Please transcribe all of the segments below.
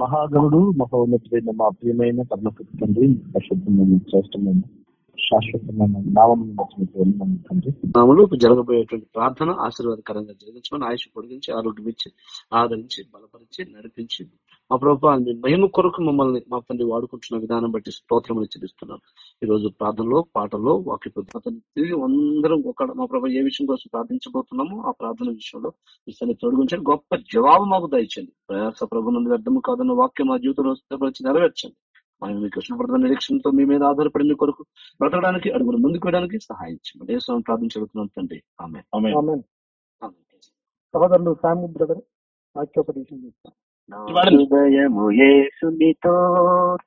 మహాగణుడు మహోన్నతుడైన మా ప్రియమైన కర్ణకు తండ్రి పరిశుద్ధమైన శ్రేష్టమైన శాశ్వతమైన నామం జరగబోయేటువంటి ప్రార్థన ఆశీర్వాదకరంగా జరిగించుకొని ఆయుష్ పొడిగించి ఆరోగ్యం ఇచ్చి ఆదరించి బలపరిచి నడిపించి మా ప్రభుత్వ మీ మహిమ కొరకు మమ్మల్ని మా తండ్రి వాడుకుంటున్న విధానం బట్టి స్తోత్రములు చెల్లిస్తున్నాం. ఈ రోజు ప్రార్థనలో పాటల్లో వాక్య తిరిగి అందరం ఒక మా ప్రభావ ఏ విషయం కోసం ప్రార్థించబోతున్నామో ఆ ప్రార్థన విషయంలో ఇస్తాన్ని తొడిగించండి గొప్ప జవాబు మాకు దయచండి ప్రయాస ప్రభు నుండి వ్యర్థము కాదన్న వాక్యం మా జీవితంలో స్థిరపరిచి నెరవేర్చండి. మనం మీకు కృష్ణపడుతున్న నిరీక్షణతో మీ మీద ఆధారపడి మీ కొరకు బ్రతకడానికి అడుగులు ముందుకు వేయడానికి సహాయం చేయండి ఏ స్వామి ప్రార్థించగలుగుతున్నాం తండ్రి ఆమె. సహోదరులు బ్రదర్ వాక్యోపదేశం హృదయము తోట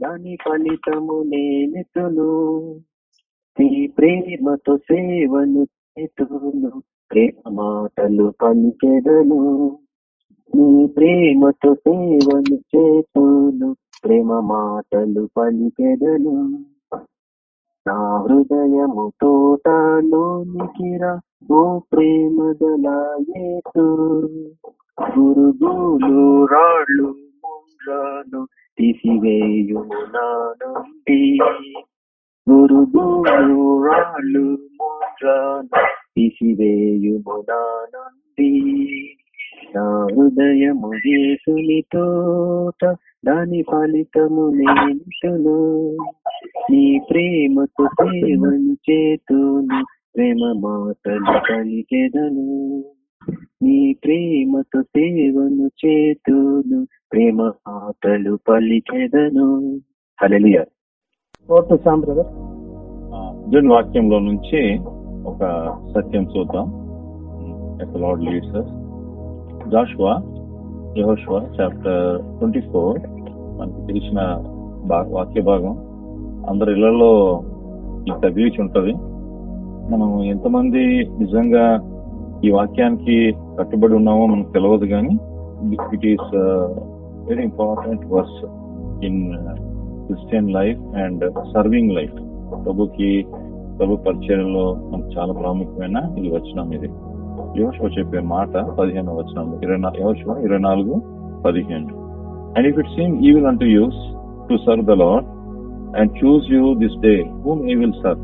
దాని ఫలితము నేనెతును నీ ప్రేమతో సేవను చేతును ప్రేమ మాటలు పలికెదను. నీ ప్రేమతో సేవను చేతును ప్రేమ మాటలు పలికెదను నా హృదయము తోటలోనికి రా ఓ ప్రేమదలాయేసు గురుగులు రాళ్ళు ముండ్లను తీసివేయు నా నుండి. గురుగులు రాళ్ళు ముండ్లను తీసివేయు నా నుండి. నా హృదయము యేసుని తోట దాని ఫలితము నేను నీ ప్రేమతో సేవను చేతును ప్రేమ మాటలు పలికెదను. నీ ప్రేమతో సేవను చేతును ప్రేమ మాటలు పలికెదను. బ్రదర్. దేవుని వాక్యంలో నుంచి ఒక సత్యం చూద్దాం. లార్డ్ లీడ్స్ జాషువా యహోషువా చాప్టర్ ట్వంటీ ఫోర్ మనకి తెలిసిన వాక్య భాగం. అందరి ఇళ్ళలో ఈ తగిలిచి ఉంటుంది. మనం ఎంతమంది నిజంగా ఈ వాక్యానికి కట్టుబడి ఉన్నామో మనకు తెలియదు కానీ it is very important verse in Christian life and serving life ప్రభుకి ప్రభు పరిచయంలో మనకు చాలా ప్రాముఖ్యమైన ఇది వచ్చినాం ఇది. యోశువ చెప్పే మాట పదిహేను వచనం ఇరవై నా- యోశువ ఇరవై నాలుగు పదిహేను and if it seem evil unto you to serve the Lord and choose you this day whom ye will serve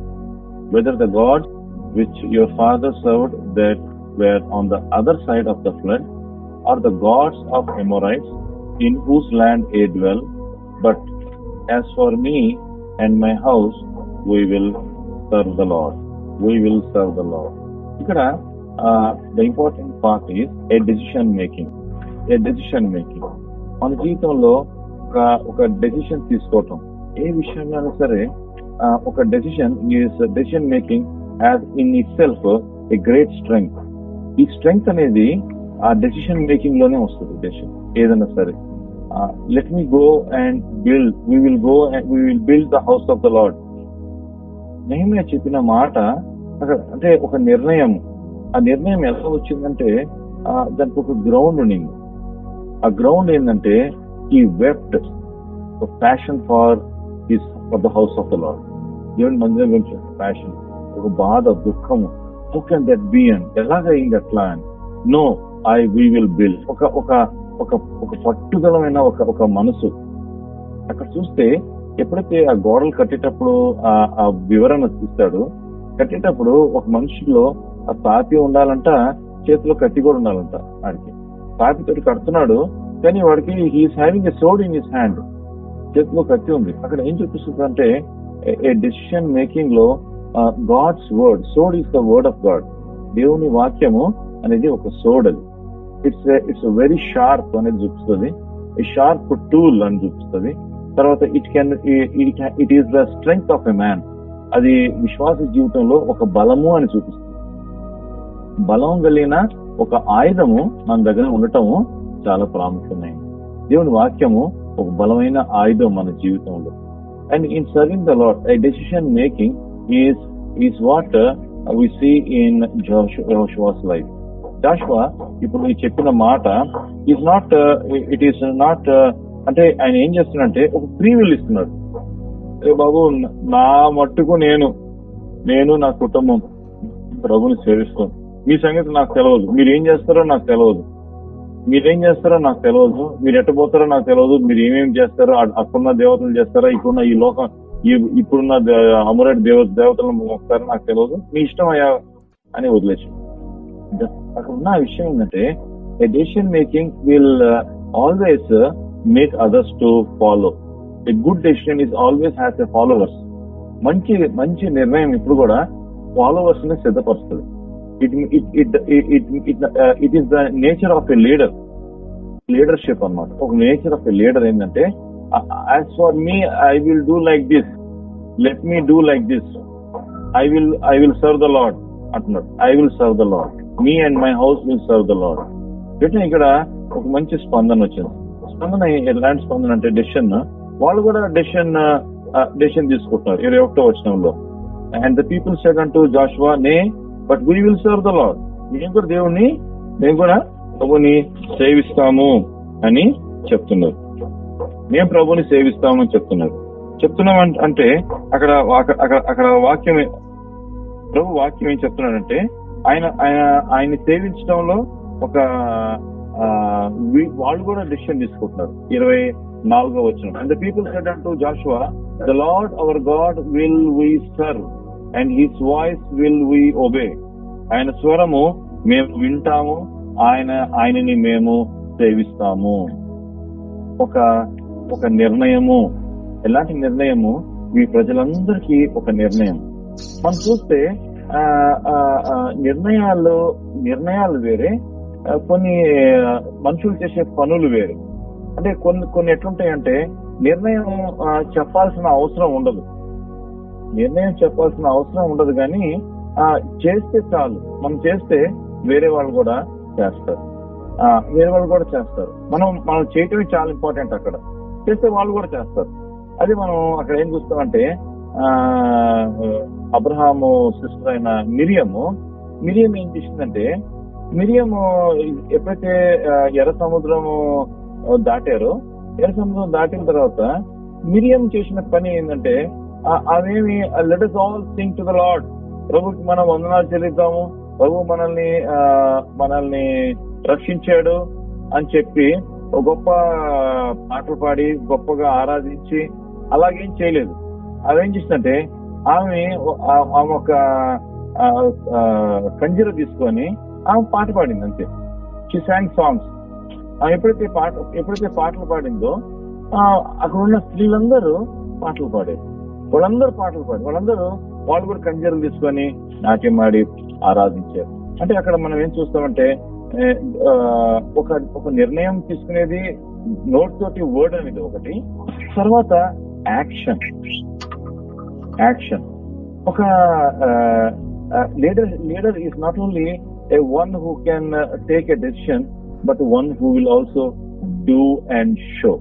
whether the gods which your father served that were on the other side of the flood, or the gods of Amorites in whose land ye dwell. But as for me and my house, we will serve the Lord. We will serve the Lord. ఇక్కడ the important part is a decision making a decision making మన జీవితంలో ఒక ఒక decision తీసుకోవటం. ఏ విషయంలో సరే ఒక decision decision making as in itself a great strength ఈ స్ట్రెంగ్త్ అనేది ఆ డెసిషన్ మేకింగ్లోనే వస్తుంది డెసిషన్ ఏదైనా సరే. Let me go and build we will go and we will build the house of the lord నేమే చెప్పిన మాట అంటే ఒక నిర్ణయం ఆ నిర్ణయం ఎలా వచ్చిందంటే దానికి ఒక గ్రౌండ్ ఉండింది ఆ గ్రౌండ్ ఏంటంటే he wept passion for his for the house of the Lord దేవుని మందిరం గురించి ప్యాషన్ ఒక బాధ దుఃఖము హౌ కెన్ దట్ బి అన్ ఎలాగైంది అట్లా అని? No I we will build ఒక ఒక ఒక ఒక పట్టుదలమైన ఒక ఒక మనసు. అక్కడ చూస్తే ఎప్పుడైతే ఆ గోడలు కట్టేటప్పుడు ఆ వివరణ చూస్తాడో కట్టేటప్పుడు ఒక మనిషిలో ఆ పాపి ఉండాలంట చేతిలో కత్తి కూడా ఉండాలంట వాడికి తాపితోటి కడుతున్నాడు కానీ వాడికి he's having a sword in his hand చేతిలో కత్తి ఉంది. అక్కడ ఏం చూపిస్తుంది అంటే ఏ decision మేకింగ్లో God's word sword is the word of God దేవుని వాక్యము అనేది ఒక సోడ్ అది. ఇట్స్ ఇట్స్ వెరీ షార్ప్ అనేది చూపిస్తుంది. షార్ప్ టూల్ అని చూపిస్తుంది. తర్వాత it can it is the strength of a man అది విశ్వాస జీవితంలో ఒక బలము అని చూపిస్తుంది. బలం కలిగిన ఒక ఆయుధము మన దగ్గర ఉండటము చాలా ప్రాముఖ్యమైనది దేవుని వాక్యము ఒక బలమైన ఆయుధం మన జీవితంలో. And in serving the Lord I decision making is is what we see in Joshua's life Joshua ఇప్పుడు ఈ చెప్పిన మాట is not it is not అంటే ఆయన ఏం చేస్తున్నాడంటే ఒక ప్రీవిల్ ఇస్తున్నాడు. బాబు నా మట్టుకు నేను నేను నా కుటుంబం ప్రభుని సేవిస్తాను. మీ సంగతి నాకు తెలియదు మీరు ఏం చేస్తారో నాకు తెలియదు మీరేం చేస్తారో నాకు తెలియదు మీరు ఎట్టబోతారో నాకు తెలియదు మీరు ఏమేమి చేస్తారో అక్కడున్న దేవతలు చేస్తారా ఇప్పుడున్న ఈ లోకం ఇప్పుడున్న దే- అమరేట్ దేవ దేవతలను మోస్తారో నాకు తెలియదు మీ ఇష్టం అయ్యా అని వదిలేసి. అక్కడ ఉన్న విషయం ఏంటంటే a decision making will uh, always uh, make others to follow. A good decision is always has a followers. మంచి మంచి నిర్ణయం ఇప్పుడు కూడా ఫాలోవర్స్ని సిద్ధపరుస్తుంది. It it it it it is the nature of a leader leadership అన్నమాట. ఒక nature of a leader ఏంటంటే as for me I will do like this let me do like this I will I will serve the Lord అంటున్నాడు. I will serve the Lord me and my house will serve the Lord అంటే ఇక్కడ ఒక మంచి స్పందన వచ్చింది. స్పందన ఎలాంటి స్పందన అంటే డెసిషన్ వాళ్ళు కూడా డెసిషన్ డెసిషన్ తీసుకుంటున్నారు. ఇరవై ఒకటో వచనంలో. అండ్ ద పీపుల్ సెడ్ అంటూ జాషువా నే but we will serve the Lord మేము కూడా దేవుణ్ణి మేము కూడా ప్రభుని సేవిస్తాము అని చెప్తున్నారు మేము ప్రభుని సేవిస్తామని చెప్తున్నారు చెప్తున్నాం అంటే అక్కడ అక్కడ అక్కడ- వాక్యం ప్రభు వాక్యం ఏం చెప్తున్నాడంటే ఆయన ఆయన ఆయన్ని సేవించడంలో ఒక వాళ్ళు కూడా డిసిషన్ తీసుకుంటున్నారు. ఇరవై నాలుగో వచ్చిన and the people said unto Joshua the Lord our God will we serve and his voice will we obey ఆయన స్వరము మేము వింటాము. ఆయన ఆయనని మేము సేవిస్తాము. ఒక ఒక నిర్ణయము. ఎలాంటి నిర్ణయము? ఈ ప్రజలందరికీ ఒక నిర్ణయం. మనం చూస్తే ఆ, నిర్ణయాలు నిర్ణయాలు వేరే. కొన్ని మనుషులు చేసే పనులు వేరే. అంటే కొన్ని కొన్ని ఎట్లుంటాయంటే నిర్ణయం చెప్పాల్సిన అవసరం ఉండదు. నిర్ణయం చెప్పాల్సిన అవసరం ఉండదు కానీ ఆ, చేస్తే చాలు. మనం చేస్తే వేరే వాళ్ళు కూడా చేస్తారు. ఆ, వేరే వాళ్ళు కూడా చేస్తారు. మనం మనం చేయటమే చాలా ఇంపార్టెంట్ అక్కడ. చేస్తే వాళ్ళు కూడా చేస్తారు. అది మనం అక్కడ ఏం చూస్తామంటే ఆ అబ్రహాము సిస్టర్ అయిన మిరియము మిరియం ఏం చేసిందంటే మిరియము ఎప్పుడైతే ఎర్ర సముద్రము దాటారో ఎర్ర సముద్రం దాటిన తర్వాత మిరియం చేసిన పని ఏంటంటే అవేమి let us all thank to the Lord ప్రభుకి మనం వందనాలు చెల్లిద్దాము. ప్రభు మనల్ని మనల్ని రక్షించాడు అని చెప్పి ఒక గొప్ప పాటలు పాడి గొప్పగా ఆరాధించి అలాగేం చేయలేదు. అవేం చేసిందంటే ఆమె ఆమె ఒక ఆ, కంజీర తీసుకొని ఆమె పాట పాడింది అంతే. షీ సాంగ్ సాంగ్స్ ఆమె ఎప్పుడైతే పాట ఎప్పుడైతే పాటలు పాడిందో అక్కడ ఉన్న స్త్రీలందరూ పాటలు పాడారు. వాళ్ళందరూ పాటలు పాడారు. వాళ్ళందరూ వాళ్ళు కూడా కంజీరం తీసుకొని నాట్యం ఆడి ఆరాధించారు. అంటే అక్కడ మనం ఏం చూస్తామంటే ఒక ఒక నిర్ణయం తీసుకునేది నోట్ తోటి వర్డ్ అనేది ఒకటి తర్వాత యాక్షన్. యాక్షన్. ఒక leader leader is not only a one who can take a decision but one who will also do and show.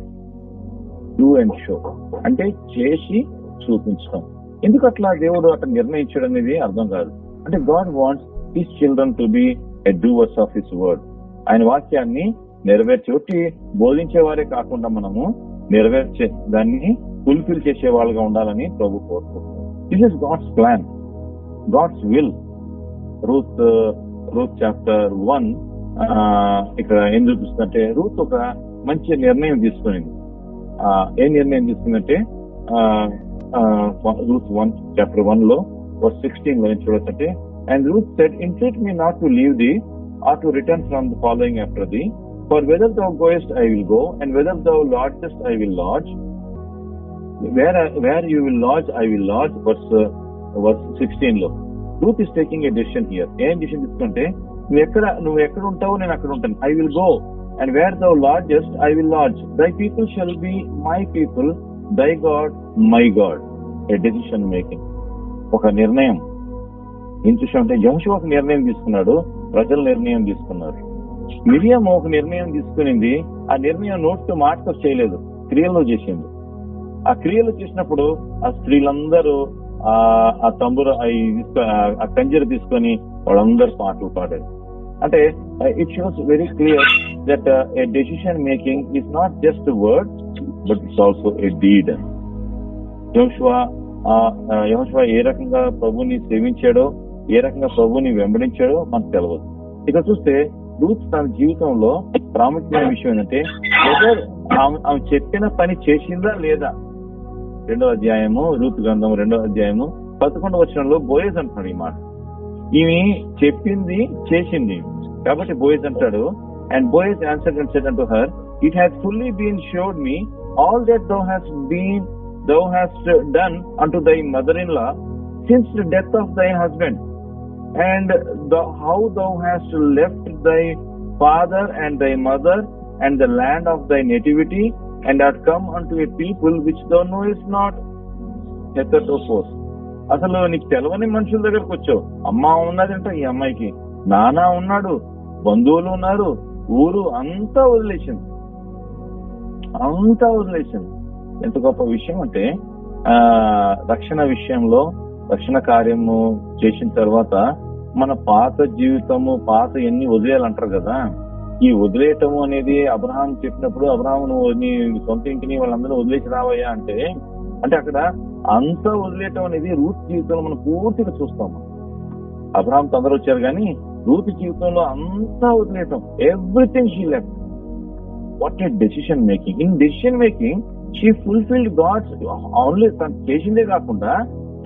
Do and show. అంటే చేసి చూపించడం ఎందుకు అట్లా దేవుడు అట్లా నిర్ణయించడం అనేది అర్థం కాదు. అంటే God wants his children to be a doers of his word. ఆయన వాక్యాన్ని నెరవేర్చి బోధించే వారే కాకుండా మనము నెరవేర్చే దాన్ని ఫుల్ఫిల్ చేసే వాళ్ళగా ఉండాలని ప్రభు కోరుకుంటున్నాం this is God's plan God's will Ruth Ruth chapter one ఇక్కడ ఏం చూపిస్తుందంటే రూత్ ఒక మంచి నిర్ణయం తీసుకునింది. ఏ నిర్ణయం తీసుకుందంటే రూత్ వన్ చాప్టర్ వన్లో సిక్స్టీన్లో ఏం చూడొచ్చంటే and Ruth said entreat me not to leave thee or to return from the following after thee for whither thou goest I will go and whither thou lodgest I will lodge where where you will lodge I will lodge verse verse సిక్స్టీన్లో. Ruth is taking a decision here ఏం decision తీసుకుంటే నువ్వు ఎక్కడ నువ్వు ఎక్కడ ఉంటావో నేను అక్కడ ఉంటాను. I will go and where thou lodgest I will lodge thy people shall be my people thy God my God a decision making ఒక నిర్ణయం. ఏం అంటే యహోషువ ఒక నిర్ణయం తీసుకున్నాడు ప్రజలు నిర్ణయం తీసుకున్నారు. మిరియం ఒక నిర్ణయం తీసుకునింది ఆ నిర్ణయం నోట్తో మాటతో చేయలేదు క్రియల్లో చేసింది. ఆ క్రియలు చేసినప్పుడు ఆ స్త్రీలందరూ ఆ ఆ తంబుర ఆ కంజర తీసుకొని వాళ్ళందరూ పాటలు పాడారు. అంటే it shows very clear that a decision making is not just word but it's also a deed యహోషువా యహోషువా ఏ రకంగా ప్రభుని సేవించాడో ఏ రకంగా ప్రభుని వెంబడించాడో మనకు తెలియదు ఇక్కడ చూస్తే రూత్ తన జీవితంలో ప్రాముఖ్యమైన విషయం ఏంటంటే ఆమె చెప్పిన పని చేసిందా లేదా? రెండో అధ్యాయము రూత్ గ్రంథం రెండో అధ్యాయము పదకొండు వచనంలో బోయేజ్ అంటున్నాడు ఈ మాట. ఈమె చెప్పింది చేసింది. కాబట్టి బోయేజ్ అంటాడు and Boaz answer and said unto her it has fully been showed me all that thou hast been thou has done unto thy mother in law since the death of thy husband and the, how thou hast left thy father and thy mother and the land of thy nativity and art come unto a people which thou knowest not heretofore అసలు నీకు తెలవని మనుషుల దగ్గరకు వచ్చావు. అమ్మ ఉన్నదంట ఈ అమ్మాయికి. నానా ఉన్నాడు. బంధువులు ఉన్నారు. ఊరు అంతా వదిలేసింది. అంతా వదిలేసింది ఎంత గొప్ప విషయం అంటే ఆ రక్షణ విషయంలో రక్షణ కార్యము చేసిన తర్వాత మన పాత జీవితము పాత ఎన్ని వదిలేయాలంటారు కదా? ఈ వదిలేయటము అనేది అబ్రహాం చెప్పినప్పుడు అబ్రహాం నువ్వు నీ సొంత ఇంటిని వాళ్ళందరూ వదిలేసి రావయ్యా అంటే అంటే అక్కడ అంతా వదిలేయటం అనేది రూత్ జీవితంలో మనం పూర్తిగా చూస్తాము. అబ్రహాం తొందర వచ్చారు కానీ రూత్ జీవితంలో అంతా వదిలేయటం everything she left. What a decision making in decision making she fulfilled God's only తను చేసిందే కాకుండా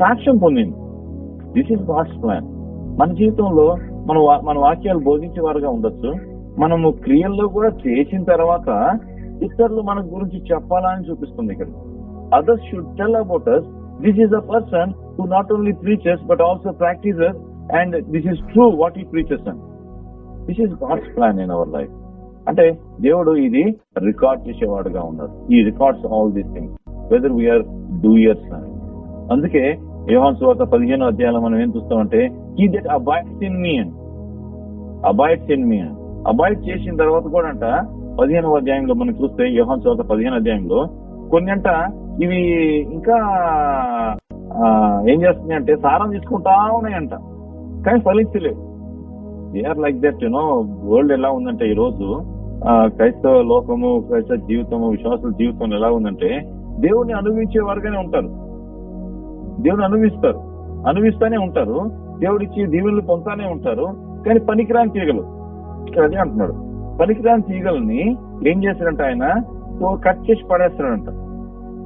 సాక్ష్యం పొందింది. దిస్ ఇస్ గాడ్స్ ప్లాన్ మన జీవితంలో మన మన వాక్యాలు బోధించే వారుగా ఉండొచ్చు. మనము క్రియల్లో కూడా చేసిన తర్వాత ఇతరులు మన గురించి చెప్పాలని చూపిస్తుంది ఇక్కడ. Others should tell about us this is a person who not only preachers but also practices and this is true what he preachers and this is God's plan in our life అంటే దేవుడు ఇది record చేసేవాడుగా ఉన్నాడు. He records all these things whether we are do years అందుకే యోహాన్ సువార్త పదిహేను అధ్యాయంలో మనం ఏం చూస్తామంటే ఈ దట్ అబాయిడ్స్ ఇన్ మీ అని అబాయిడ్స్ ఇన్ మీ అని అబాయిడ్ చేసిన తర్వాత కూడా అంట పదిహేనవ అధ్యాయంలో మనం చూస్తే యోహాన్ సువార్త పదిహేను అధ్యాయంలో కొన్ని అంట ఇవి ఇంకా ఏం చేస్తున్నాయి అంటే సారం తీసుకుంటా ఉన్నాయంట. కానీ ఫలించలేవు are like that you know world ఎలా ఉందంటే ఈ రోజు ఆ, క్రైస్తవ లోకము క్రైస్తవ జీవితము విశ్వాసుల జీవితం ఎలా ఉందంటే దేవుడిని అనుభవించే వారుగానే ఉంటారు. దేవుని అనుభవిస్తారు. అనుభవిస్తానే ఉంటారు. దేవుడిచ్చి దీవులు పొందుతానే ఉంటారు. కానీ పనికిరాని తీగలు. ఇక్కడ అదే అంటున్నాడు. పనికిరాని తీగలని ఏం చేశారంట ఆయన? కట్ చేసి పడేస్తాడంట.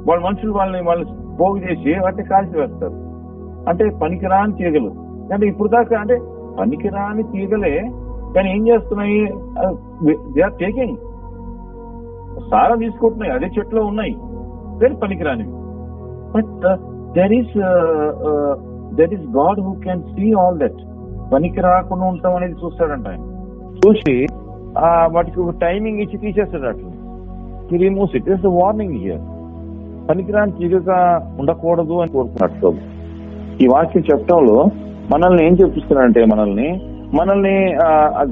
వాళ్ళ మనుషులు వాళ్ళని వాళ్ళు పోగు చేసి వాటిని కాల్చి వేస్తారు అంటే పనికిరాని తీగలు. అంటే ఇప్పుడు దాకా అంటే పనికిరాని తీగలే కానీ ఏం చేస్తున్నాయి? దే ఆర్ టేకింగ్ సారా తీసుకుంటున్నాయి అదే చెట్లో ఉన్నాయి. వేరే పనికిరానివి. But there is there is God who can see all that పనికి రాకుండా ఉంటాం అనేది చూస్తాడంట ఆయన. చూసి వాటికి ఒక టైమింగ్ ఇచ్చి తీసేస్తాడు అట్లా removes it is warning here పనికిరాని తీగగా ఉండకూడదు అని కోరుకున్నట్టు ఈ వాక్యం చెప్పడంలో మనల్ని ఏం చూపిస్తున్నాడంటే మనల్ని మనల్ని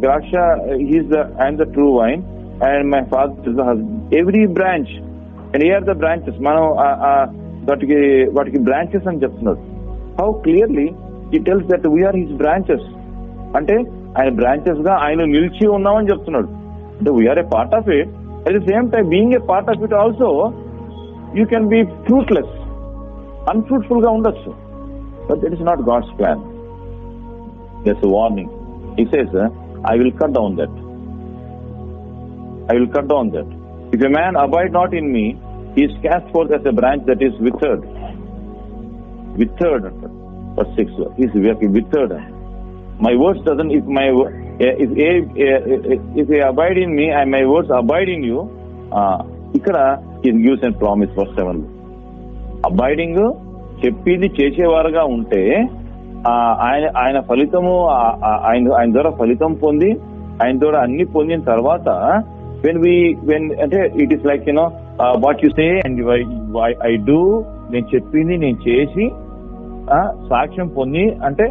ద్రాక్ష he's the and the true vine and my father is the husband every branch and here the branches మనం వాటికి వాటికి బ్రాంచెస్ అని చెప్తున్నాడు how clearly he tells that we are his branches అంటే ఆయన బ్రాంచెస్గా ఆయన నిలిచి ఉన్నామని చెప్తున్నాడు. అంటే we are a part of it at the same time being a part of it also you can be fruitless అన్ఫ్రూట్ఫుల్గా ఉండొచ్చు. But it is not God's plan that's warning. He says, I will cut down that. I will cut down that. If a man abide not in me, he is cast forth as a branch that is withered. Withered. Verse 6. He is withered. My words doesn't, if my, wo- if a, if a abide in me and my words abide in you, uh, ఇక్కడ he gives a promise verse 7 abiding చెప్పేది చేసేవారుగా ఉంటే ఆయన ఆయన ఫలితము ఆయన ఆయన ద్వారా ఫలితం పొంది ఆయన ద్వారా అన్ని పొందిన తర్వాత వెన్ వి వెన్ అంటే it is like you know what you say and I do నేను చెప్పింది నేను చేసి సాక్ష్యం పొంది అంటే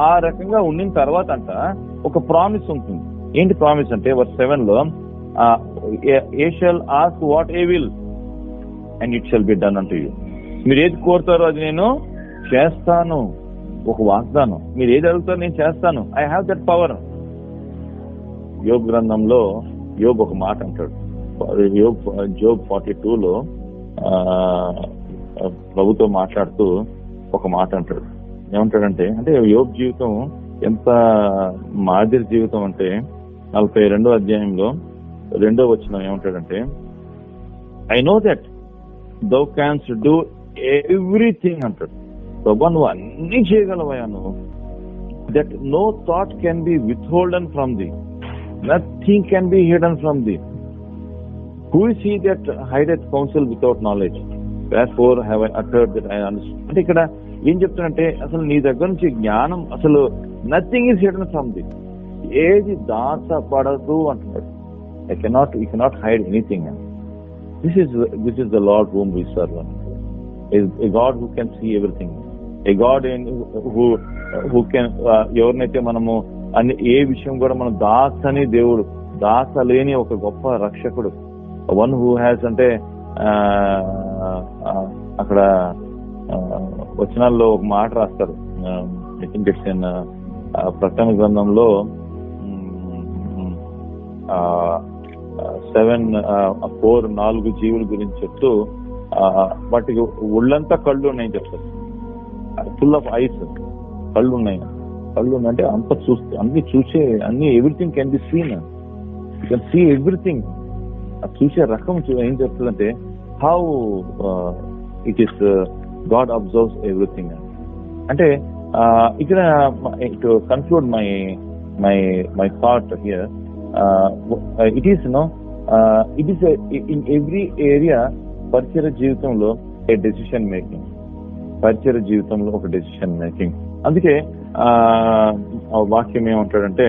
ఆ రకంగా ఉండిన తర్వాత అంట ఒక ప్రామిస్ ఉంటుంది. ఏంటి ప్రామిస్ అంటే వర్స్ సెవెన్లో ye shall ask what ye will and it shall be done అంటూ మీరు ఏది కోరుతారో అది నేను చేస్తాను. ఒక వాగ్దానం. మీరు ఏది అడుగుతారో నేను చేస్తాను. ఐ హ్యావ్ దట్ పవర్ యోగ్ గ్రంథంలో యోగ్ ఒక మాట అంటాడు. యోగ్ జోబ్ ఫార్టీ టూ లో ప్రభుతో మాట్లాడుతూ ఒక మాట అంటాడు. ఏమంటాడంటే అంటే యోగ్ జీవితం ఎంత మాదిరి జీవితం అంటే నలభై రెండో అధ్యాయంలో రెండో వచ్చిన ఏమంటాడంటే I know that thou canst do everything అంటాడు. ప్రభా నువ్వు అన్ని చేయగలవయా నువ్వు. That no thought can be withholden from thee nothing can be hidden from thee who is he that hideth counsel without knowledge for have uttered that I అంటే ఇక్కడ ఏం చెప్తానంటే అసలు నీ దగ్గర నుంచి జ్ఞానం అసలు nothing is hidden from thee ఏది దాచపడదు అంటున్నాడు. I cannot you cannot hide anything and this is this is the Lord whom we serve God who can see everything a God who who can ఎవరినైతే మనము అన్ని ఏ విషయం కూడా మనం దాచని దేవుడు దాచలేని ఒక గొప్ప రక్షకుడు. వన్ హూ హ్యాస్ అంటే అక్కడ వచనాల్లో ఒక మాట రాస్తారు. ఐ ఇన్ ప్రకటన గ్రంథంలో సెవెన్ ఫోర్ నాలుగు జీవుల గురించి చెప్తూ వాటికి ఒళ్ళంతా కళ్ళు ఉన్నాయని చెప్తారు. ఫుల్ ఆఫ్ ఐస్ కళ్ళు ఉన్నాయి కళ్ళు ఉన్నాయంటే అంత చూస్తే అన్ని చూసే అన్ని everything can be seen can see everything చూసే రకం చూ- ఏం చెప్తుందంటే how it is God observes everything అంటే ఇక్కడ to conclude my my my thought here it is no it is in every area పరిచయ జీవితంలో ఏ డెసిషన్ మేకింగ్ పరిచయ జీవితంలో ఒక డెసిషన్ మేకింగ్ అందుకే ఆ వాక్యం ఏమంటాడంటే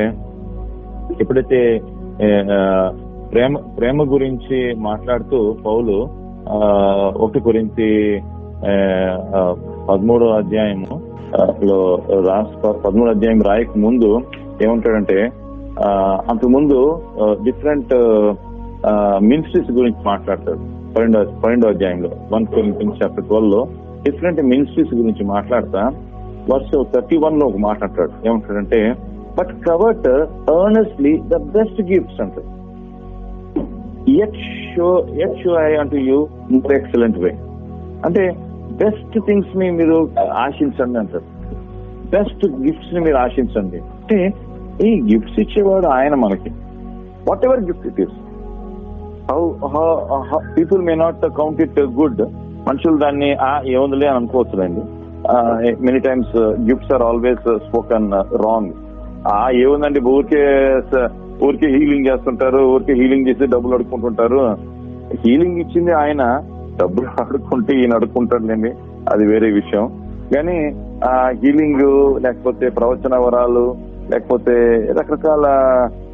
ఎప్పుడైతే ప్రేమ ప్రేమ గురించి మాట్లాడుతూ పౌలు ఆ, ఒకటి గురించి పదమూడో అధ్యాయము లో పదమూడు అధ్యాయం రాయక ముందు ఏమంటాడంటే ఆ, అంతకుముందు డిఫరెంట్ మినిస్ట్రీస్ గురించి మాట్లాడతాడు. పన్నెండో పన్నెండో అధ్యాయంలో వన్ చాప్టర్ ట్వెల్వ్లో. డిఫరెంట్ మినిస్ట్రీస్ గురించి మాట్లాడతా. వర్స్ థర్టీ వన్లో ఒక మాట్లాడతాడు ఏమంటాడంటే but covet earnestly the best gifts అంటాడు. Yet show yet show I unto you more excellent way అంటే బెస్ట్ థింగ్స్ని మీరు ఆశించండి అంటారు బెస్ట్ గిఫ్ట్స్ని మీరు ఆశించండి. అంటే ఈ గిఫ్ట్స్ ఇచ్చేవాడు ఆయన మనకి. Whatever gift it is how people may not count it good మనుషులు దాన్ని ఆ ఏముందిలే అని అనుకోవచ్చులేండి. Many times gifts are always spoken wrong ఆ ఏముందండి ఊరికే ఊరికే హీలింగ్ చేస్తుంటారు ఊరికే హీలింగ్ చేసి డబ్బులు అడుక్కుంటుంటారు. హీలింగ్ ఇచ్చింది ఆయన డబ్బులు అడుక్కుంటే ఈయన అడుక్కుంటాడులేండి. అది వేరే విషయం. కానీ ఆ హీలింగ్ లేకపోతే ప్రవచన వరాలు లేకపోతే రకరకాల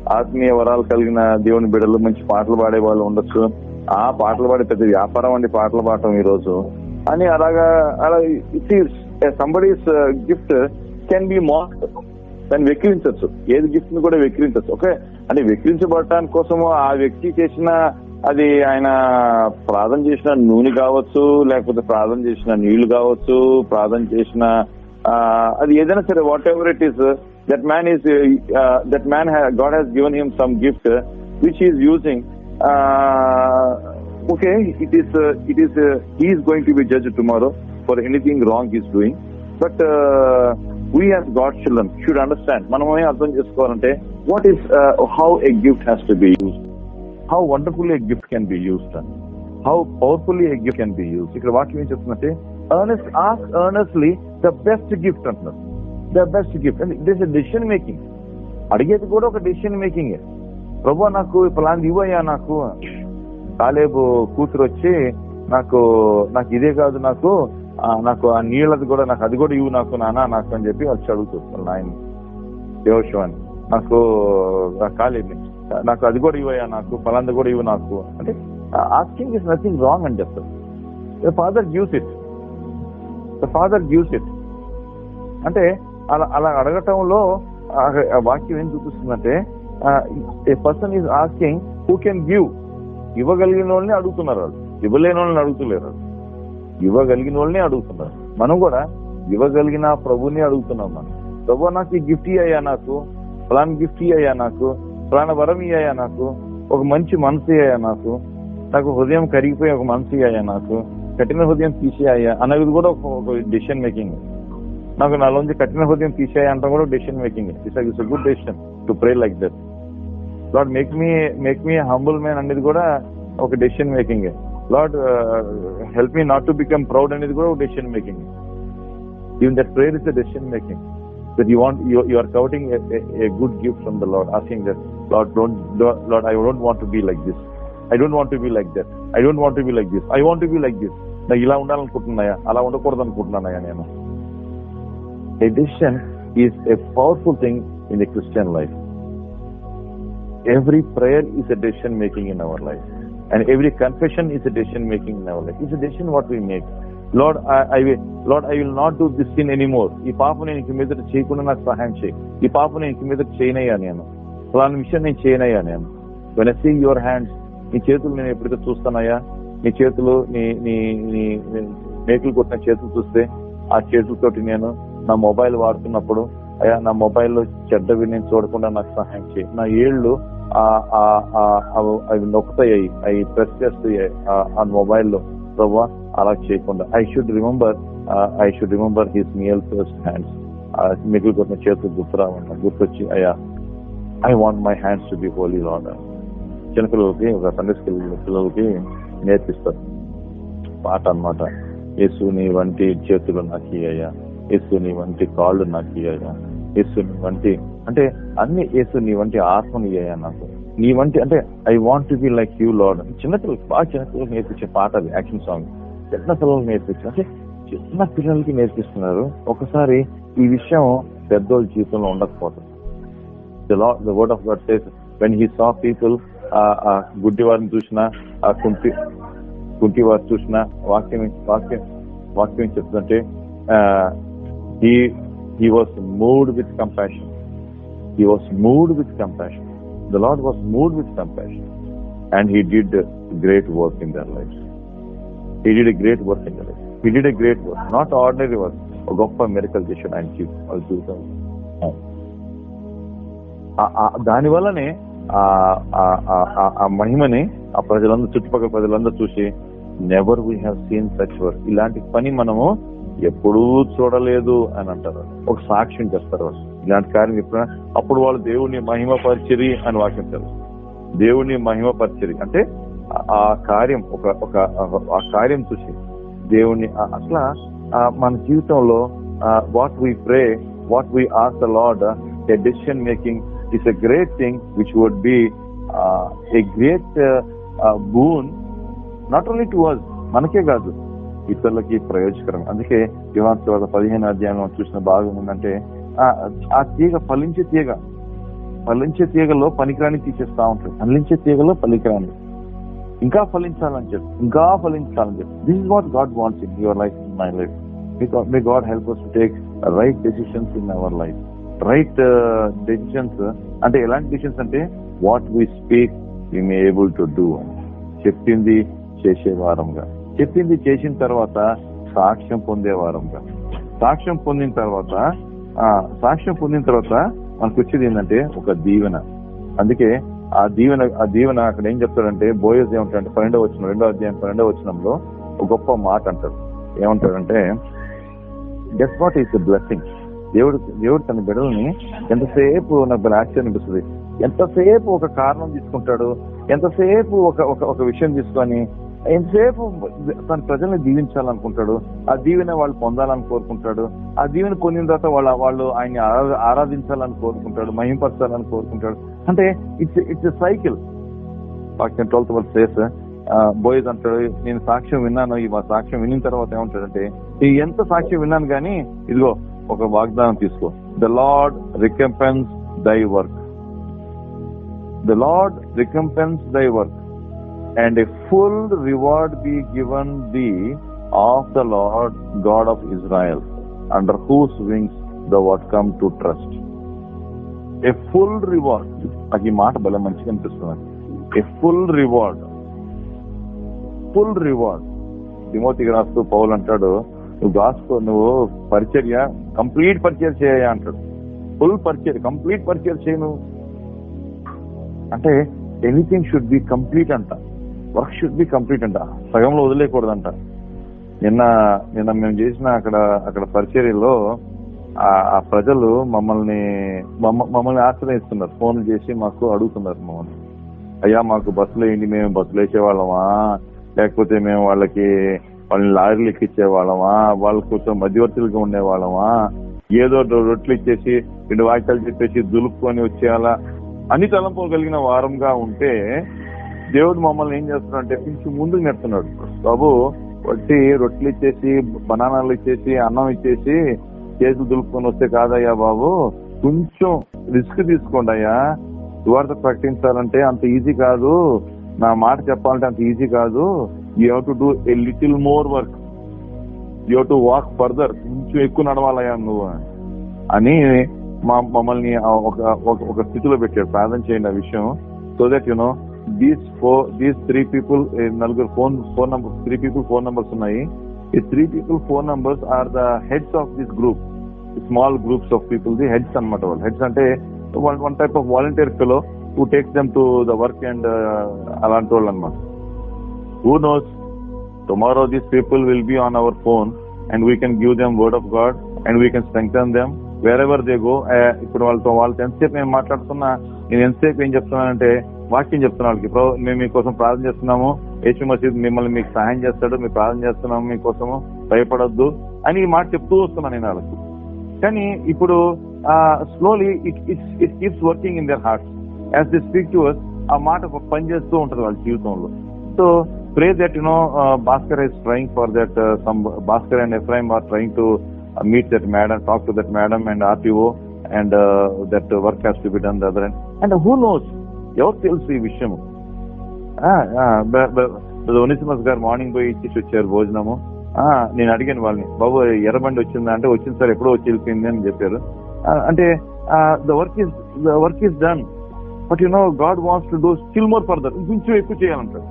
ఆత్మీయ వరాలు కలిగిన దేవుని బిడ్డలు మంచి పాటలు పాడే వాళ్ళు ఉండొచ్చు. ఆ పాటలు పాడే పెద్ద వ్యాపారం అండి పాటలు పాడటం ఈ రోజు అని అలాగా అలా it is somebody's gift can be mark దాన్ని వెక్కిరించవచ్చు ఏది గిఫ్ట్ని కూడా వెక్కిరించవచ్చు ఓకే? అంటే వెక్కిరించబడటానికి కోసము ఆ వ్యక్తి చేసిన అది ఆయన ప్రార్థన చేసిన నూనె కావచ్చు లేకపోతే ప్రార్థన చేసిన నీళ్ళు కావచ్చు ప్రార్థన చేసిన అది ఏదైనా సరే whatever it is that man is that man God has given him some gift which is using Uh, okay, it is uh, it is uh, he is going to be judged tomorrow for anything wrong he is doing. But uh, we as God's children should understand. మనం ఏం అర్థం చేసుకోవాలంటే what is how a gift has to be use how wonderful a gift can be used how powerfully a gift can be use ఇక్కడ వాక్యం ఏం చెప్తుందంటే earnest as earnestly the best gift అంటున్నారు. The best gift it is decision making అడిగేది కూడా ఒక decision making ప్రభు నాకు ఫలాంది ఇవ్వయ్యా నాకు. కాలేబు కూతురు వచ్చి నాకు నాకు ఇదే కాదు నాకు నాకు ఆ నీళ్ళది కూడా నాకు అది కూడా ఇవ్వు నాకు నానా నాకు అని చెప్పి వచ్చి అడుగుతుంది నాయన. అని. నాకు ఆ కాలేబుని నాకు అది కూడా ఇవ్వయ్యా నాకు ఫలాంది కూడా ఇవ్వు నాకు. అంటే ఆస్కింగ్ ఇస్ నథింగ్ రాంగ్ అని చెప్తారు. The father gives it the father gives it అంటే అలా అలా అడగటంలో వాక్యం ఏం చూపిస్తుందంటే a person is asking who can give ఇవ్వగలిగిన వాళ్ళని అడుగుతున్నారు వాళ్ళు. ఇవ్వలేని వాళ్ళని అడుగుతలేరు ఇవ్వగలిగిన వాళ్ళని అడుగుతున్నారు. మనం కూడా ఇవ్వగలిగిన ప్రభుని అడుగుతున్నాం మనం. ప్రభు నాకు ఈ గిఫ్ట్ అయ్యా నాకు. ప్లాన్ గిఫ్ట్ అయ్యా నాకు. ప్రాణ వరం ఇయ్యా నాకు. ఒక మంచి మనసు అయ్యా నాకు. నాకు హృదయం కరిగిపోయి ఒక మనసు అయ్యా నాకు. కఠిన హృదయం తీసేయ్యా అనేది కూడా ఒక డెసిషన్ మేకింగ్ నాకు నాలోంచి కఠిన హృదయం తీసేయ్యా అంటే కూడా decision making it's good decision to pray like that Lord make me make me humble man అనేది కూడా ఒక decision making Lord help me not to become proud అనేది కూడా ఒక decision making even that prayer is decision making that you want you are coveting a good gift from the Lord asking that Lord don't Lord I don't want be like this I don't want be like that I don't want be like this I want be like this నాకు ఇలా ఉండాలనుకుంటున్నాయా? అలా ఉండకూడదు అనుకుంటున్నానయా నేను decision is a powerful thing in the Christian life. Every prayer is a decision making in our life. And every confession is a decision making in our life. It's a decision what we make. Lord I Lord I will not do this sin anymore ఈ పాప నేను ఇంక మీద చేయకుండా నాకు సహాయం చేయి ఈ పాప నేను ఇంక మీద చేయనయ్యా నేను ఫలాని విషయం నేను చేయనయ్యా నేను when I see your hands నీ చేతులు నేను ఎప్పుడైతే చూస్తానయ్యా నీ చేతులు నీ నీ నీ మేకలు కొట్టిన చేతులు చూస్తే ఆ చేతులతోటి నేను నా మొబైల్ వాడుతున్నప్పుడు అయ్యా నా మొబైల్లో చెడ్డవి నేను చూడకుండా నాకు సహాయం చేయి. నా ఏళ్ళు అవి- అవి నొక్కుతాయి అవి ప్రెస్ చేస్తాయి ఆ- మొబైల్లో. ప్రభా అలా చేయకుండా. I should remember I should remember his nail pierced hands మిగిలి కొట్టిన చేతులు గుర్తురావంట గుర్తొచ్చి అయ్యా I want my hands to be holy Lord చిన్నపిల్లలకి ఒక సండే స్కూల్ పిల్లలకి నేర్పిస్తారు. పాట అన్నమాట. యేసుని వంటి చేతులు నాకు ఇయ్యా యేసుని వంటి కాళ్ళు నాకు యేసు నీ వంటి అంటే అన్ని యేసు నీ వంటి ఆత్మని అయ్యా నాకు. నీ వంటి అంటే I want to be like you Lord చిన్నపిల్లలకి బాగా చిన్నపిల్లలకి నేర్పించే పాట అది యాక్షన్ సాంగ్. చిన్న పిల్లలకి నేర్పించే అంటే చిన్న పిల్లలకి నేర్పిస్తున్నారు. ఒకసారి ఈ విషయం పెద్దోళ్ళ జీవితంలో ఉండకపోతుంది. The Lord, of word of when he when people గుడ్డివారిని గుడ్డి వారిని చూసిన ఆ కుంటి కుంటి వారు చూసిన వాక్యం వాక్యం వాక్యం చెప్తుంటే ఈ He was moved with compassion. He was moved with compassion. The Lord was moved with compassion. And He did great work in their life he did a great work in their life he did a great work. Not ordinary work ఒక గొప్ప medical చేశాడు ఆయన జీవితం వాళ్ళ జీవితం. ఆ- దాని వల్లనే ఆ- ఆ మహిమని ఆ ప్రజలందరూ చుట్టుపక్కల ప్రజలందరూ చూసి never we have seen such work ఇలాంటి పని మనము ఎప్పుడూ చూడలేదు అని అంటారు. ఒక సాక్ష్యం చేస్తారు వాళ్ళు. ఇలాంటి కార్యం ఎప్పుడైనా అప్పుడు వాళ్ళు దేవుని మహిమ పరిచరి అని వాకించారు దేవుని మహిమ పరిచరి అంటే ఆ- కార్యం ఒక ఒక ఆ కార్యం చూసి దేవుని అట్లా మన జీవితంలో what we pray what we ask the Lord a decision making is a great thing which would be uh, a great uh, uh, boon మనకే కాదు ఇతరులకి ప్రయోజకరం. అందుకే యువన్ తర్వాత పదిహేను అధ్యాయంలో చూసిన భాగం ఏంటంటే ఆ- తీగ ఫలించే తీగ ఫలించే తీగలో పనికిరాని తీసేస్తా ఉంటుంది ఫలించే తీగలో పనికిరాని. ఇంకా ఫలించాలని చెప్పి ఇంకా ఫలించాలని చెప్పి. This is what God wants in your life in my life may God help to take right decisions in our life right decisions అంటే ఎలాంటి డెసిషన్స్ అంటే what we speak we may able to do అని. చెప్పింది చేసే వారంగా. చెప్పింది చేసిన తర్వాత సాక్ష్యం పొందేవారంగా సాక్ష్యం పొందిన తర్వాత ఆ సాక్ష్యం పొందిన తర్వాత మనకు వచ్చేది ఏంటంటే ఒక దీవెన. అందుకే ఆ దీవెన ఆ దీవెన అక్కడ ఏం చెప్తాడంటే బోయస్ ఏమంటాడంటే పన్నెండవ వచ్చిన రెండో అధ్యాయం పన్నెండవ వచనంలో ఒక గొప్ప మాట అంటాడు. ఏమంటాడంటే డెస్ వాట్ ఈస్ బ్లెస్సింగ్ దేవుడు దేవుడు తన బిడ్డల్ని ఎంతసేపు నాకు భలే ఆశ్చర్యం అనిపిస్తుంది? ఎంతసేపు ఒక కారణం తీసుకుంటాడు? ఎంతసేపు ఒక ఒక ఒక విషయం తీసుకొని ఎంతసేపు తన ప్రజల్ని దీవించాలనుకుంటాడు ఆ దీవెన వాళ్ళు పొందాలని కోరుకుంటాడు ఆ దీవెన పొందిన తర్వాత వాళ్ళ వాళ్ళు ఆయన్ని ఆరాధించాలని కోరుకుంటాడు మహింపరచాలని కోరుకుంటాడు. అంటే ఇట్స్ ఇట్స్ ఎ సైకిల్ వాక్యం ట్వెల్త్ వర్స్ ప్లేస్ బోయ్స్ అంటాడు నేను సాక్ష్యం విన్నాను. ఈ మా సాక్ష్యం విన్న తర్వాత ఏమంటాడంటే ఈ ఎంత సాక్ష్యం విన్నాను కానీ ఇదిగో ఒక వాగ్దానం తీసుకో. The Lord recompense thy work the Lord recompense thy work and full reward be given thee of the Lord God of Israel under whose wings thou art come to trust a full reward నాకు ఈ మాట భలే మంచిగా అనిపిస్తుంది. A full reward full reward తిమోతికి రాస్తూ పౌలు అంటాడు నువ్వు గాస్కో నువ్వు పరిచర్య కంప్లీట్ పరిచర్య చేయ అంటాడు. ఫుల్ పరిచర్య కంప్లీట్ పరిచర్య చేయను అంటే ఎనీథింగ్ షుడ్ బి కంప్లీట్ అంట. వర్క్ షుడ్ బి కంప్లీట్ అంట. సగంలో వదిలేయకూడదంట. నిన్న నిన్న మేము చేసిన అక్కడ అక్కడ పరిచర్యలో ఆ- ప్రజలు మమ్మల్ని మమ్మ- మమ్మల్ని ఆశ్రయిస్తున్నారు. ఫోన్ చేసి మాకు అడుగుతున్నారు మమ్మల్ని. అయ్యా మాకు బస్సులు వేయండి మేము బస్సులు వేసేవాళ్ళమా? లేకపోతే మేము వాళ్ళకి వాళ్ళని లారీలు ఎక్కించే వాళ్ళమా కొంచెం మధ్యవర్తులుగా ఉండేవాళ్ళమా? ఏదో రొట్లు రొట్టెలు ఇచ్చేసి రెండు వాక్యాలు చెప్పేసి దులుపుకొని వచ్చేయాలా? అన్ని తలంపోగలిగిన వారంగా ఉంటే దేవుడు మమ్మల్ని ఏం చేస్తున్నాడంటే కొంచెం ముందుకు నెడుతున్నాడు. బాబు వచ్చి రొట్టెలు ఇచ్చేసి బనానాలు ఇచ్చేసి అన్నం ఇచ్చేసి చేతులు దులుపుకొని వస్తే కాదయ్యా బాబు కొంచెం రిస్క్ తీసుకోండి అయ్యా. సువార్త ప్రకటించాలంటే అంత ఈజీ కాదు. నా మాట చెప్పాలంటే అంత ఈజీ కాదు. You have to do a little more work you to walk further కొంచెం ఎక్కువ నడవాలయ్యా నువ్వు అని మా మమ్మల్ని ఒక ఒక- ఒక స్థితిలో పెట్టాడు. ప్రార్థన చేయండి ఆ విషయం. So that you know these four these three people నలుగురు phone phone number three people phone numbers ఉన్నాయి. ఈ three people phone numbers are the heads of this group small groups of people the heads అనమాట వాళ్ళు. Heads అంటే one one type of volunteer fellow who takes them to the work and అలాంటి వాళ్ళు అనమాట who knows tomorrow these people will be on our phone and we can give them word of God and we can strengthen them wherever they go ఇప్పుడు వాళ్ళతో వాళ్ళతో ఎంతసేపు నేను మాట్లాడుతున్నా నేను ఎంతసేపు ఏం చెప్తున్నానంటే వాక్యం చెప్తున్నా వాళ్ళకి. "ప్రభు, మేము మీకోసం ప్రార్థన చేస్తున్నాము. యేసు మసీద్ మిమ్మల్ని మీకు సహాయం చేస్తాడు. మేము ప్రార్థన చేస్తున్నాము మీకోసము. భయపడొద్దు అని ఈ మాట చెప్తూ వస్తున్నాను నేను వాళ్ళకి. కానీ ఇప్పుడు slowly it it keeps working in their heart as they speak to us ఆ మాట పనిచేస్తూ ఉంటది వాళ్ళ జీవితంలో. So pray that you know Bhaskar is trying for that some Bhaskar and Ephraim are trying to meet that madam talk to that madam and RTO and that work has to be done there and who knows ఎవరు తెలుసు ఈ విషయము? ఒనిసిమస్ గారు morning పోయి ఇచ్చేసి వచ్చారు భోజనము. ఆ, నేను అడిగాను వాళ్ళని బాబు ఎర్రబండి వచ్చిందా? అంటే వచ్చింది సార్ ఎప్పుడో వచ్చి వెళ్ళిపోయింది అని చెప్పారు. అంటే the work is the work is done but you know God wants to do still more further ఇంకొంచెం ఎక్కువ చేయాలంటారు.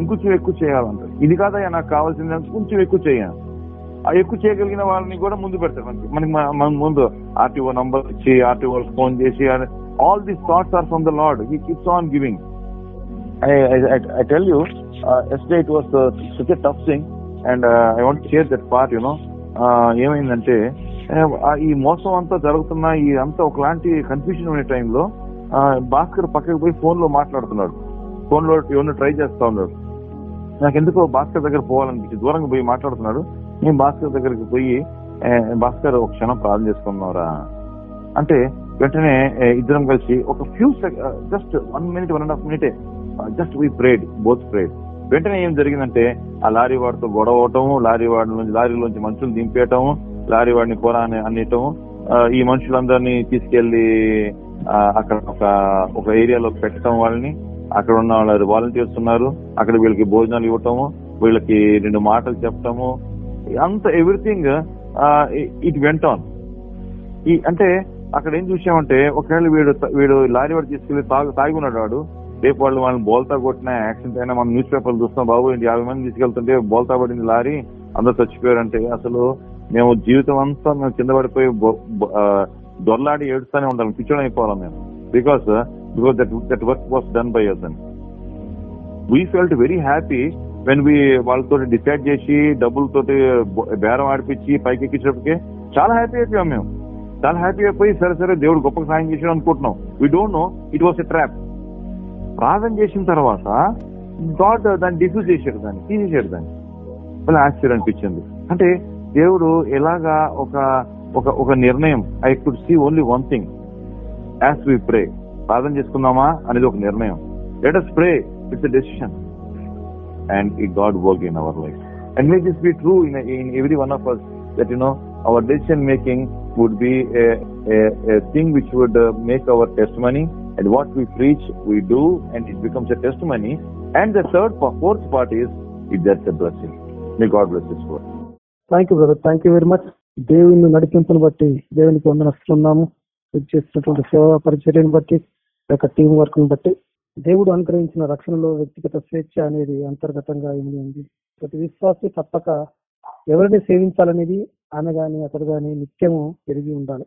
ఇంకొంచెం ఎక్కువ చేయాలంటారు. ఇది కాదయ్యా నాకు కావాల్సింది అని కొంచెం ఎక్కువ చేయాలి ఆ ఎక్కువ చేయగలిగిన వాళ్ళని కూడా ముందు పెడతారు. మనకి మనకి మన ముందు ఆర్టీఓ నంబర్ ఇచ్చి ఆర్టీఓ ఫోన్ చేసి all these thoughts are from the Lord. He keeps on giving I, I, I, tell you, uh, yesterday it was uh, such a tough thing, and uh, I want to share that part, you know. Uh, ఏమైందంటే ఈ మోసం అంతా జరుగుతున్న ఈ అంతా ఒకలాంటి confusion ఉండే టైంలో భాస్కర్ పక్కకి పోయి ఫోన్లో మాట్లాడుతున్నాడు. ఫోన్లో ఏమన్నా ట్రై చేస్తా ఉన్నాడు. నాకు ఎందుకో భాస్కర్ దగ్గర పోవాలనిపించి దూరంగా పోయి మాట్లాడుతున్నాడు. నేను భాస్కర్ దగ్గరికి పోయి భాస్కర్ ఒక క్షణం ప్రార్థన చేసుకున్నారా అంటే వెంటనే ఇద్దరం కలిసి ఒక few just one minute one and half మినిటే just we prayed both prayed వెంటనే ఏం జరిగిందంటే ఆ లారీ వాడితో గొడవ అవటము లారీ వాడి నుంచి లారీలోంచి మనుషులు దింపేయటము లారీ వాడిని కూర అని అన్నిటము ఈ మనుషులందరినీ తీసుకెళ్ళి అక్కడ ఒక ఒక ఏరియాలో పెట్టడం వాళ్ళని. అక్కడ ఉన్న వాళ్ళు వాలంటీర్స్ ఉన్నారు. అక్కడ వీళ్ళకి భోజనాలు ఇవ్వటము వీళ్ళకి రెండు మాటలు చెప్పటము. అంత ఎవ్రీథింగ్ ఇట్ వెంట ఆన్ ఈ అంటే అక్కడ ఏం చూసామంటే ఒకవేళ వీడు వీడు లారీ వాడు తీసుకెళ్ళి తాగు తాగి ఉన్నాడు వాడు రేపు వాళ్ళు వాళ్ళని బోల్తా కొట్టిన యాక్సిడెంట్ అయినా మనం న్యూస్ పేపర్లు చూస్తాం బాబు ఇంటి యాభై మంది తీసుకెళ్తుంటే బోల్తా పడింది లారీ అందరు చచ్చిపోయారంటే అసలు మేము జీవితం అంతా మేము కింద పడిపోయి దొరలాడి ఏడుస్తానే ఉండాలి పిచ్చోడం అయిపోవాలి మేము. Because because that that work was done by us అని we felt very happy when we వాళ్ళతో డిసైడ్ చేసి డబ్బులతోటి బేరం ఆడిపించి పైకి ఎక్కించినప్పటికే చాలా హ్యాపీ అయిపోయాం మేము. చాలా హ్యాపీ అయిపోయి సరే సరే దేవుడు గొప్ప సాయం చేసాడు అనుకుంటున్నాం. We don't know it was a trap ప్రార్థన చేసిన తర్వాత గాడ్ దాన్ని డిఫ్యూజ్ చేశాడు దాన్ని తీసేసాడు దాన్ని. మళ్ళీ ఆశ్చర్యం అనిపించింది. అంటే దేవుడు ఎలాగా ఒక ఒక ఒక నిర్ణయం I could see only one thing as we pray ప్రార్థన చేసుకుందామా అనేది ఒక నిర్ణయం. Let us pray it's decision and ఈ God work in our life and may this be true in in every one of us that you know our decision making would be a, a, a thing which would uh, make our testimony and what we preach we do and it becomes a testimony. And the third part, fourth part is it that's a blessing. May God bless this word. Thank you brother thank you very much దేవుని నడిపింపును బట్టి దేవునికి వందనస్తున్నాము మీరు చేసినటువంటి సేవా పరిచర్యను బట్టి యొక్క టీం వర్క్ను బట్టి దేవుడు అనుగ్రహించిన రక్షణలో వ్యక్తిగత స్వేచ్ఛ అనేది అంతర్గతంగా ఇమిడి ఉంది ప్రతి విశ్వాసి తప్పక ఎవరిని సేవించాలనేది ఆమె గాని అతడు గాని నిత్యము పెరిగి ఉండాలి.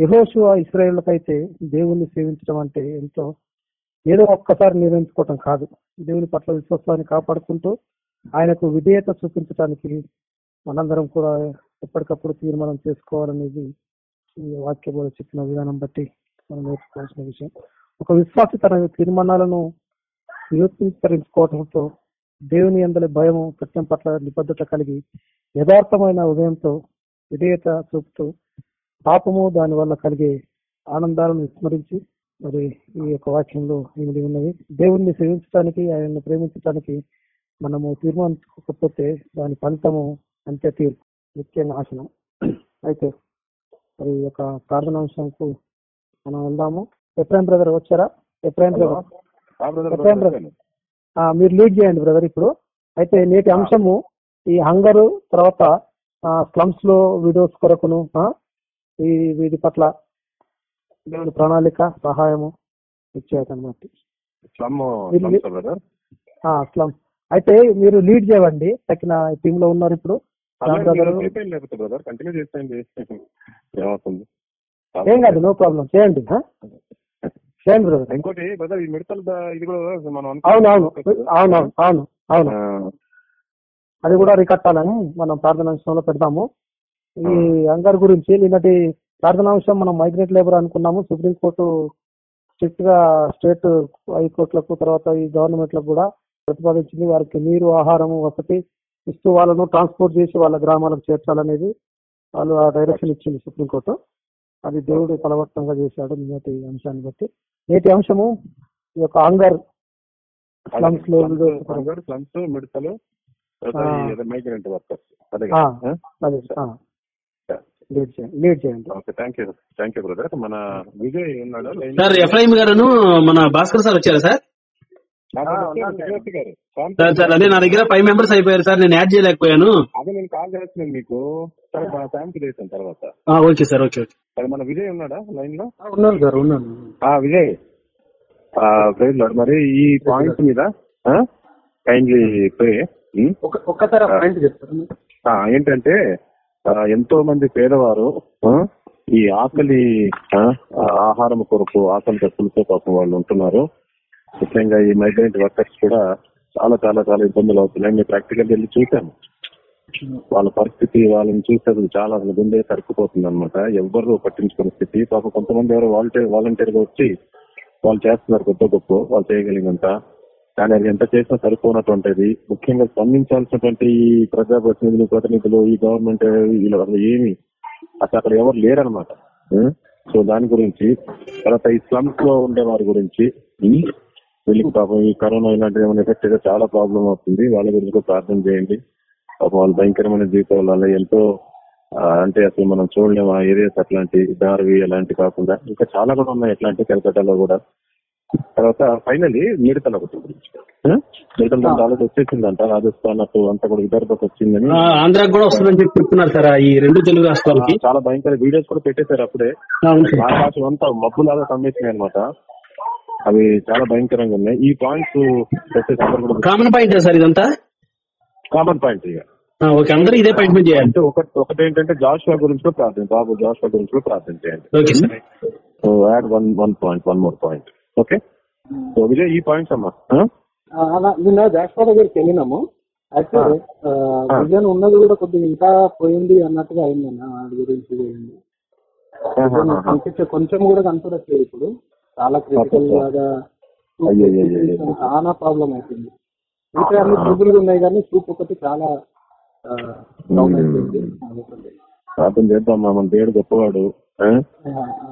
యహోశివ ఇస్రాయేళ్ళకైతే దేవుణ్ణి సేవించడం అంటే ఎంతో ఏదో ఒక్కసారి నిర్వహించుకోవటం కాదు. దేవుని పట్ల విశ్వాసాన్ని కాపాడుకుంటూ ఆయనకు విధేయత చూపించడానికి మనందరం కూడా ఎప్పటికప్పుడు తీర్మానం చేసుకోవాలనేది ఈ వాక్య బోధ చెప్పిన విధానం బట్టి మనం నేర్చుకోవాల్సిన విషయం. ఒక విశ్వాసి తన తీర్మానాలను నిరూపించుకోవడంతో దేవుని అందరి భయము సత్యం పట్ల నిబద్ధత కలిగి యథార్థమైన ఉదయంతో విధేయత చూపుతూ పాపము దాని వల్ల కలిగే ఆనందాలను విస్మరించి మరి ఈ యొక్క వాక్యంలో ఇమిడి ఉన్నది? దేవుణ్ణి సేవించడానికి ఆయన్ని ప్రేమించడానికి మనము తీర్మానించుకోకపోతే దాని ఫలితము అంత్య తీర్పు. నిత్య నాశనం అయితే మరి ఈ యొక్క ప్రార్థనాంశంకు మనం వెళ్దాము. ఎప్రాయిం బ్రదర్ వచ్చారా? Ephraim brother. ఎప్రాయిం బ్రదర్ మీరు లీడ్ చేయండి బ్రదర్ ఇప్పుడు. అయితే నేటి అంశము ఈ హంగరు తర్వాత స్లమ్స్లో వీడియోస్ కొరకును ఈ వీటి పట్ల దేవుని ప్రణాళిక సహాయము స్లమ్స్ బ్రదర్ స్లమ్ అయితే మీరు లీడ్ చేయండి తగిన టీమ్లో ఉన్నారు ఇప్పుడు. ఏం కాదు నో ప్రాబ్లం చేయండి? చేయండి బ్రదర్ ఇంకోటి బ్రదర్ ఈ మిడతల ద- ఇది కూడా మనం అవును అవును అవును అవును. అవును అది కూడా రికట్టాలని మనం ప్రార్థనాంశంలో పెడతాము. ఈ అంగర్ గురించి నిన్నటి ప్రార్థనాంశం మనం మైగ్రేట్ లేబర్ అనుకున్నాము. సుప్రీంకోర్టు స్ట్రిక్ట్గా స్టేట్ హైకోర్టులకు తర్వాత ఈ గవర్నమెంట్లకు కూడా ప్రతిపాదించింది. వారికి నీరు ఆహారము వసతి ఇస్తూ వాళ్ళను ట్రాన్స్పోర్ట్ చేసి వాళ్ళ గ్రామాలకు చేర్చాలనేది వాళ్ళు ఆ డైరెక్షన్ ఇచ్చింది సుప్రీంకోర్టు అది దేవుడు బలవత్తంగా చేశాడు నిన్నటి అంశాన్ని బట్టి. నేటి అంశము ఈ యొక్క అంగర్ స్లమ్స్లో స్లమ్స్ మిడతలు. Migrant workers. లీడ్ చేయండి okay thank you thank you brother మన విజయ్ ఉన్నాడా? లైన్ సార్ ఎఫ్ఐఎం గారును మన భాస్కర్ సార్ వచ్చారా సార్? గారు. సార్ అదే నా దగ్గర ఫైవ్ మెంబర్స్ అయిపోయారు సార్ నేను యాడ్ చేయలేకపోయాను. అదే నేను కాల్ చేస్తున్నాను మీకు. తర్వాత. ఆ, ఓకే సార్ ఓకే ఓకే. సరే మన విజయ్ ఉన్నాడా లైన్లో? ఉన్నాను సార్ ఉన్నాను ఆ విజయ్. మరి ఈ పాయింట్ మీద కైండ్లీ ప్రే ఏంటంటే ఎంతో మంది పేదవారు ఈ ఆకలి ఆహారం కొరకు ఆకలి దప్పులతో పాపం వాళ్ళు ఉంటున్నారు. ముఖ్యంగా ఈ మైగ్రెంట్ వర్కర్స్ కూడా చాలా చాలా చాలా ఇబ్బందులు అవుతున్నాయి. మేము ప్రాక్టికల్ వెళ్ళి చూసాము వాళ్ళ పరిస్థితి వాళ్ళని చూస్తే చాలా గుండె తరుక్కుపోతుంది అనమాట ఎవరు పట్టించుకునే స్థితి. పాప కొంతమంది ఎవరు వాలంటీర్ వాలంటీర్గా వచ్చి వాళ్ళు చేస్తున్నారు కొత్త గొప్ప. వాళ్ళు చేయగలిగినంత కానీ అది ఎంత చేసినా సరిపోనటువంటిది. ముఖ్యంగా స్పందించాల్సినటువంటి ఈ ప్రజాప్రతినిధులు ప్రతినిధులు ఈ గవర్నమెంట్ వీళ్ళు ఏమి అసలు అక్కడ ఎవరు లేరనమాట సో దాని గురించి తర్వాత ఈ స్లమ్స్లో ఉండే వారి గురించి వీళ్ళకి పాపం ఈ కరోనా ఇలాంటి ఏమైనా ఎఫెక్ట్ అయితే చాలా ప్రాబ్లం అవుతుంది. వాళ్ళ గురించి కూడా ప్రార్థన చేయండి. పాపం వాళ్ళు భయంకరమైన జీవితాలు ఎంతో అంటే అసలు మనం చూడలేము ఆ ఏరియాస్ అట్లాంటి దారివి అలాంటి కాకుండా. ఇంకా చాలా కూడా ఉన్నాయి అట్లాంటి కలకట్టాలో కూడా. తర్వాత ఫైనలీ మిడతల ఒకటి గురించి? మిడతల ఆల్రెడీ వచ్చేసిందంట. రాజస్థాన్ అటు అంతా కూడా విదర్భకు వచ్చిందని. ఆ, ఆంధ్రాకి కూడా వస్తుందని చెప్పి చెప్తున్నారు సార్. ఈ రెండు తెలుగు రాష్ట్రాలకి. చాలా భయంకర వీడియోస్ కూడా పెట్టేశారు అప్పుడే. ఆకాశం అంతా మబ్బులాగా కమ్మేసినాయి అనమాట అవి చాలా భయంకరంగా ఉన్నాయి. ఈ పాయింట్స్ కామన్ పాయింట్ సార్ ఇదంతా? కామన్ పాయింట్ ఇక. ఆ, ఓకే. అందరూ ఇదే పాయింట్ మీద చేయాలి. అంటే ఒకటి ఒకటి ఏంటంటే జాషువా గురించి కూడా ప్రార్థన బాబు జాషువా గురించి కూడా ప్రార్థన చేయండి. Okay sir. So add one one point one more point okay. So Vijay ఈ పాయింట్స్ అమ్మా. నిన్న జాస్పా దగ్గరికి వెళ్ళినాము. ఆ. విజన్ ఉన్నది కూడా కొద్దిగా ఇంకా పోయింది అన్నట్టుగా అయిందన్న వాడి గురించి పోయింది. కనిపించే కొంచెం కూడా కనపడట్లేదు ఇప్పుడు. చాలా క్రిటికల్ లాగా. చాలా ప్రాబ్లం అవుతుంది ఇంకా అన్ని ట్రిబుల్ ఉన్నాయి కానీ చూపు ఒకటి చాలా అయిపోయింది. ప్రార్థన చేద్దాం మన దేవుడు గొప్పవాడు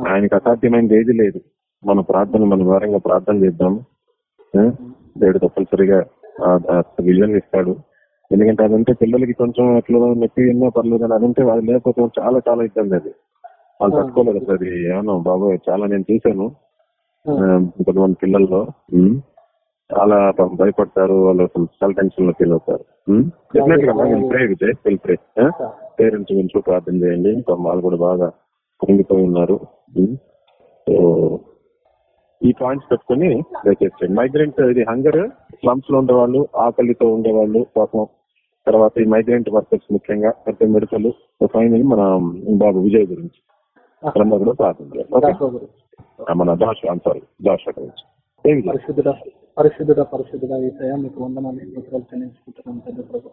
ఆయనకి అసాధ్యమైనది ఏది లేదు. మన ప్రార్థన మన వారంగా ప్రార్థన చేద్దాం. ఆ? దేవుడు తప్పనిసరిగా విజయం ఇస్తాడు. ఎందుకంటే అదంటే పిల్లలకి కొంచెం ఎట్లా నొప్పి ఎన్నో పర్లేదు అని అదంటే అది లేకపోతే చాలా చాలా ఇబ్బంది అది. వాళ్ళు తట్టుకోలేదు అది. ఏమన్నా బాబోయ్ చాలా నేను చూశాను. కొంతమంది పిల్లల్లో. చాలా భయపడతారు. వాళ్ళు చాలా టెన్షన్లో ఫీల్ అవుతారు. డెఫినెట్గా మేము pray Vijay fill pray parents గురించి ప్రార్థన చేయండి. వాళ్ళు కూడా బాగా కుంగిపోయి ఉన్నారు. సో ఈ పాయింట్స్ పెట్టుకుని దయచేసి మైగ్రెంట్ ఇది హంగర్ స్లమ్స్లో ఉండేవాళ్ళు ఆకలితో ఉండేవాళ్ళు పాపం తర్వాత ఈ మైగ్రెంట్ వర్కర్స్ ముఖ్యంగా పెద్ద మిడతలు ఫైనల్ మన బాబు విజయ్ గురించి. కూడా ప్రార్థన మన దాష్ సారీ దాష్ గురించి? పరిశుద్ధుడ పరిశుద్ధుడ పరిశుద్ధుడ ఈసయ మీకు వందనాలు స్తోత్రాలు చెల్లించుకుంటున్నాం తండ్రి ప్రభు.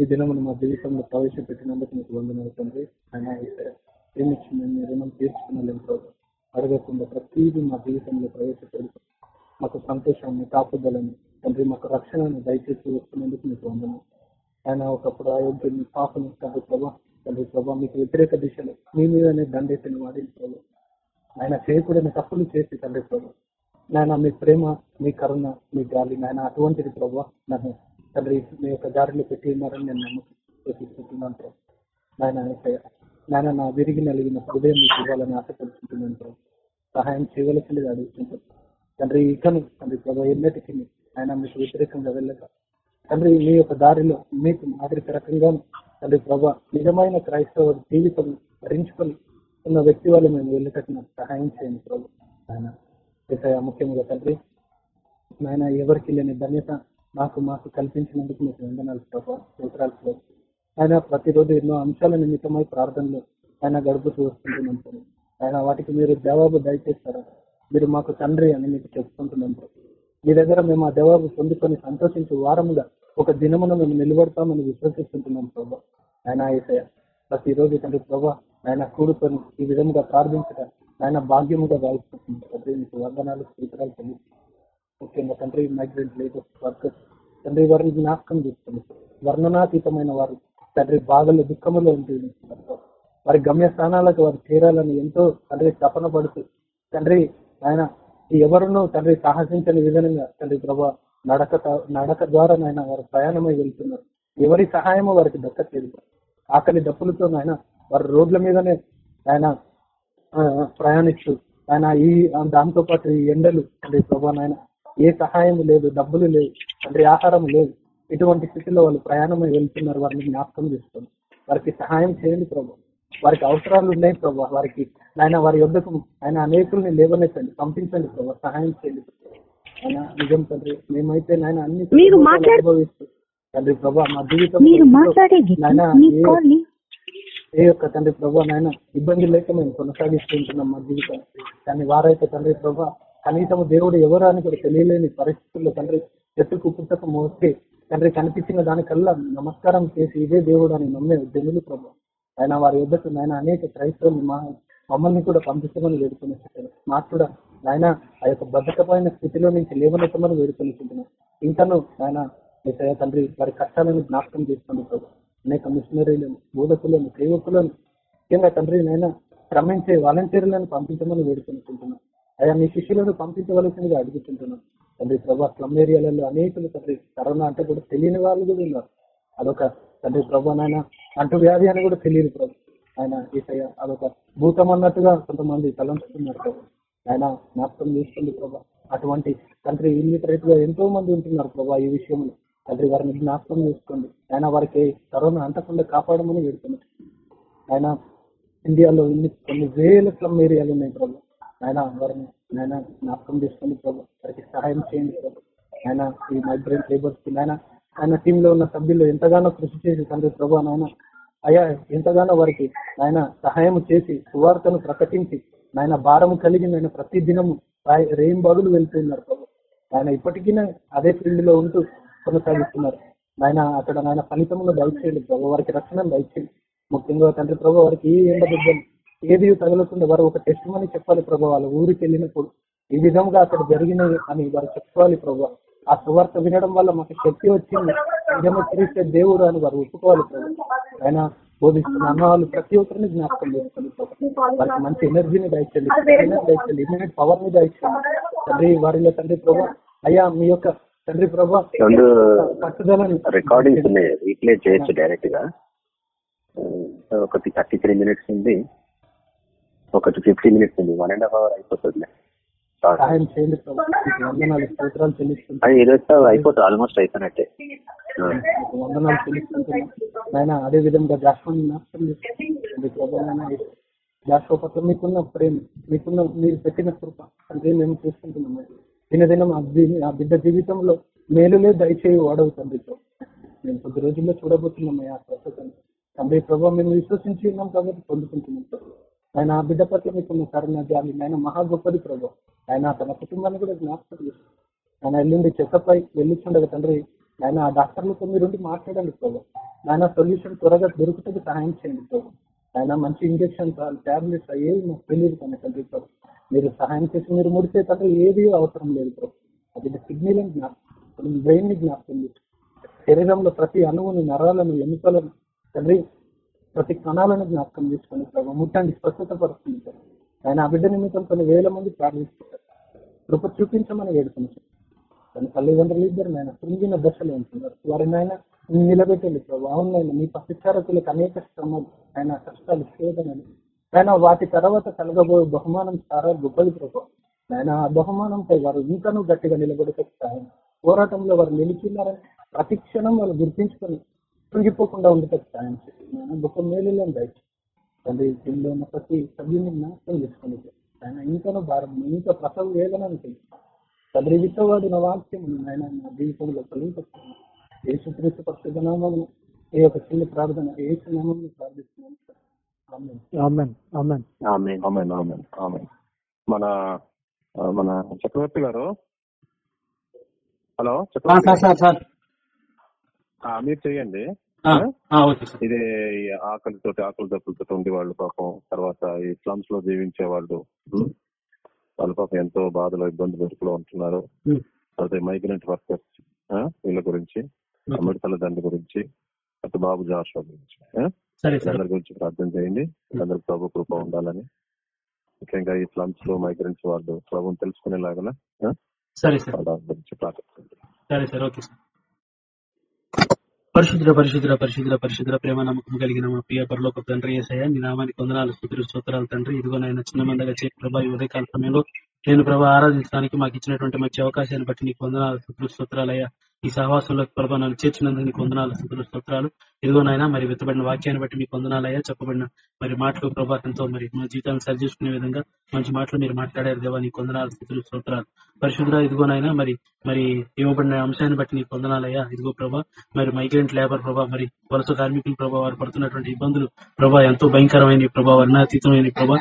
ఈ దినమును మా జీవితంలో ప్రవేశపెట్టినందుకు మీకు వందనాలు తండ్రి. అయినా ఈసయ మీ రుణం తీర్చుకున్నాం జరగకుండా ప్రతిదీ మా జీవితంలో ప్రవేశపెడుతూ మాకు సంతోషాన్ని కాపుదలని తండ్రి మాకు రక్షణను దయచేసి వస్తున్నందుకు మీకు వందను ఆయన ఒకప్పుడు అయోగ్యుని పాపను తండ్రి ప్రభా తండ్రి ప్రభా మీకు వ్యతిరేక దిశలో మీ మీదనే దండేసిన వాడిని ప్రభు. ఆయన చేయకూడని తప్పులు చేసి తండ్రి ప్రభు. నాయన మీ ప్రేమ మీ కరుణ మీ గాలి నాయన అటువంటిది ప్రభు నన్ను తండ్రి మీ యొక్క దారిలో పెట్టి ఉన్నారని నేను నమ్మకం ప్రభు నాయన నాయన నా విరిగి నలిగిన హృదయం మీకు ఇవ్వాలని ఆశపడుతుంటున్నాను ప్రభు. సహాయం చేయవలసిందిగా అడుగుతున్నాడు తండ్రి ఇకను తండ్రి ప్రభావ ఎన్నటికి ఆయన మీకు వ్యతిరేకంగా వెళ్ళక తండ్రి మీ యొక్క దారిలో మీకు మాదిరికరకంగా తండ్రి ప్రభా నిజమైన క్రైస్తవ జీవితం భరించుకొని ఉన్న వ్యక్తి వాళ్ళు మేము వెళ్ళేటట్టు సహాయం చేయండి ప్రభు. ఆయన ముఖ్యంగా తండ్రి ఆయన ఎవరికి లేని ధన్యత నాకు మాకు కల్పించినందుకు మీకు వందనాలు ప్రభావ సూత్రాలు ప్రభు. ఆయన ప్రతిరోజు ఎన్నో అంశాల నిమిత్తమై ప్రార్థనలు ఆయన గడుపుతూ వస్తుంటున్నాం ఆయన వాటికి మీరు జవాబు దయచేస్తారా? మీరు మాకు తండ్రి అని మీకు చెప్పుకుంటున్నాం మీ దగ్గర మేము ఆ జవాబు పొందుకొని సంతోషించే వారముగా ఒక దినమున మేము నిలబడతామని విశ్వసిస్తుంటున్నాం ప్రభా. ఆయన ఏసయ ప్రతిరోజు తండ్రి ప్రభా ఆయన కూడుకొని ఈ విధంగా ప్రార్థించడం ఆయన భాగ్యముగా భావిస్తుంది తండ్రి మీకు వందనాలు స్వీకరాలు ముఖ్యంగా తండ్రి మైగ్రెంట్ లేబర్స్ వర్కర్స్ తండ్రి వారిని జ్ఞాపకం చేస్తుంది వర్ణనాతీతమైన వారు తండ్రి బాధలు దుఃఖములో ఉంటుంది వారి గమ్య స్థానాలకు వారు చేరాలని ఎంతో తండ్రి తపన పడుతూ తండ్రి ఆయన ఎవరునూ తండ్రి సాహసించని విధంగా తండ్రి ప్రభా నడక నడక ద్వారా నాయన వారు ప్రయాణమై వెళ్తున్నారు. ఎవరి సహాయమో వారికి దక్కట్లేదు. ఆకలి దప్పులతో నాయన వారి రోడ్ల మీదనే ఆయన ప్రయాణించు. ఆయన ఈ దాంతో పాటు ఈ ఎండలు తండ్రి ప్రభా నాయన ఏ సహాయం లేదు డబ్బులు లేవు తండ్రి ఆహారం లేదు ఇటువంటి స్థితిలో వాళ్ళు ప్రయాణమై వెళ్తున్నారు వారిని జ్ఞాపకం చేస్తుంది వారికి సహాయం చేయండి ప్రభు. వారికి అవసరాలు ఉన్నాయి ప్రభు. వారికి ఆయన వారి యొద్దకు ఆయన అనేకుల్ని లేవనెత్తండి పంపించండి ప్రభు. సహాయం చేయండి ఆయన నిజం తండ్రి మేమైతే నాయన అన్ని అనుభవిస్తూ తండ్రి ప్రభా మా జీవితం ఏ- యొక్క తండ్రి ప్రభా నాయన ఇబ్బంది లేక మేము కొనసాగిస్తుంటున్నాం మా జీవితం. కానీ వారైతే తండ్రి ప్రభా కనీసం దేవుడు ఎవరు అని కూడా తెలియలేని పరిస్థితుల్లో తండ్రి చెట్టుకు పుట్టక మోస్తే తండ్రి కనిపించిన దానికల్లా నమస్కారం చేసి ఇదే దేవుడు అని నమ్మే జనులు ప్రభా. ఆయన వారి యుద్ధకు నాయన అనేక క్రైస్తవులు మా మమ్మల్ని కూడా పంపించమని వేడుకొని మాకు కూడా ఆయన ఆ యొక్క బద్ధకమైన స్థితిలో నుంచి లేవనెత్తమని వేడుకొని ఇంకాను ఆయన ఏసయ్య తండ్రి వారి కష్టాలను జ్ఞాపకం చేసుకోండి ప్రభు అనేక మిషనరీలను బోధకులను సేవకులను ముఖ్యంగా తండ్రి నైనా శ్రమించే వాలంటీర్లను పంపించమని వేడుకుంటున్నాం అయ్యా మీ శిష్యులను పంపించవలసిందిగా అడుగుతుంటున్నాం తండ్రి ప్రభా స్లమ్ ఏరియాలలో అనేకలు తండ్రి కరోనా అంటే కూడా తెలియని వాళ్ళు కూడా ఉన్నారు. అదొక తండ్రి ప్రభా నాయన అంటు వ్యాధి అని కూడా తెలియదు ప్రభు. ఆయన ఈసయ అదొక భూతం అన్నట్టుగా కొంతమంది తలంచుతున్నారు ప్రభు. ఆయన జ్ఞాపకం చేస్తుంది ప్రభా. అటువంటి తండ్రి ఇన్విటరేట్గా ఎంతో మంది ఉంటున్నారు ప్రభా ఈ విషయంలో. తండ్రి వారిని జ్ఞాపకం చేసుకోండి ఆయన వారికి కరోనా అంటకుండా కాపాడమని వేడుకున్నాం ఆయన ఇండియాలో ఇన్ని కొన్ని వేల స్లమ్ ఏరియాలు ఉన్నాయి ప్రభు. ఆయన వారిని ఆయన జ్ఞాపకం చేసుకోండి ప్రభు. వారికి సహాయం చేయండి ప్రభు. ఆయన ఈ మైగ్రెంట్ లేబర్స్కి ఆయన ఆయన టీమ్లో ఉన్న సభ్యులు ఎంతగానో కృషి చేసి తండ్రి ప్రభు నాయన అయ్యా ఎంతగానో వారికి ఆయన సహాయం చేసి సువార్తను ప్రకటించి ఆయన భారము కలిగి నేను ప్రతి దినము రేం బాగులు వెళ్తున్నారు ప్రభు. ఆయన ఇప్పటికీ అదే ఫీల్డ్లో ఉంటూ కొనసాగిస్తున్నారు. ఆయన అక్కడ ఆయన ఫలితంలో దయచేయండి ప్రభు వారికి రక్షణ దయచేయండి. ముఖ్యంగా తండ్రి ప్రభు వారికి ఏ ఎండ దెబ్బలు ఏది తగలకుండా వారు ఒక టెస్ట్ మని చెప్పాలి ప్రభు వాళ్ళ ఊరికి వెళ్ళినప్పుడు. ఈ విధంగా అక్కడ జరిగినవి అని వారు చెప్పుకోవాలి ప్రభు. ఆ సువార్త వినడం వల్ల మాకు శక్తి వచ్చింది. నిజంగా దేవుడు అని వారు ఒప్పుకోవాలి ఆయన బోధిస్తున్న అన్న వాళ్ళు ప్రతి ఒక్కరిని జ్ఞాపకం చేసుకోండి వారికి మంచి ఎనర్జీని దయచండి దయచండి ఇమ్యూనిట్ పవర్ని దయచండి తండ్రి వారిలో తండ్రి ప్రభా. అయ్యా మీ యొక్క తండ్రి ప్రభా రెండు పట్టుదలని రికార్డింగ్స్ ఉన్నాయి. రీప్లే చేయొచ్చు డైరెక్ట్గా. ఒకటి థర్టీ త్రీ మినిట్స్ ఉంది. ఒకటి ఫిఫ్టీ మినిట్స్ ఉంది. వన్ అండ్ హాఫ్ అవర్ అయిపోతుంది సహాయం చేయండి వందనాలు స్తోత్రాలు చెల్లిస్తుంటాం అది ఈ అయిపోతుంది ఆల్మోస్ట్ అయిపోయినట్టే. వందనాలు చెల్లిస్తుంటున్నాం నాయన అదే విధంగా జాస్వాన్ని జ్ఞాపకం చేసుకోండి తండ్రి ప్రభా నాయన జాస్వా పట్ల మీకున్న ప్రేమ మీకున్న మీరు పెట్టిన కృప అంటే మేము చూసుకుంటున్నాం దినదినం ఆ బిడ్డ జీవితంలో మేలులే దయచేయి వాడవు తండ్రి ప్రభా. మేము కొద్ది రోజుల్లో చూడబోతున్నాం ఆ స్వస్థతను తండ్రి ప్రభావ మేము విశ్వసించి ఉన్నాం కాబట్టి పొందుకుంటున్నాం ఆయన ఆ బిడ్డ పట్ల మీకున్న కరుణ జాలి ఆయన మహా గొప్పది ప్రభు. ఆయన తన కుటుంబాన్ని కూడా జ్ఞాపకం చేస్తారు ఆయన ఎల్లుండి చెకప్ అయి వెళ్ళిచుండగా తండ్రి ఆయన ఆ డాక్టర్లతో మీరుండి మాట్లాడండి ప్రభు. ఆయన సొల్యూషన్ త్వరగా దొరుకుతుంది సహాయం చేయండి ప్రభు. ఆయన మంచి ఇంజక్షన్ టాబ్లెట్స్ ఏవి మాకు తెలియదు కానీ తండ్రి ప్రభు. మీరు సహాయం చేసి మీరు ముడితే తండ్రి ఏది అవసరం లేదు ప్రభు. అది కిడ్నీలను జ్ఞాపకం బ్రెయిన్ని జ్ఞాపకం శరీరంలో ప్రతి అణువుని నరాలను ఎముకలను తండ్రి ప్రతి కణాలను జ్ఞాపకం చేసుకుని ప్రభు ముట్టండి స్వచ్ఛత పరుస్తుంది ఆయన ఆ బిడ్డ నిమిత్తం కొన్ని వేల మంది ప్రార్థిస్తారు కృప చూపించమని వేడుకుంటారు తన తల్లిదండ్రులు ఇద్దరు నాయన కృంగిన దశలో ఉంటున్నారు. వారిని ఆయన నిలబెట్టండి ప్రభు. అవునైనా మీ పసిచారకులకు అనేక శ్రమలు ఆయన కష్టాలు శోధనలు ఆయన వాటి తర్వాత కలగబోయే బహుమానం చాలా గొప్పది ప్రభు. ఆయన ఆ బహుమానంపై వారు ఇంకనూ గట్టిగా నిలబడితే ఆయన పోరాటంలో వారు నిలిచిన్నారని ప్రతి క్షణం వాళ్ళు గుర్తించుకొని కృంగిపోకుండా ఉండటం సాయం ఆయన గొప్ప మేలులను దయచేసి తండ్రి దీనిలో ఉన్న ప్రతి సభ్యుని నాశనం చేసుకుని ఆయన ఇంకనూ భారం ఇంకా ప్రసవ వేదనని తెలుసు. తండ్రి విత్తవాడిన వాక్యం ఆయన నా జీవితంలో కలిగిపోతుంది యేసుక్రీస్తు పరిశుద్ధ నామమును ఈ యొక్క చిన్న ప్రార్థన ఏసు నామమును ప్రార్థిస్తున్నాను. ఆమేన్. ఆమెన్. ఆమెన్. ఆమె ఆమెన్. ఆమెన్. ఆమెన్. మన మన చక్రవర్తి గారు? హలో చక్రవర్తి? మీరు చెయ్యండి. ఇదే ఈ ఆకలితోటి ఆకలి దప్పులతో ఉండే వాళ్ళు పాపం. తర్వాత ఈ స్లమ్స్లో జీవించే వాళ్ళు? వాళ్ళు పాపం ఎంతో బాధలో ఇబ్బంది పెట్టుకులో ఉంటున్నారు. అదే మైగ్రెంట్ వర్కర్స్ వీళ్ళ గురించి ఓకే. మిడతల దండ గురించి అటు బాబు జాషువా గురించి వీళ్ళందరి గురించి ప్రార్థన చేయండి. అందరి ప్రభు కృప ఉండాలని. ముఖ్యంగా ఈ స్లమ్స్లో మైగ్రెంట్స్ వాళ్ళు ప్రభుని తెలుసుకునేలాగా సరే సార్. వాళ్ళ గురించి ప్రార్థించండి. సరే సార్ ఓకే సార్. పరిశుద్ర పరిశుద్ర పరిశుద్ర పరిశుద్ర ప్రేమ నమ్మకం కలిగిన మా ప్రియ పరలోక తండ్రి ఏసయ్య మీ నామానికి వందనాలు స్థుతులు స్తోత్రాలు తండ్రి. ఇదిగో నాయన చిన్న మందగా చేతి ప్రభా ఈ ఉదయకాల సమయంలో నేను ప్రభా ఆరాధించడానికి మాకు ఇచ్చినటువంటి మంచి అవకాశాన్ని బట్టి నీకు వందనాలు స్థుతులు స్తోత్రాలయ్యా ఈ సహవాసంలో ప్రభా నన్ను చేర్చినందుకు నీకు వందనాలు స్థుతులు స్తోత్రాలు. ఇదిగో మరి విత్తబడిన వాక్యాన్ని బట్టి మీకు వందనాలయ్యా. చెప్పబడిన మరి మాటలు ప్రభా ఎంతో మరి మా జీవితాన్ని సరిచేసుకునే విధంగా మంచి మాటలు మీరు మాట్లాడారు. దేవా నీకు వందనాలు స్థుతులు స్తోత్రాలు. పరిశుద్ధ ఇదిగో నాయన మరి మరి ఇవ్వబడిన అంశాన్ని బట్టి నీకు వందనాలయ్యా. ఇదిగో ప్రభా మరి మైగ్రెంట్ లేబర్ ప్రభా మరి వలస కార్మికులు ప్రభా వారు పడుతున్నటువంటి ఇబ్బందులు ప్రభా ఎంతో భయంకరమైన ప్రభా వర్ణాతీతమైన ప్రభా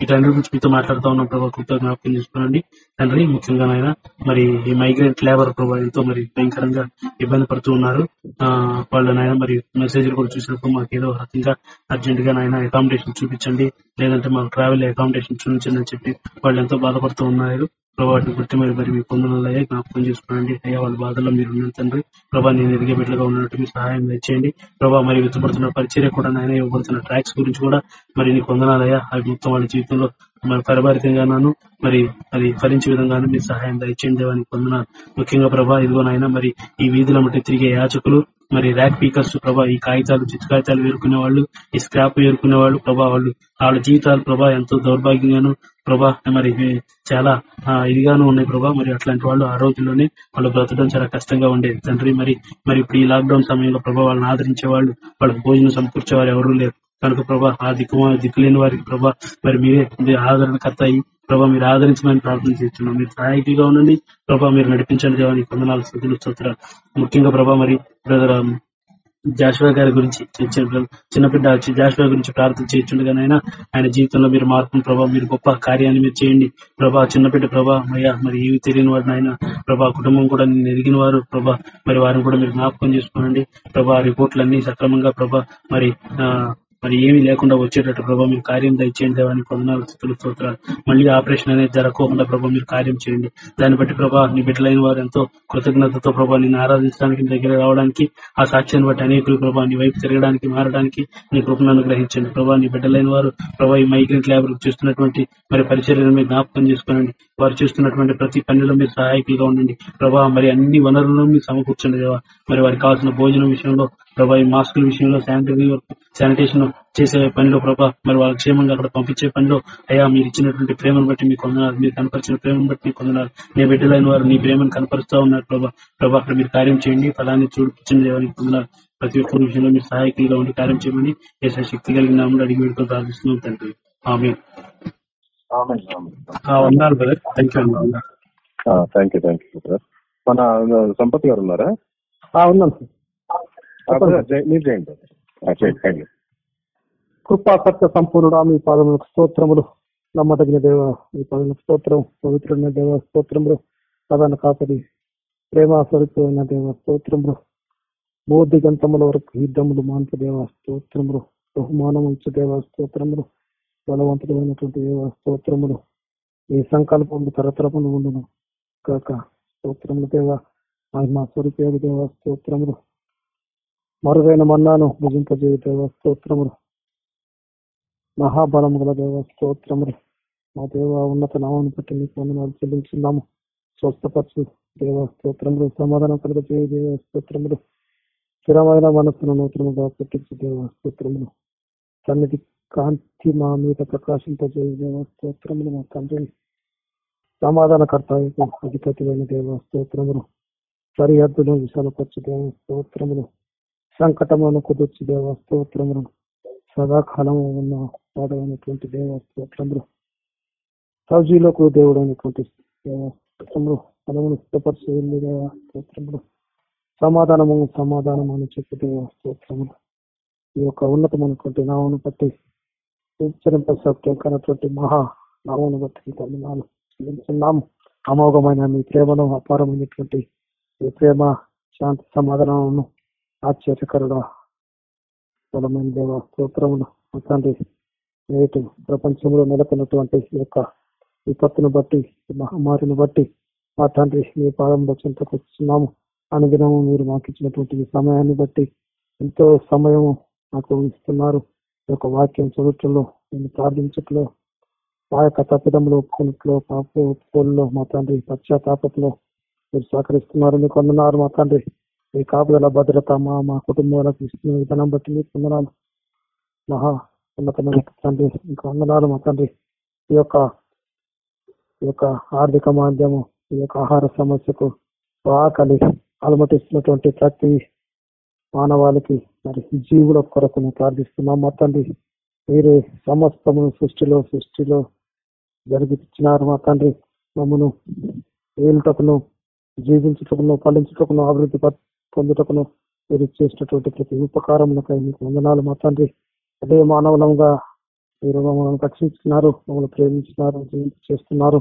వీటన్నిటి గురించి మీతో మాట్లాడుతూ ఉన్న ప్రభావ కృత జ్ఞాపకం చేసుకోండి తండ్రి ముఖ్యంగా నాయన మరి ఈ మైగ్రెంట్ లేబర్ ప్రభావ ఎంతో మరి భయంకరంగా ఇబ్బంది పడుతూ ఉన్నారు. ఆ వాళ్ళ నాయన మరి మెసేజ్ కూడా చూసినప్పుడు మాకు ఏదో రకంగా అర్జెంట్గా నాయన అకామిడేషన్ చూపించండి. లేదంటే మాకు ట్రావెల్ అకామిడేషన్ చూపించండి అని చెప్పి వాళ్ళు ఎంతో బాధపడుతూ ఉన్నారు. వాటిని గుర్తు మరి మరి మీ పొందనలయ్యా జ్ఞాపకం చేసుకోండి. అయ్యా వాళ్ళ బాధల్లో మీరు ఉన్న తండ్రి. ప్రభా నేను ఎదిగే బిడ్డగా ఉన్నట్టు మీ సహాయం తెచ్చేయండి ప్రభా మరి విత్తపడుతున్న పరిచర్య కూడా నాయన ఇవ్వబడుతున్న ట్రాక్స్ గురించి కూడా మరి నీకు వందనాలయ్యా. అవి మొత్తం వాళ్ళ జీవితంలో మరి పరిభారితంగాను మరి అది ఫలించే విధంగాను మీ సహాయం దయచేయండి. దేవానికి పొందనాలు ముఖ్యంగా ప్రభా ఇదిగో నాయన మరి ఈ వీధుల మట్టి తిరిగే యాచకులు మరి ర్యాక్ పీకర్స్ ప్రభా ఈ కాగితాలు చిత్తు కాగితాలు వేరుకునే వాళ్ళు ఈ స్క్రాప్ వేరుకునే వాళ్ళు ప్రభా వాళ్ళు వాళ్ళ జీవితాలు ప్రభా ఎంతో దౌర్భాగ్యంగాను ప్రభా మరి చాలా ఇదిగాను ఉన్నాయి ప్రభా మరి అట్లాంటి వాళ్ళు ఆ రోజుల్లోనే వాళ్ళు బ్రతకడం చాలా కష్టంగా ఉండేది తండ్రి. మరి మరి ఇప్పుడు ఈ లాక్డౌన్ సమయంలో ప్రభా వాళ్ళని ఆదరించే వాళ్ళు వాళ్ళకి భోజనం సమకూర్చేవారు ఎవరూ లేరు. కనుక ప్రభా ఆ దిక్కు దిక్కులేని వారికి ప్రభా మరి మీరే ఆదరణకర్త అయ్యి ప్రభా మీరు ఆదరించమని ప్రార్థన చేస్తున్నాం. మీరు సహాయకులుగా ఉండండి. ప్రభా మీరు నడిపించండి దేవానికి వందనాలు స్థితులు స్తోత్రాలు. ముఖ్యంగా ప్రభా మరి బ్రదర్ జాషువా గారి గురించి చిన్న చిన్నపిడ్డ జాషువా గురించి ప్రార్థన చేయించుండగానైనా ఆయన జీవితంలో మీరు మార్పును ప్రభా మీరు గొప్ప కార్యాన్ని మీరు చేయండి. ప్రభా చిన్నపిడ్డ ప్రభా అయ్యా మరి ఏవి తెలియని వాడిని నాయన ప్రభా కుటుంబం కూడా నేను ఎరిగిన వారు ప్రభా మరి వారిని కూడా మీరు జ్ఞాపకం చేసుకోనండి. ప్రభా రిపోర్ట్లన్నీ సక్రమంగా ప్రభా మరి ఆ మరి ఏమీ లేకుండా వచ్చేటట్టు ప్రభావ మీరు కార్యం దయచేయండి. దేవానికి వందనాలు స్థుతులు స్తోత్రాలు. మళ్ళీ ఆపరేషన్ అనేది జరగకుండా ప్రభావ మీరు కార్యం చేయండి. దాన్ని బట్టి ప్రభా నీ బిడ్డలైన వారు ఎంతో కృతజ్ఞతతో ప్రభావ నిన్ను ఆరాధించడానికి దగ్గర రావడానికి ఆ సాక్ష్యాన్ని బట్టి అనేకులు ప్రభా నీ వైపు తిరగడానికి మారడానికి నీ కృపను అనుగ్రహించండి. ప్రభా నీ బిడ్డలైన వారు ప్రభా ఈ మైగ్రెంట్ ల్యాబ్ చేస్తున్నటువంటి మరి పరిచర్యను మీరు జ్ఞాపకం చేసుకోనండి. వారు చేస్తున్నటువంటి ప్రతి పనిలో మీరు సహాయకులుగా ఉండండి. ప్రభా మరి అన్ని వనరులను మీరు సమకూర్చండి దేవా. మరి వారికి కావాల్సిన భోజనం విషయంలో ప్రభా ఈ మాస్కుల విషయంలో శానిటరీ శానిటేషన్ చేసే పనిలో ప్రభా మరి వాళ్ళ క్షేమంగా అక్కడ పంపించే పనిలో అయ్యా మీరు ఇచ్చినటువంటి ప్రేమను బట్టి మీకు కొందనాలు మీరు కనపరిచిన ప్రేమను బట్టి మీకు కొందనాలు నీ బిడ్డలైన వారు నీ ప్రేమను కనపరుస్తూ ఉన్నారు ప్రభా. ప్రభా అక్కడ మీరు కార్యం చేయండి. ఫలాన్ని చూపించండి దేవానికి పొందనాలు ప్రతి ఒక్క విషయంలో మీరు సహాయకులుగా ఉండి కార్యం చేయమని ఏ శక్తి కలిగిన అడిగి వేడుకొని ప్రార్థిస్తున్నాం తండ్రి. ఆమె brother thank you thank you thank you sir మన సంపత్ గారు ఉన్నారా? ఆ, ఉన్నాను మీరు చేయండి చేయండి కృపా సత్య సంపూర్ణుడా మీ పాదములకు స్తోత్రములు. నమ్మదగిన దేవ మీ పాదములకు స్తోత్రం. పవిత్రమైన దేవ స్తోత్రములు. ప్రధాన కాపరి ప్రేమ స్వరూపమైన దేవ స్తోత్రములు. బోధి గంతముల వరకు యుద్ధములు మాంత దేవ స్తోత్రములు. బహుమానం ఇచ్చే దేవ స్తోత్రములు. బలవంతుడమైనటువంటి దేవ స్తోత్రములు. ఈ సంకల్పములు తరతరములు ఉండును. కాక స్తోత్రములు దేవ మహిమా స్వరూపేది దేవ స్తోత్రములు. మరుగైన మన్నాను భుజింపజేయ దేవ స్తోత్రములు. మహాబలము గల దేవ స్తోత్రములు. మా దేవ ఉన్నత నామాన్ని బట్టి మీకు వందనాలు చెల్లించున్నాము. స్వస్థపరచు దేవ స్తోత్రములు. సమాధానం కలుగజేయ దేవ స్తోత్రములు. స్థిరమైన మనస్సును నూతనముగా పుట్టించు దేవ స్తోత్రములు. సన్నిధి కాంతి మా మీద ప్రకాశింపజేయ స్తోత్రములు మా తండ్రి. సమాధానకర్త అధిపతులైన దేవ స్తోత్రములు. సరిహద్దులు విశాలపరచు దేవ స్తోత్రములు. సంకటమును కుదుర్చి దేవ స్తోత్రములు. సదాకాలము ఉన్న వాడైనటువంటి దేవ స్తోత్రములు. సౌజీలకు దేవుడు అయినటువంటి దేవ స్తోత్రములు. మనమును దేవ స్తోత్రములు. సమాధానము సమాధానము అని చెప్పి దేవ స్తోత్రములు. ఈ యొక్క ఉన్నతమైనటువంటి నామను బట్టి ఉచ్చరింప సత్యం కనటువంటి మహా నామను బట్టి తల్లినాలు చెల్లించున్నాము. అమోఘమైన మీ ప్రేమను అపారమైనటువంటి మీ ప్రేమ శాంతి సమాధానమును ఆశ్చర్యకరుడ బలమైన దేవ స్తోత్రమును తండ్రి నేటి ప్రపంచంలో నెలకొన్నటువంటి ఈ యొక్క విపత్తును బట్టి మహమ్మారిని బట్టి మా తండ్రి మీ పాదంలో చింతకు వస్తున్నాము. అనుదినము మీరు మాకు ఇచ్చినటువంటి సమయాన్ని బట్టి ఎంతో సమయము నాకు ఇస్తున్నారు. యొక్క వాక్యం చదువుట్లో నేను ప్రార్థించట్లో మా యొక్క తప్పిదములు ఒప్పుకున్నట్లో పాప ఒప్పుకోల్లో మా తండ్రి పశ్చాత్తాపంలో మీరు సహకరిస్తున్నారు. మీకు వందనాలు మా తండ్రి. మీ కాపుదల భద్రత మా మా కుటుంబాలకు ఇస్తున్న విధానం బట్టి మీకు వందనాలు. మహా ఉన్నతమైన తండ్రి ఇంకా వందనాలు మా తండ్రి. ఈ యొక్క ఈ యొక్క ఆర్థిక మాంద్యము ఈ యొక్క ఆహార సమస్యకు ఆకలి అలమటిస్తున్నటువంటి ప్రతి మానవాళికి మరి జీవుల కొరకును ప్రార్థిస్తున్నాం. మా తండ్రి మీరు సమస్తము సృష్టిలో సృష్టిలో జరిగిచ్చినారు. మా తండ్రి మమ్మను ఏలుటకును జీవించుటకును ఫలించుటకును అభివృద్ధి పొందుటకును మీరు చేసినటువంటి ప్రతి ఉపకారములకై మీకు వందనాలు. మా తండ్రి అదే మానవులంగా మీరు మమ్మల్ని రక్షించుతున్నారు మమ్మల్ని ప్రేమించినారు జీవింప చేస్తున్నారు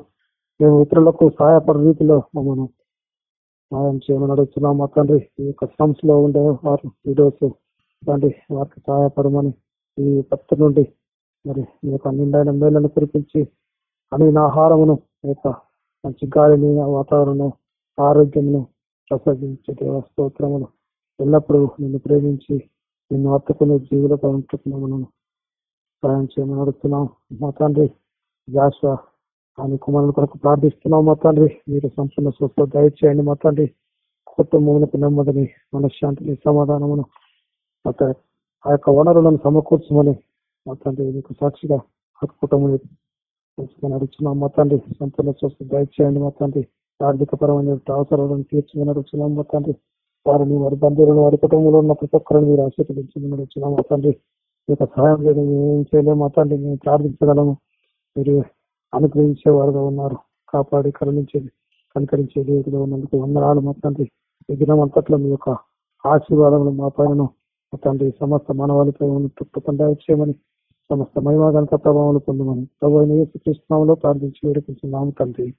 మేము ఇతరులకు సహాయపడే రీతిలో మమ్మల్ని సహాయం చేయమని అడుగుతున్నాం మా తండ్రి. ఈ యొక్క సంస్థలో ఉండే వారు వీడియోస్ తండ్రి వారికి సహాయపడమని ఈ భక్తు నుండి మరి ఈ యొక్క నిండైన మేలను కురిపించి అనిన ఆహారమును ఈ యొక్క మంచి గాలిని వాతావరణం ఆరోగ్యమును ప్రసాదించే దేవ స్తోత్రమును ఎల్లప్పుడూ నిన్ను ప్రేమించి నిన్ను అత్తుకునే జీవులతో ఉంటున్నాము సహాయం చేయమని అడుగుతున్నాం మా తండ్రి. జాషువా ఆయన కుమారుల కొరకు ప్రార్థిస్తున్నాం మా తండ్రి. మీరు సంపూర్ణ స్వస్థ దయచేయండి మా తండ్రి. కుటుంబములకు నెమ్మదిని మనశ్శాంతిని సమాధానమును మా ఆ యొక్క వనరులను సమకూర్చమని మా తండ్రి మీకు సాక్షిగా ఆ కుటుంబం ఉంచుకొని అడుగుతున్నాం మా తండ్రి. సంపూర్ణ స్వస్థ దయచేయండి మా తండ్రి. ఆర్థిక పరమైన అవసరాలను తీర్చుకుని అడుగుతున్నాం మా తండ్రి. వారిని వారి బంధువులను వారి కుటుంబంలో ఉన్న ప్రతి ఒక్కరిని మీరు ఆశీర్వదించమని అడుగుతున్నాం మా తండ్రి. మీకు సహాయం లేదు మేము ఏం చేయలేము మా తండ్రి. మేము ప్రార్థించగలము. మీరు అనుగ్రహించే వారుగా ఉన్నారు. కాపాడి కరుణించేది కనికరించే దేవుడిగా ఉన్నందుకు వందనాలు మా తండ్రి. ఈ దినం అంతట్లో మీ యొక్క ఆశీర్వాదములు మా పైన మా తండ్రి సమస్త మానవాళిపై తప్పకుండా చేయమని సమస్త మహిమా గణత ప్రభావాలు పొందమని ప్రభు అయిన ప్రార్థించి వేడుకుంటున్నాము తండ్రి.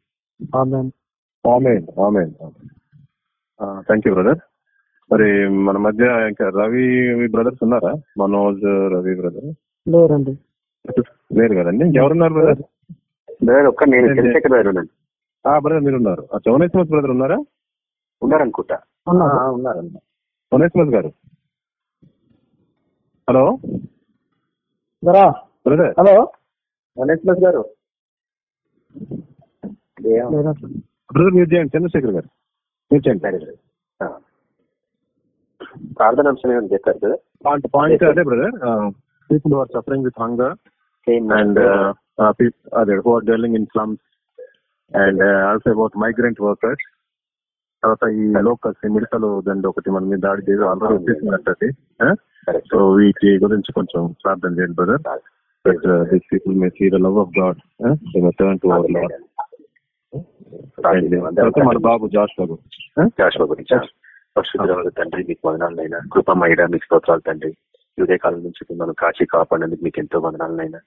Amen. Amen. Amen. Thank you brother మరి మన మధ్య ఇంకా రవి బ్రదర్స్ ఉన్నారా? మనోజ్ రవి బ్రదర్ లేరండి. లేరు కదండి? ఎవరున్నారు బ్రదర్ బ్రదర్ ఒక్క నేను చంద్రశేఖర్ గారు ఉన్నాను ఆ బ్రదర్ మీరు ఉన్నారు ఆ చౌనేశ్వర్ బ్రదర్ ఉన్నారా? ఉన్నారనుకుంటా. ఉన్నారు. ఉన్నారు చౌనేశ్వర్ గారు. హలో? దరా? బ్రదర్. హలో? గణేష్ గారు. బ్రదర్ మీరు చేయండి. చంద్రశేఖర్ గారు. మీరు చేయండి. బ్రదర్. ప్రార్థన అంశం ఏమని చెప్పారు కదా పాయింట్ పాయింట్ అదే brother. People are suffering with hunger. Same and అదే who are dealing in slums and also about migrant workers తర్వాత ఈ లోకల్స్ మిడతలు దండి ఒకటి మన మీద దాడి చేసి ఆల్రెడీ వచ్చేసిందంటే సో వీటి గురించి కొంచెం ప్రార్థన చేయండి brother but this people may see the love of God turn to our Lord మన బాబు జాష్ బాబు గురించి. పరిశుద్ధుల తండ్రి మీకు వదనాలనైనా కృపమయ్యడా మీకు స్తోత్రాలు తండ్రి. ఈ ఉదయకాలం నుంచి మిమ్మల్ని కాచి కాపాడినందుకు మీకు ఎంతో వందనాలనైనా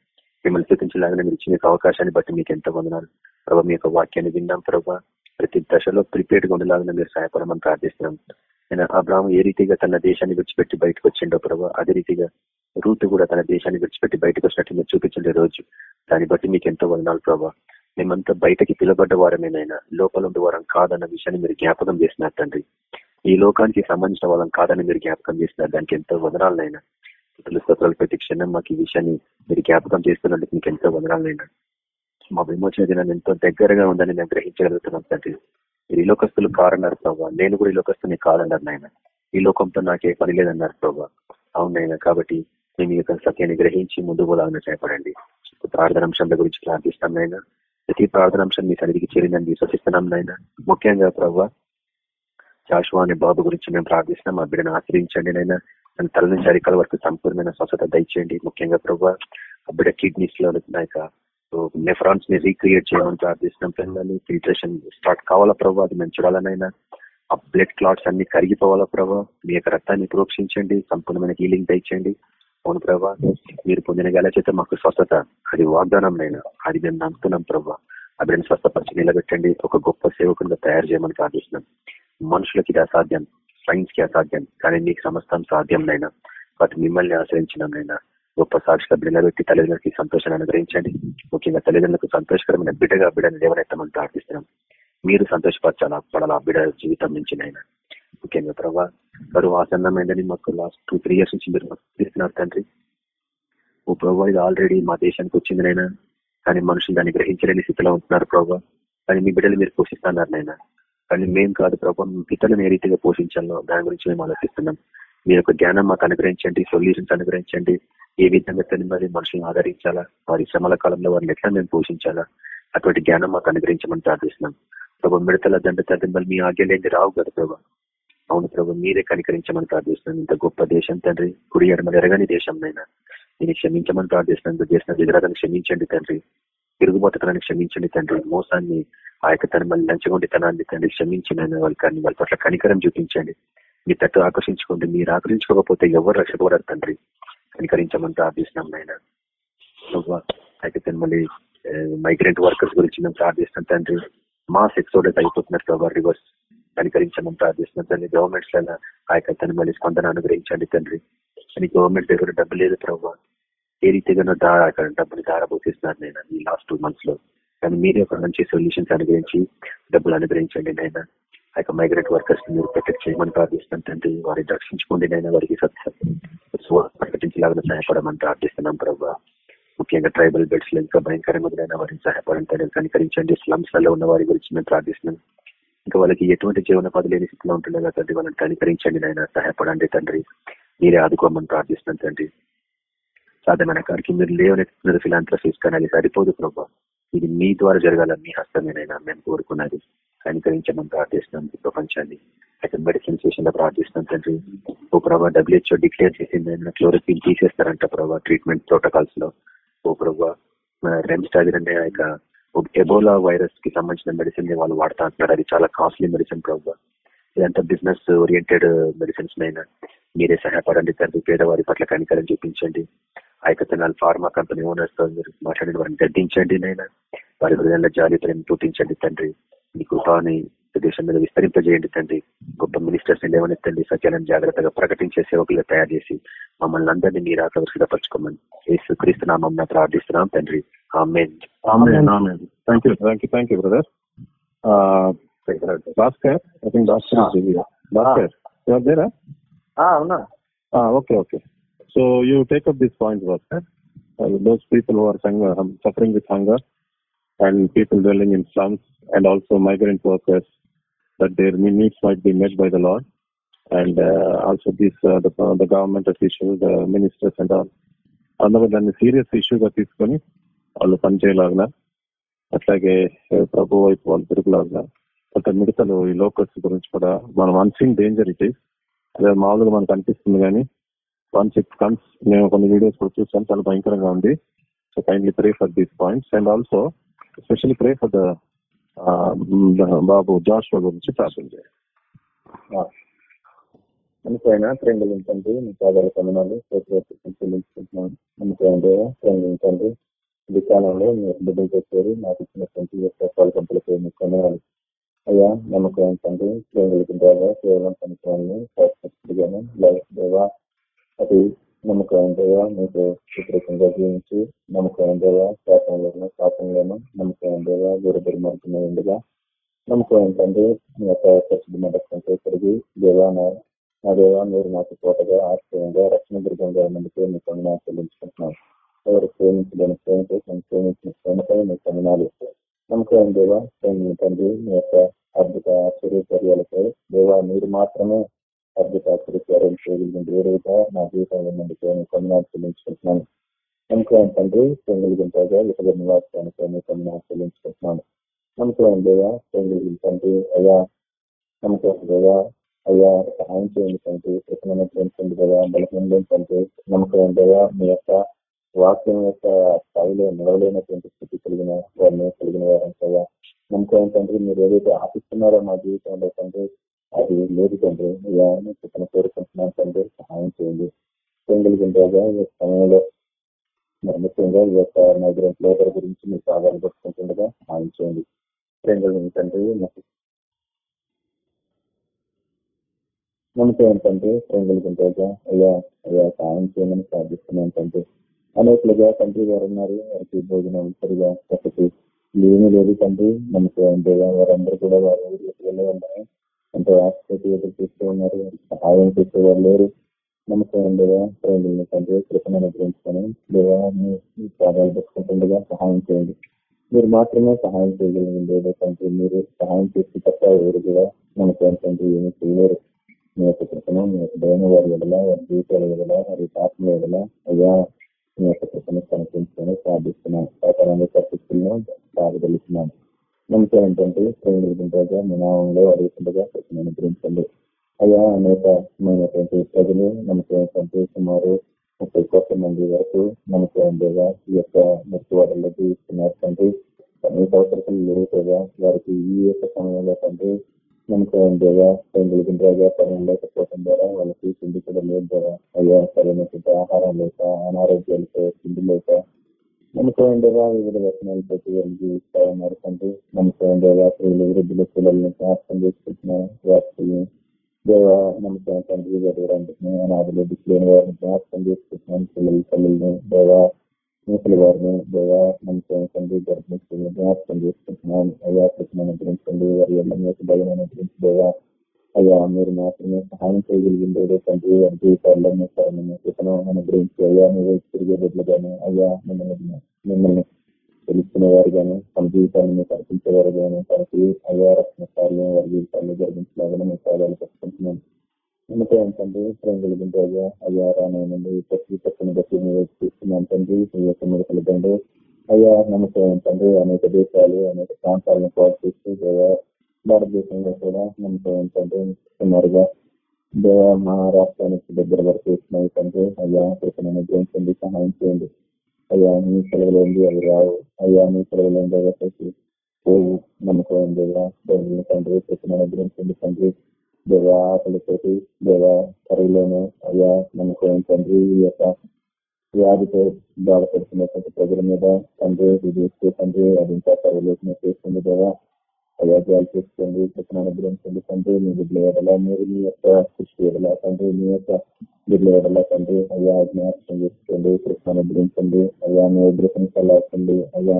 మిమ్మల్ని స్థితించలాగానే మీరు ఇచ్చిన అవకాశాన్ని బట్టి మీకు ఎంతో వందనాలు. ప్రభావ మీ యొక్క వాక్యాన్ని విన్నాం ప్రభావ ప్రతి దశలో ప్రిపేర్గా ఉండేలాగానే మీరు సహాయపడమని ప్రార్థిస్తున్నాం. నేను అబ్రాహం ఏ రీతిగా తన దేశాన్ని విడిచిపెట్టి బయటకు వచ్చిండో ప్రభావ అదే రీతిగా రూట్ కూడా తన దేశాన్ని విడిచిపెట్టి బయటకు వచ్చినట్టు మీరు చూపించండి రోజు. దాన్ని బట్టి మీకు ఎంతో వందనాలు ప్రభావ మేమంతా బయటకి పిలబడ్డ వారమేనైనా లోపల ఉండే వారం కాదన్న విషయాన్ని మీరు జ్ఞాపకం చేసినట్టండి తండ్రి. ఈ లోకానికి సంబంధించిన వాళ్ళం కాదని మీరు జ్ఞాపకం చేస్తున్నారు. దానికి ఎంతో వదనాలనైనా. స్థుతులు స్తోత్రాలు ప్రతి క్షణం మాకు ఈ విషయాన్ని మీరు జ్ఞాపకం చేస్తున్నందుకు మీకు ఎంతో వదనాలనైనా. మా విమోచన దినాన్ని ఎంతో దగ్గరగా ఉందని మేము గ్రహించగలుగుతున్నాం తండ్రి. మీరు ఈ లోకస్తులు కారన్నారు ప్రభావ నేను కూడా ఈ లోకస్తుని కాదన్నారు నాయన. ఈ లోకంతో నాకే పని లేదన్నారు ప్రభావ అవునైనా కాబట్టి మేము ఈ యొక్క సత్యాన్ని గ్రహించి ముందు పోలాలని చేపడండి ప్రార్థనాంశాల గురించి ప్రార్థిస్తాం నాయన. ప్రతి ప్రార్థనాంశం మీ సన్నిధికి చేరిందని విశ్వసిస్తున్నాం నాయన. ముఖ్యంగా ప్రభావ జాషువా అనే బాబు గురించి మేము ప్రార్థిస్తున్నాం. మా బిడ్డను ఆశ్రయించండి నైనా తన తల నుంచి అరికల వరకు సంపూర్ణమైన స్వస్థత దయచేయండి. ముఖ్యంగా ప్రభు ఆ బిడ్డ కిడ్నీస్లో నాయక నెఫ్రాన్స్ని రీక్రియేట్ చేయమని ప్రార్థిస్తున్నాం. పిల్లలు ఫిల్టరేషన్ స్టార్ట్ కావాలా ప్రభు? అది మేము చూడాలనైనా ఆ బ్లడ్ క్లాట్స్ అన్ని కరిగిపోవాలా ప్రభు? మీ యొక్క రక్తాన్ని ప్రోక్షించండి. సంపూర్ణమైన హీలింగ్ దయచేయండి. అవును ప్రభా మీరు పొందిన గల చేత మాకు స్వస్థత అది వాగ్దానం నైనా అది మేము నమ్ముతున్నాం ప్రభా. అభిని స్వస్థపరిచి నిలబెట్టండి. ఒక గొప్ప సేవకునిగా తయారు చేయమని ప్రార్థిస్తున్నాం. మనుషులకి ఇది అసాధ్యం. సైన్స్కి అసాధ్యం. కానీ మీకు సమస్తం సాధ్యం నైనా. వాటి మిమ్మల్ని ఆశ్రయించినైనా గొప్ప సాక్షిగా నిలబెట్టి తల్లిదండ్రులకి సంతోషాన్ని అనుగ్రహించండి. ముఖ్యంగా తల్లిదండ్రులకు సంతోషకరమైన బిడ్డగా బిడ్డను లేవనెత్తమని ప్రార్థిస్తున్నాం. మీరు సంతోషపరచాలా పడాలా బిడ్డ జీవితం నుంచి నైనా? ముఖ్యంగా ప్రభావ కరువు ఆసన్నమైందని మాకు లాస్ట్ టూ త్రీ ఇయర్స్ నుంచి మీరు తీస్తున్నారు తండ్రి. ఓ ప్రభావ ఇది ఆల్రెడీ మా దేశానికి వచ్చిందినైనా కానీ మనుషులు దాన్ని గ్రహించలేని స్థితిలో ఉంటున్నారు ప్రభావ కానీ మీ బిడ్డలు మీరు పోషిస్తున్నారు నైనా. కానీ మేము కాదు ప్రభావం ఇతరులను ఏ రీతిగా పోషించాలో దాని గురించి మేము ఆలోచిస్తున్నాం. మీ యొక్క జ్ఞానం మాకు అనుగ్రహించండి సొల్యూషన్స్ అనుగ్రహించండి. ఏ విధంగా మరి మనుషులను ఆదరించాలా వారి శ్రమల కాలంలో వారిని ఎట్లా మేము పోషించాలా అటువంటి జ్ఞానం మాకు అనుగ్రహించమని ప్రార్థిస్తున్నాం. ప్రభు మిడతల దండ తదింబలు మీ ఆజ్ఞలేంది రావు కదా ప్రభా. అవును ప్రభు మీరే కనికరించమని ప్రార్థిస్తున్నాం. ఇంత గొప్ప దేశం తండ్రి కుడి ఎడమలు ఎరగని దేశం నైనా నేను క్షమించమని ప్రార్థిస్తున్నాను చేసిన విగ్రహాన్ని క్షమించండి తండ్రి. తిరుగుబోతనాన్ని క్షమించండి తండ్రి. మోసాన్ని ఆ యొక్క తన మళ్ళీ లంచగొండితనాన్ని తండ్రి క్షమించిన వాళ్ళకి వాళ్ళ పట్ల కనికరం చూపించండి. మీ తట్టు ఆకర్షించుకోండి. మీరు ఆకర్షించుకోకపోతే ఎవరు రక్షపడరు తండ్రి. కనికరించమని ప్రార్థిస్తున్నాం నాయన. అయితే మళ్ళీ మైగ్రెంట్ వర్కర్స్ గురించి మేము ప్రార్థిస్తున్నాం తండ్రి. మా సెక్సోడెస్ అయిపోతున్నారు ప్రభావ రివర్స్ కనికరించమని ప్రార్థిస్తున్నాం తండ్రి. గవర్నమెంట్స్ ఆ యొక్క తను మళ్ళీ స్పందన అనుగ్రహించండి తండ్రి. కానీ గవర్నమెంట్ దగ్గర డబ్బు లేదు ప్రభావ ఏ రీతిగా దా అక్కడ డబ్బుని దారబోసేస్తున్నారు నేను ఈ లాస్ట్ టూ మంత్స్లో. కానీ మీరే ఒక మంచి సొల్యూషన్స్ అనుగ్రహించి డబ్బులు అనుగ్రహించండి నాయన. ఆ యొక్క మైగ్రెంట్ వర్కర్స్ని మీరు ప్రొటెక్ట్ చేయమని ప్రార్థిస్తున్నాం తండ్రి. వారిని రక్షించుకోండి నైనా వారికి ప్రకటించలాగా సహాయపడమని ప్రార్థిస్తున్నాం ప్రభావ ముఖ్యంగా ట్రైబల్ బెడ్స్లో ఇంకా భయంకరంగా వారిని సహాయపడండి కనికరించండి స్లమ్స్లలో ఉన్న వారి గురించి మేము ప్రార్థిస్తున్నాం. ఇంకా వాళ్ళకి ఎటువంటి జీవనోపాధి లేని స్థితిలో ఉంటుండగా తండ్రి. వాళ్ళని కనికరించండి నాయన సహాయపడండి తండ్రి. మీరే ఆదుకోమని ప్రార్థిస్తున్నాం తండ్రి. సాధ్యమైన కాడికి మీరు లేవనెత్తున్నారు ఫిలాంథ్రఫీస్ కానీ అది సరిపోదు ప్రభావ ఇది మీ ద్వారా జరగాల మీ హస్తమేనైనా మేము కోరుకున్నది. కనికరించమని ప్రార్థిస్తున్నాం ఈ ప్రపంచాన్ని. అయితే మెడిసిన్ విషయంలో ప్రార్థిస్తున్నాం తండ్రి. ఓ ప్రభావ డబ్ల్యూహెచ్ఓ డిక్లేర్ చేసింది. క్లోరోక్విన్ తీసేస్తారంట ప్రభావ ట్రీట్మెంట్ ప్రోటోకాల్స్లో. ఓ ప్రభావ రెమ్స్టాగిర్ అనే ఆ యొక్క ఎబోలా వైరస్కి సంబంధించిన మెడిసిన్ వాళ్ళు వాడుతా అంటున్నారు. అది చాలా కాస్ట్లీ మెడిసిన్ ప్రభావ ఇదంతా బిజినెస్ ఓరియంటెడ్ మెడిసిన్స్ అయినా మీరే సహాయపడండి తండ్రి. పేదవారి పట్ల కనికరం చూపించండి. ఆ యొక్క తినాలి ఫార్మా కంపెనీ ఓనర్స్తో మీరు మాట్లాడిన వారిని గడ్డించండి నైనా వారి హృదయంలో జాలి ప్రేమ పుట్టించండి తండ్రి. మీ కృపాని దేశం మీద విస్తరింపజేయండి తండ్రి. గొప్ప మినిస్టర్స్ లేవనెత్తండి. సత్యాలను జాగ్రత్తగా ప్రకటించే సేవకులు తయారు చేసి మమ్మల్ని అందరినీ మీరు ఆకలి సిద్ధపరచుకోమని యేసు క్రీస్తు నామం ప్రార్థిస్తున్నాం తండ్రి. Thank you thank you thank you brother Bhaskar I think Bhaskar Bhaskar your దేరా అవునా okay okay so you take up this point Bhaskar those people who are hunger, suffering with hunger and people dwelling in slums and also migrant workers that their needs might be met by the Lord and uh, also this uh, the, the government officials, the ministers and all అందరూ దాన్ని serious ఇష్యూగా తీసుకొని వాళ్ళు పనిచేయలాగిన అట్లాగే ప్రభు వైపు వాళ్ళు తిరుగులాగా కొంత మిడతలు ఈ లోకల్స్ గురించి కూడా మనం అన్సీన్ డేంజర్ ఇట్ ఈస్ అదే మామూలుగా మనకు అనిపిస్తుంది కానీ కాన్సెప్ట్ కన్స్ మేము కొన్ని వీడియోస్ కూడా చూసాం చాలా భయంకరంగా ఉంది. So kindly pray for these points and also especially pray for the Babu Josh గురించి ప్రార్థన చేయాలి అనుకైనా ప్రేమించండి. మీ పాదాలు కొందనాలు చెల్లించుకుంటున్నాను. అనుకోండి ప్రేమించండి. ఈ కాలంలో మీరు బిడ్డలు చెప్పారు నాకు ఇచ్చినటువంటి యొక్క కంపులపై మీకు కొందనాలు అయ్యా నమ్మకం ఏంటంటే ప్రేమికుల ద్వారా కేవలం పనికిరాన్ని దేవా అది నమ్మకం దేవా మీకు విపరీతంగా జీవించి నమ్మకం దేవా శాతంలోనూ శాతంలోనూ నమ్మకం దేవా గురుబడి మార్గంలో ఉండగా. నమ్మకం ఏంటంటే మీ యొక్క పరిశుద్ధ కంటే పెరిగి దేవా నా- దేవా మీరు నాకు తోటగా ఆశ్రయంగా రక్షణ దుర్గంగా ఉన్నందుకు మీ కొండ చెల్లించుకుంటున్నాను ఎవరు ప్రేమించలేని ప్రేమతో నన్ను ప్రేమించిన ప్రేమపై మీ కొందనాలు నమ్మకం దేవా ప్రేమ తండ్రి మీ యొక్క అద్భుత ఆశ్చర్యచర్యాలపై దేవా మీరు మాత్రమే అద్భుత ఆశ్చర్యకార్యం చేయగలిగిన వేరుగా నా జీవితంలో ఉన్నందుకు చెల్లించుకుంటున్నాను నమ్మకం తండ్రి పెంగులుగుంటగా ఇతర నివాసానికి చెల్లించుకుంటున్నాను నమ్మకం తండ్రి. అయ్యా నమ్మకం అయ్యా సహాయం చేయండి తండ్రి. ప్రతిమైన పెంచండి కదా తండ్రి. నమ్మకం మీ యొక్క వాక్యం యొక్క స్థాయిలో నిలవలేనటువంటి స్థితి కలిగిన వారిని కలిగిన వారంతగా నమ్మకం తండ్రి మీరు ఏదైతే ఆశిస్తున్నారో మా జీవితంలో తండ్రి అది లేదు తండ్రి. అయ్యా చెప్పిన కోరుకుంటున్నాను తండ్రి. సహాయం చేయండి. పెంగులుగుంటగా ఈ సమయంలో మరి ముఖ్యంగా ఈ యొక్క మైగ్రెంట్ లేబర్ గురించి మీరు ప్రాధాన్యత పెట్టుకుంటుండగా సహాయం చేయండి. ప్రేంగులు తండ్రి నమ్మకం ఏంటంటే ప్రేంగులు గుంటగా అయ్యా అయ్యా సహాయం చేయమని ప్రార్థిస్తున్నాను తండ్రి. అనేకులుగా తండ్రి గారు ఉన్నారు. వారికి భోజనం సరిగా ఒకటి లేని లేదు తండ్రి. నమ్మకం ఏంటగా వారందరూ కూడా వారు ఊరికి వెళ్ళే ఎంతో ఆసక్తి ఎదురు చూస్తూ ఉన్నారు. వారికి సహాయం చేసేవారు లేరు. నమ్మకం ఉండగా ప్రేమిని తండ్రి కృపను గురించుకొని దేవా మీ మీ పెట్టుకుంటుండగా సహాయం చేయండి. మీరు మాత్రమే సహాయం చేయగలిగింది లేదా తండ్రి మీరు సహాయం చేసి తప్ప ఎవరు కూడా నమ్మకం తండ్రి ఏమీ చేయలేరు. మీ యొక్క కృపను మీ యొక్క దైన వారి ఎడల వారి జీవితాల ఎడల వారి ఆత్మల ఎడల అయ్యా మీ యొక్క కృపను కనిపించుకొని ప్రార్థిస్తున్నాం. సాధారణ పరిస్థితులను సాగగలుగుతున్నాం నమ్మకం ఏంటంటే ప్రేమిగా మీ నామంలో అడుగుతుండగా కృపను అనుగ్రహించండి అయ్యా అనేకమైనటువంటి ప్రజలు నమ్మకం సుమారు ముప్పై కోట్ల మంది వరకు నమ్మకం ఈ యొక్క మృత్యువాడల్లో జీవిస్తున్నారు తండ్రి అనేక అవసరాలు లేవు కదా వారికి ఈ యొక్క సమయంలో తండ్రి నమ్మకం ఉండేగా పెంగులు పనులు లేకపోవడం ద్వారా వాళ్ళకి తిండి కూడా లేదు ద్వారా. అయ్యా సరైనటువంటి ఆహారం లేక అనారోగ్యాలతో తిండి లేక నమ్మకం ఉండేగా వివిధ వచనాలు ప్రతి వాళ్ళు జీవిస్తా ఉన్నారు తండ్రి నమ్మకం ఉండేగా స్త్రీలు వృద్ధుల పిల్లల్ని అర్థం చేసుకుంటున్నాను వారికి దేవ నమ్మకం తండ్రి గారు అనాథలు దిక్కులేని వారిని జ్ఞాపకం చేసుకుంటున్నాను. పిల్లలు తల్లుల్ని దేవ ముసలి వారిని దేవ నమ్మకం తండ్రి గర్భిణీని జ్ఞాపకం చేసుకుంటున్నాను. అయ్యా కృష్ణ అనుగ్రహించండి. వారి ఎల్ల మీకు భయం అనుగ్రహించి దేవా అయ్యా మీరు మాత్రమే సహాయం చేయగలిగింది ఏదో తండ్రి వారి జీవితాల్లో మీ సరైన కృపను గురించి అయ్యా మీరు తిరిగే బిడ్డలుగాను అయ్యా మిమ్మల్ని మిమ్మల్ని తెలుసుకునే వారు గాను తమ జీవితాన్ని మీకు అర్పించేవారు కానీ తనకి అయ్యా రక్షణ కార్యం వారి జీవితాన్ని జరిగించలాగానే మీ పాదాలు పెట్టుకుంటున్నాను నమ్మకం ఏంటంటే ప్రేమ కలిగింది అయ్యా అయ్యా రానండి ప్రతి పక్కన బట్టి మీరు చూస్తున్నాను తండ్రి మీ యొక్క మెరుకలు తండ్రి అయ్యా నమ్మకం ఏంటంటే అనేక దేశాలు అనేక ప్రాంతాలను పాటు చేస్తూ భారతదేశంలో కూడా నమ్మకం ఏంటంటే సుమారుగా దేవ మా రాష్ట్రానికి దగ్గర వరకు వచ్చినాయి తండ్రి అయ్యా కృపణను గ్రహించండి సహాయం చేయండి అయ్యా మీ సెలవులు ఉంది అవి రావు అయ్యా మీ సెలవులు ఉంది అవి పోవు నమ్మకం ఉంది దేవుని తండ్రి కృపణను గ్రహించండి తండ్రి దేవ ఆకలితోటి దేవ కరువులోను అయ్యా నమ్మకం తండ్రి ఈ యొక్క వ్యాధితో బాధపడుతున్నటువంటి ప్రజల మీద తండ్రి ఇది ఎక్కువ తండ్రి అది ఇంకా కరువులోకి చేస్తుంది దేవా అయ్యా చేసుకోండి కృపను అనుగ్రహించండి తండ్రి. మీ బిడ్డల ఎడలా మీరు మీ యొక్క కృషి ఎడలా తండ్రి మీ యొక్క బిడ్డల ఎడలా తండ్రి. అయ్యా జ్ఞాపకం చేసుకోండి కృపను అనుగ్రహించండి. అయ్యా మీ ఉద్రతను చల్లార్చండి అయ్యా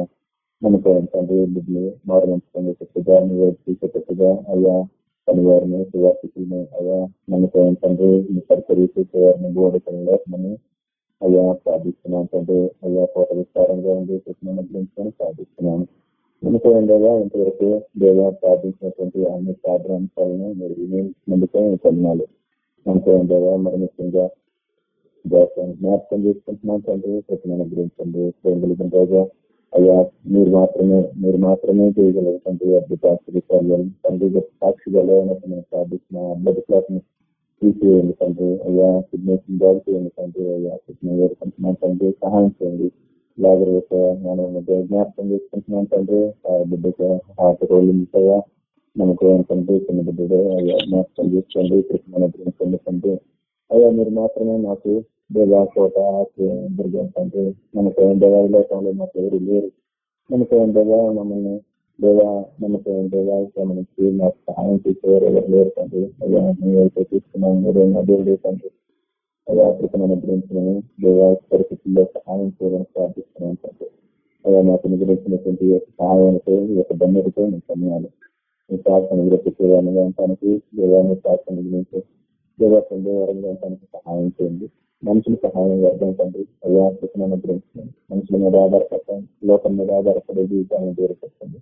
నమ్మకం తండ్రి బిడ్డలు మారుమంచండి చక్కగా మీ వైపు తీసేటట్టుగా అయ్యా పని వారిని సువాసిని అయ్యా నమ్మకం తండ్రి. మీ సరిపడి చేసేవారిని బోధకలను అయ్యా ప్రార్థిస్తున్నాను తండ్రి. అయ్యా కోట విస్తారంగా ఉండి కృష్ణ అనుగ్రహించుకొని ప్రార్థిస్తున్నాను నమ్మకమైండగా ఇంతవరకు దేవ ప్రార్థించినటువంటి అన్ని ప్రార్థనాంశాలను మీరు వినియోగించినందుకే పొందాలి నమ్మకమైండగా మరి ముఖ్యంగా జ్ఞాపకం చేసుకుంటున్నాం తండ్రి ప్రతిని అనుగ్రహించండి రోజా. అయ్యా మీరు మాత్రమే మీరు మాత్రమే చేయగలుగుతుంది అద్భుత ఆశ్చర్యాలు తండ్రి సాక్షిగా నేను ప్రార్థిస్తున్న అద్భుత క్లాస్ని తీసివేయండి తండ్రి. అయ్యా సిగ్నేషన్ బాగు చేయండి తండ్రి. అయ్యా కృష్ణ వేడుకుంటున్నాం తండ్రి. సహాయం చేయండి. లాగర్ మనం జ్ఞాపకం చేసుకుంటున్నాం తండ్రి. ఆ బిడ్డకు హార్ట్ రోల్ ఉంటాయా? మనకు ఏంటంటే చిన్న బిడ్డడే అయ్యా జ్ఞాపకం చేసుకోండి కృష్ణ అనుగ్రహించండి తండ్రి అయ్యా మీరు మాత్రమే మాకు దేవా కోట దుర్గం తండ్రి. మనకు దేవా విలేకంలో మాకు ఎవరు లేరు. మనకు దేవా మమ్మల్ని దేవా నమ్మకం దేవా మనకి మాకు సహాయం చేసేవారు ఎవరు లేరు తండ్రి. అయ్యా మేమైతే తీసుకున్నాం మీరు నా దేవుడే తండ్రి. అయ్యా కృపను గురించిన పరిస్థితుల్లో సహాయం చేయాలని ప్రార్థిస్తున్నాం తండ్రి. అయ్యా మాకు అనుగ్రహించినటువంటి ఈ యొక్క సహాయానికి ఈ యొక్క ధన్యతతో మేము సమయాలు మీ ప్రార్థన విరపించేవాళ్ళగా ఉండటానికి దేవాన్ని ప్రార్థన గురించి దేవా పొందేవారంగా ఉండటానికి సహాయం చేయండి. మనుషుల సహాయం వర్గం తండ్రి అయ్యా కృపను గురించి మనుషుల మీద ఆధారపడటం లోకం మీద ఆధారపడే జీవితాలను దూరపెట్టండి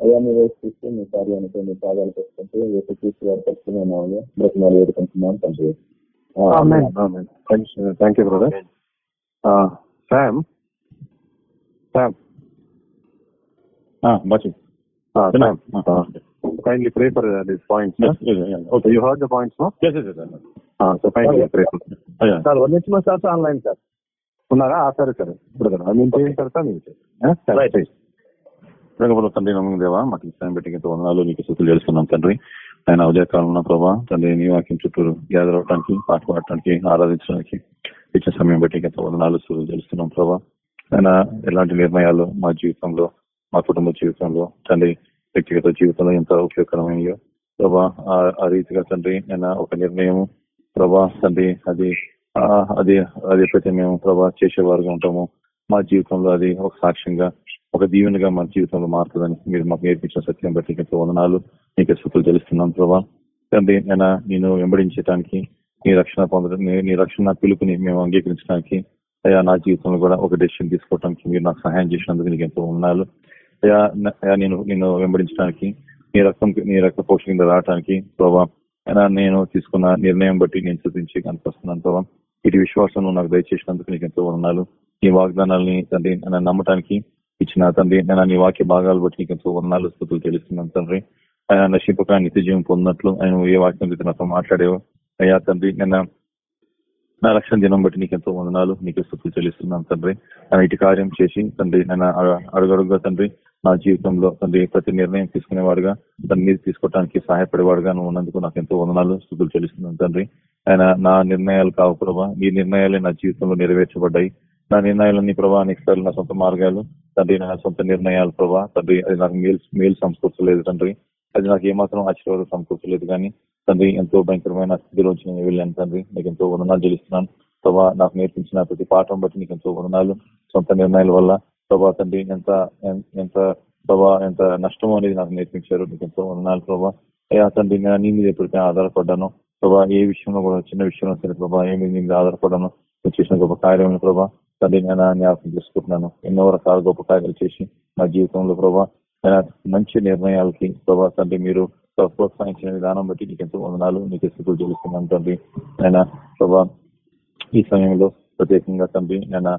అయ్యా మీరు చూస్తే మీ కార్యానికి మీ పాదాలు పెట్టుకుంటే ఏసు చూసి వారి పరిస్థితి బ్రతనాలు వేడుకుంటున్నాం తండ్రి. Thank you brother Sam Sam Bachi Sam kindly pray for uh, these points. Huh? Okay, you heard the points, no? Yes, yes, yes. Uh, so kindly pray for Yeah. Sir one నుంచి sir online sir ఉన్నారా? ఆ, సరే సరే. Brother మేము చేసిన తర్వాత మీరు చేయండి. రంగపురం తండ్రి నమ్మకం దేవా. మాకు ఈ సమయం పెట్టి ఇంత వందనాలు నీకు స్థుతులు చేస్తున్నాం తండ్రి. ఆయన ఉదయకాలంలో ప్రభా తండ్రి నీ వాక్యం చుట్టూరు గ్యాదర్ అవడానికి పాట పాడటానికి ఆరాధించడానికి ఇచ్చిన సమయం బట్టి గత వందనాలు తెలుస్తున్నాం ప్రభా. ఆయన ఎలాంటి నిర్ణయాలు మా జీవితంలో మా కుటుంబ జీవితంలో తండ్రి వ్యక్తిగత జీవితంలో ఎంత ఉపయోగకరమయ్యో ప్రభా ఆ- రీతిగా తండ్రి ఆయన ఒక నిర్ణయం ప్రభా తండ్రి అది అది అది ఎప్పుడైతే మేము ప్రభా చేసేవారుగా ఉంటాము మా జీవితంలో అది ఒక సాక్ష్యంగా ఒక దీవెనగా మన జీవితంలో మారుతుందని మీరు మాకు నేర్పించిన సత్యం బట్టి ఎంతో వందనాలు. నీకు స్థుతులు తెలుస్తున్నాం ప్రభా. తండ్రి నేను నేను వెంబడించడానికి నీ రక్షణ పొందడం నీ- రక్షణ పిలుపుని మేము అంగీకరించడానికి అయ్యా నా జీవితంలో కూడా ఒక డెసిషన్ తీసుకోవడానికి మీరు నాకు సహాయం చేసినందుకు నీకు ఎంతో ఉన్నాను అయ్యా నేను నేను వెంబడించడానికి నీ రక్తం నీ రక్త పోషణ కింద రావడానికి ప్రభా అయినా నేను తీసుకున్న నిర్ణయం బట్టి నేను చూపించి కనిపిస్తున్నాను ప్రభా. ఇటు విశ్వాసం నాకు దయచేసినందుకు నీకు ఎంతో ఉన్నాను ఈ వాగ్దానాలని తండ్రి నమ్మటానికి ఇచ్చిన తండ్రి నేను నీ వాక్య భాగాలు బట్టి నీకు ఎంతో వందనాలు స్థుతులు తెలుస్తున్నాను తండ్రి. ఆయన నశింపక నిత్యజీవం పొందినట్లు ఆయన ఏ వాక్యం అయితే నాతో మాట్లాడేవో. అయ్యా తండ్రి నిన్న నా రక్షణ దినం బట్టి నీకు ఎంతో వందనాలు నీకు స్థుతులు చెల్లిస్తున్నాను తండ్రి. ఆయన ఇటు కార్యం చేసి తండ్రి నేను అడుగడుగుగా తండ్రి నా జీవితంలో తండ్రి ప్రతి నిర్ణయం తీసుకునేవాడుగా దాన్ని మీద తీసుకోవడానికి సహాయపడేవాడుగా నువ్వు ఉన్నందుకు నాకు ఎంతో వందనాలు స్థుతులు చెల్లిస్తున్నాను తండ్రి. ఆయన నా నిర్ణయాలు కావు ప్రభా. ఈ నిర్ణయాలే నా జీవితంలో నెరవేర్చబడ్డాయి. నా నిర్ణయాలన్నీ ప్రభా నీకు సార్లు నా సొంత మార్గాలు తండ్రి నా సొంత నిర్ణయాలు ప్రభా. తండ్రి అది నాకు మేలు మేలు సమకూర్చలేదు తండ్రి. అది నాకు ఏమాత్రం ఆశీర్వాదం సమకూర్చలేదు కానీ తండ్రి ఎంతో భయంకరమైన స్థితిలోంచి నేను వెళ్ళాను తండ్రి. నీకు ఎంతో వందనాలు చెల్లిస్తున్నాను. ప్రభా నాకు నేర్పించిన ప్రతి పాఠం బట్టి నీకు ఎంతో వందనాలు. సొంత నిర్ణయాల వల్ల ప్రభా తండ్రి ఎంత ఎంత ప్రభా ఎంత నష్టం అనేది నాకు నేర్పించారు. నీకు ఎంతో వందనాలు ప్రభా. అయ్యా తండ్రి నేను నీ మీద ఎప్పటికైనా ఆధారపడ్డాను. ప్రభా ఏ విషయంలో కూడా చిన్న విషయంలో సరే ప్రభా ఏమి నీ మీద ఆధారపడ్డాను. చేసిన గొప్ప కార్యం ప్రభా. తండ్రి నేను జ్ఞాపకం చేసుకుంటున్నాను ఎన్నో రకాల గొప్ప కార్యాలు చేసి నా జీవితంలో ప్రభా ఆయన మంచి నిర్ణయాలకి ప్రభా తండ్రి మీరు ప్రోత్సహించిన విధానం బట్టి నీకు ఎంతో వందనాలు నీకు స్థితులు తెలుస్తున్నాను తండ్రి ఆయన ప్రభా ఈ సమయంలో ప్రత్యేకంగా తండ్రి నేను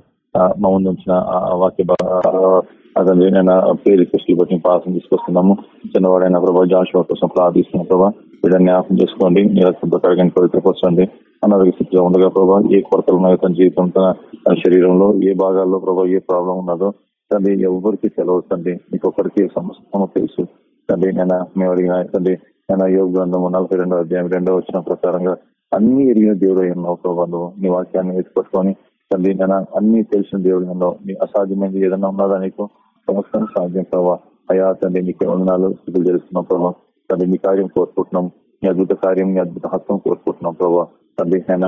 మా ముందు ఉంచిన వాక్య భా- నేను పేరు రిక్వెస్ట్లు బట్టి పాసం తీసుకొస్తున్నాము చిన్నవాడైన ప్రభా జాషువా కోసం ప్రార్థిస్తున్న ప్రభా వీళ్ళని జ్ఞాపకం చేసుకోండి నీ రక్తంతో పవిత్రపరచండి అనారోగ్య స్థితిలో ఉండగా ప్రభా ఏ కొరతలు ఉన్నాయో తన జీవితం తన శరీరంలో ఏ భాగాల్లో ప్రభావ ఏ ప్రాబ్లం ఉన్నదో తండ్రి ఎవరికి సెలవు తండ్రి మీకు సమస్తం తెలుసు. తండ్రి నేను మేము అడిగిన తండ్రి నేను యోగ గ్రంథము నలభై రెండో అధ్యాయం రెండో వచ్చిన ప్రకారంగా అన్ని ఎరిగిన దేవుడు ఉన్నావు ప్రభావం నీ వాక్యాన్ని ఎత్తుపట్టుకొని తండ్రి నేను అన్ని తెలిసిన దేవుడు ఉన్నావు. నీ అసాధ్యమైనది ఏదైనా ఉన్నదా నీకు? సమస్తం సాధ్యం ప్రభావ అయా తండ్రి నీకు వందనాలు స్థితులు ప్రభావం తండ్రి మీ కార్యం కోరుకుంటున్నాం. మీ అద్భుత కార్యం మీ అద్భుత హస్తం కోరుకుంటున్నాం ప్రభా. తండ్రి నైనా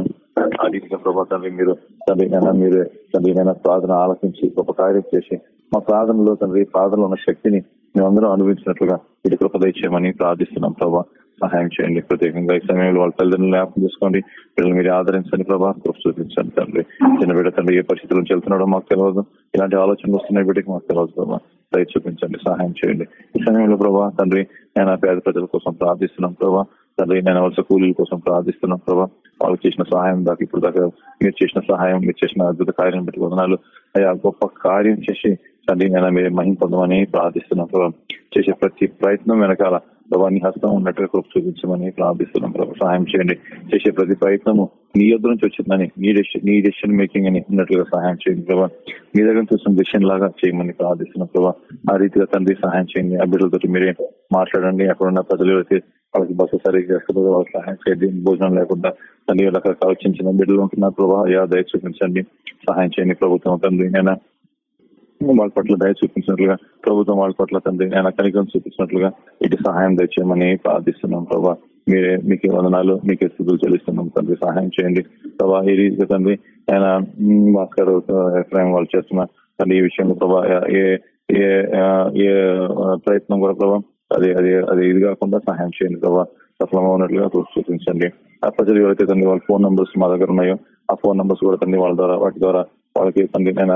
ఆ రీతిగా ప్రభా తండ్రి మీరు తండ్రి నైనా మీరు తండ్రి నైనా ప్రార్థన ఆలోచించి గొప్ప కార్యం చేసి మా ప్రార్థనలో తండ్రి ప్రార్థనలో ఉన్న శక్తిని మేమందరం అనుభవించినట్లుగా ఇటు కృప దయచేయమని ప్రార్థిస్తున్నాం ప్రభా. సహాయం చేయండి. ప్రత్యేకంగా ఈ సమయంలో వాళ్ళ తల్లిదండ్రులు జ్ఞాపకం చేసుకోండి. పిల్లలు మీరు ఆదరించండి ప్రభా కృప చూపించండి తండ్రి. చిన్న బిడ్డ తండ్రి ఏ పరిస్థితుల నుంచి వెళ్తున్నాడో మాకు తెలియదు ఇలాంటి ఆలోచనలు వస్తున్నాయి బిడ్డకి మాకు తెలియదు ప్రభా. దయ చూపించండి సహాయం చేయండి. ఈ సమయంలో ప్రభా తండ్రి నేను పేద ప్రజల కోసం ప్రార్థిస్తున్నాం ప్రభా. తండ్రి నేను వలస కూలీల కోసం ప్రార్థిస్తున్నాం ప్రభా. వాళ్ళకి చేసిన సహాయం దాకా ఇప్పుడు దాకా మీరు చేసిన సహాయం మీరు చేసిన అద్భుత కార్యం బట్టి వదనాలు. అయ్యా గొప్ప కార్యం చేసి తండ్రి నేను మీరు మహిం పొందమని ప్రార్థిస్తున్నాం ప్రభా. చేసే ప్రతి ప్రయత్నం వెనకాల ప్రభా నీ హస్తం ఉన్నట్టుగా కృప చూపించమని ప్రార్థిస్తున్నాం ప్రభు. సహాయం చేయండి. చేసే ప్రతి ప్రయత్నము నీ యొద్ద నుంచి వచ్చిందని నీ డెసిషన్ నీ డెసిషన్ మేకింగ్ అని ఉన్నట్లుగా సహాయం చేయండి ప్రభా. మీ దగ్గర చూసిన డెసిషన్ లాగా చేయమని ప్రార్థిస్తున్నాం ప్రభా. ఆ రీతిగా తండ్రి సహాయం చేయండి. ఆ బిడ్డలతో మీరే మాట్లాడండి. అక్కడ ఉన్న ప్రజలు అయితే వాళ్ళకి బస్సు సరిగ్గా చేస్తారు వాళ్ళకి సహాయం చేయండి. భోజనం లేకుండా తండ్రి రకరకాల చిన్న చిన్న బిడ్డలు ఉంటున్నారు ప్రభా. యా దయ చూపించండి. సహాయం చేయండి ప్రభుత్వం తండ్రి. నేను వాళ్ళ పట్ల దయ చూపించినట్లుగా ప్రభుత్వం వాళ్ళ పట్ల తండ్రి ఆయన కనికరం చూపించినట్లుగా ఇటు సహాయం దయచేయమని ప్రార్థిస్తున్నాం. ప్రభా మీరే మీకే వందనాలు మీకే స్థుతులు చెల్లిస్తున్నాం. తండ్రి సహాయం చేయండి. ప్రభా ఈ రీతిగా తండ్రి ఆయన భాస్కర్ ఎఫ్రాయిం వాళ్ళు చేస్తున్న తండ్రి ఈ విషయంలో ప్రభా ఏ ఏ ఏ ప్రయత్నం కూడా ప్రభా అది అది అది ఇది కాకుండా సహాయం చేయండి ప్రభా. సఫలంగా ఉన్నట్లుగా చూపించండి. ఆ ప్రజలు ఎవరైతే తండ్రి వాళ్ళ ఫోన్ నంబర్స్ మా దగ్గర ఉన్నాయో ఆ ఫోన్ నంబర్స్ కూడా తండ్రి వాళ్ళ ద్వారా వాటి ద్వారా వాళ్ళకి తండ్రి నేను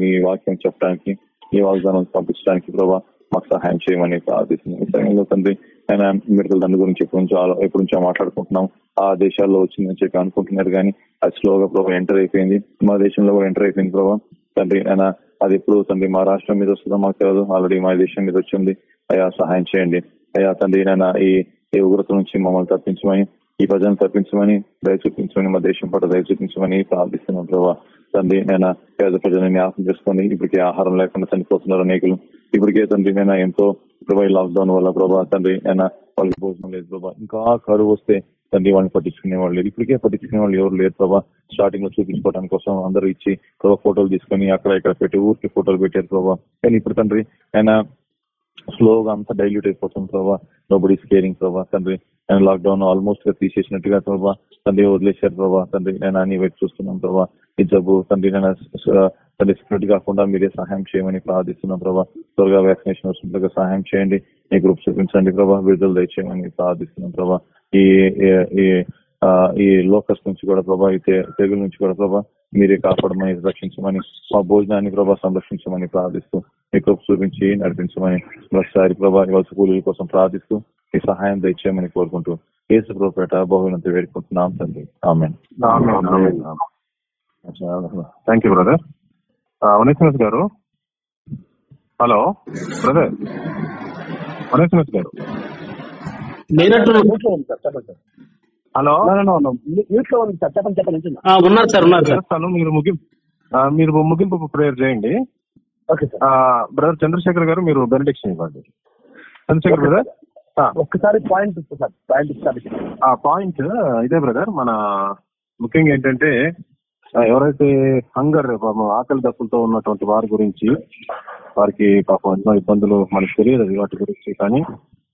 నీ వాక్యం చెప్పడానికి నీ వాగ్దానం పంపించడానికి ప్రభావ మాకు సహాయం చేయమని ప్రార్థిస్తున్నాం. ఈ సమయంలో తండ్రి ఆయన మెడికల్ దండ గురించి ఎప్పటి నుంచో ఎప్పటి నుంచో మాట్లాడుకుంటున్నాం. ఆ దేశాల్లో వచ్చిందని చెప్పి అనుకుంటున్నారు కానీ అది స్లోగా ప్రభావ ఎంటర్ అయిపోయింది. మా దేశంలో కూడా ఎంటర్ అయిపోయింది ప్రభావ తండ్రి ఆయన అది ఎప్పుడు తండ్రి మా రాష్ట్రం మీద వస్తుందో మాకు తెలియదు ఆల్రెడీ మా దేశం మీద వచ్చింది అయ్యా సహాయం చేయండి. అయ్యా తండ్రి నాయన ఈ ఈ ఉగ్రత నుంచి మమ్మల్ని తప్పించమని ఈ ప్రజలను తప్పించమని దయ చూపించమని మా దేశం పట్ల దయ చూపించమని ప్రార్థిస్తున్నాం ప్రభావ తండ్రి నేను పేద ప్రజలను జ్ఞాపకం చేసుకొని ఇప్పటికే ఆహారం లేకుండా చనిపోతున్నారు అనేకులు. ఇప్పటికే తండ్రి నేను ఎంతో ప్రభా లాక్ లాక్డౌన్ వల్ల ప్రభా తండ్రి నేను వాళ్ళకి భోజనం లేదు ప్రభా. ఇంకా కరువు వస్తే తండ్రి వాళ్ళని పట్టించుకునే వాళ్ళు లేరు. ఇప్పటికే పట్టించుకునే వాళ్ళు ఎవరు లేరు ప్రభా. స్టార్టింగ్లో చూపించుకోవడానికి కోసం అందరూ ఇచ్చి ప్రభా ఫోటోలు తీసుకొని అక్కడ ఇక్కడ పెట్టి ఊరికి ఫోటోలు పెట్టారు ప్రభా. కానీ ఇప్పుడు తండ్రి ఆయన స్లోగా అంతా డైల్యూట్ అయిపోతుంది ప్రభా. నోబడి కేరింగ్ ప్రభావ తండ్రి. నేను లాక్డౌన్ ఆల్మోస్ట్గా తీసేసినట్టుగా ప్రభా తండ్రి వదిలేశారు ప్రభావ తండ్రి. నేను అన్ని వెయిట్ చూస్తున్నాను ప్రభా. ఈ జబ్బు తండ్రి తండ్రి స్ప్రెడ్ కాకుండా మీరే సహాయం చేయమని ప్రార్థిస్తున్నాం ప్రభావ త్వరగా వ్యాక్సినేషన్ వస్తున్నట్టుగా సహాయం చేయండి ఈ గ్రూప్ చూపించండి ప్రభావ విడుదల దయచేయమని ప్రార్థిస్తున్నాం ప్రభావ ఈ ఈ- ఈ ఈ లోకస్ నుంచి కూడా ప్రభా ఈ తెగుల నుంచి కూడా ప్రభా మీరే కాపాడమని రక్షించమని మా భోజనాన్ని ప్రభా సంరక్షించమని ప్రార్థిస్తూ మీ కృప చూపించి నడిపించమని మరొకసారి ప్రభా ఈ వలస కూలీల కోసం ప్రార్థిస్తూ మీ సహాయం దయచేయమని కోరుకుంటూ కేసు ప్రభుపేట బహుళంత వేడుకుంటున్నాం తండ్రి ఆమె థ్యాంక్ యూ బ్రదర్ వనేశ్వరస్ గారు. హలో బ్రదర్ వనేశ్వరస్ గారు. హలో సార్ ఉన్నారు ఉన్నారు చేస్తాను మీరు ముగింపు మీరు ముగింపు ప్రేయర్ చేయండి. Okay sir. బ్రదర్ చంద్రశేఖర్ గారు మీరు బెనిడిక్షన్ ఇవ్వండి. చంద్రశేఖర్ బ్రదర్ ఒక్కసారి పాయింట్ సార్ పాయింట్ పాయింట్ ఇదే బ్రదర్ మన ముఖ్యంగా ఏంటంటే ఎవరైతే హంగర్ పాపం ఆకలి దప్పులతో ఉన్నటువంటి వారి గురించి వారికి పాపం ఎన్నో ఇబ్బందులు మనకు తెలియదు వాటి గురించి కానీ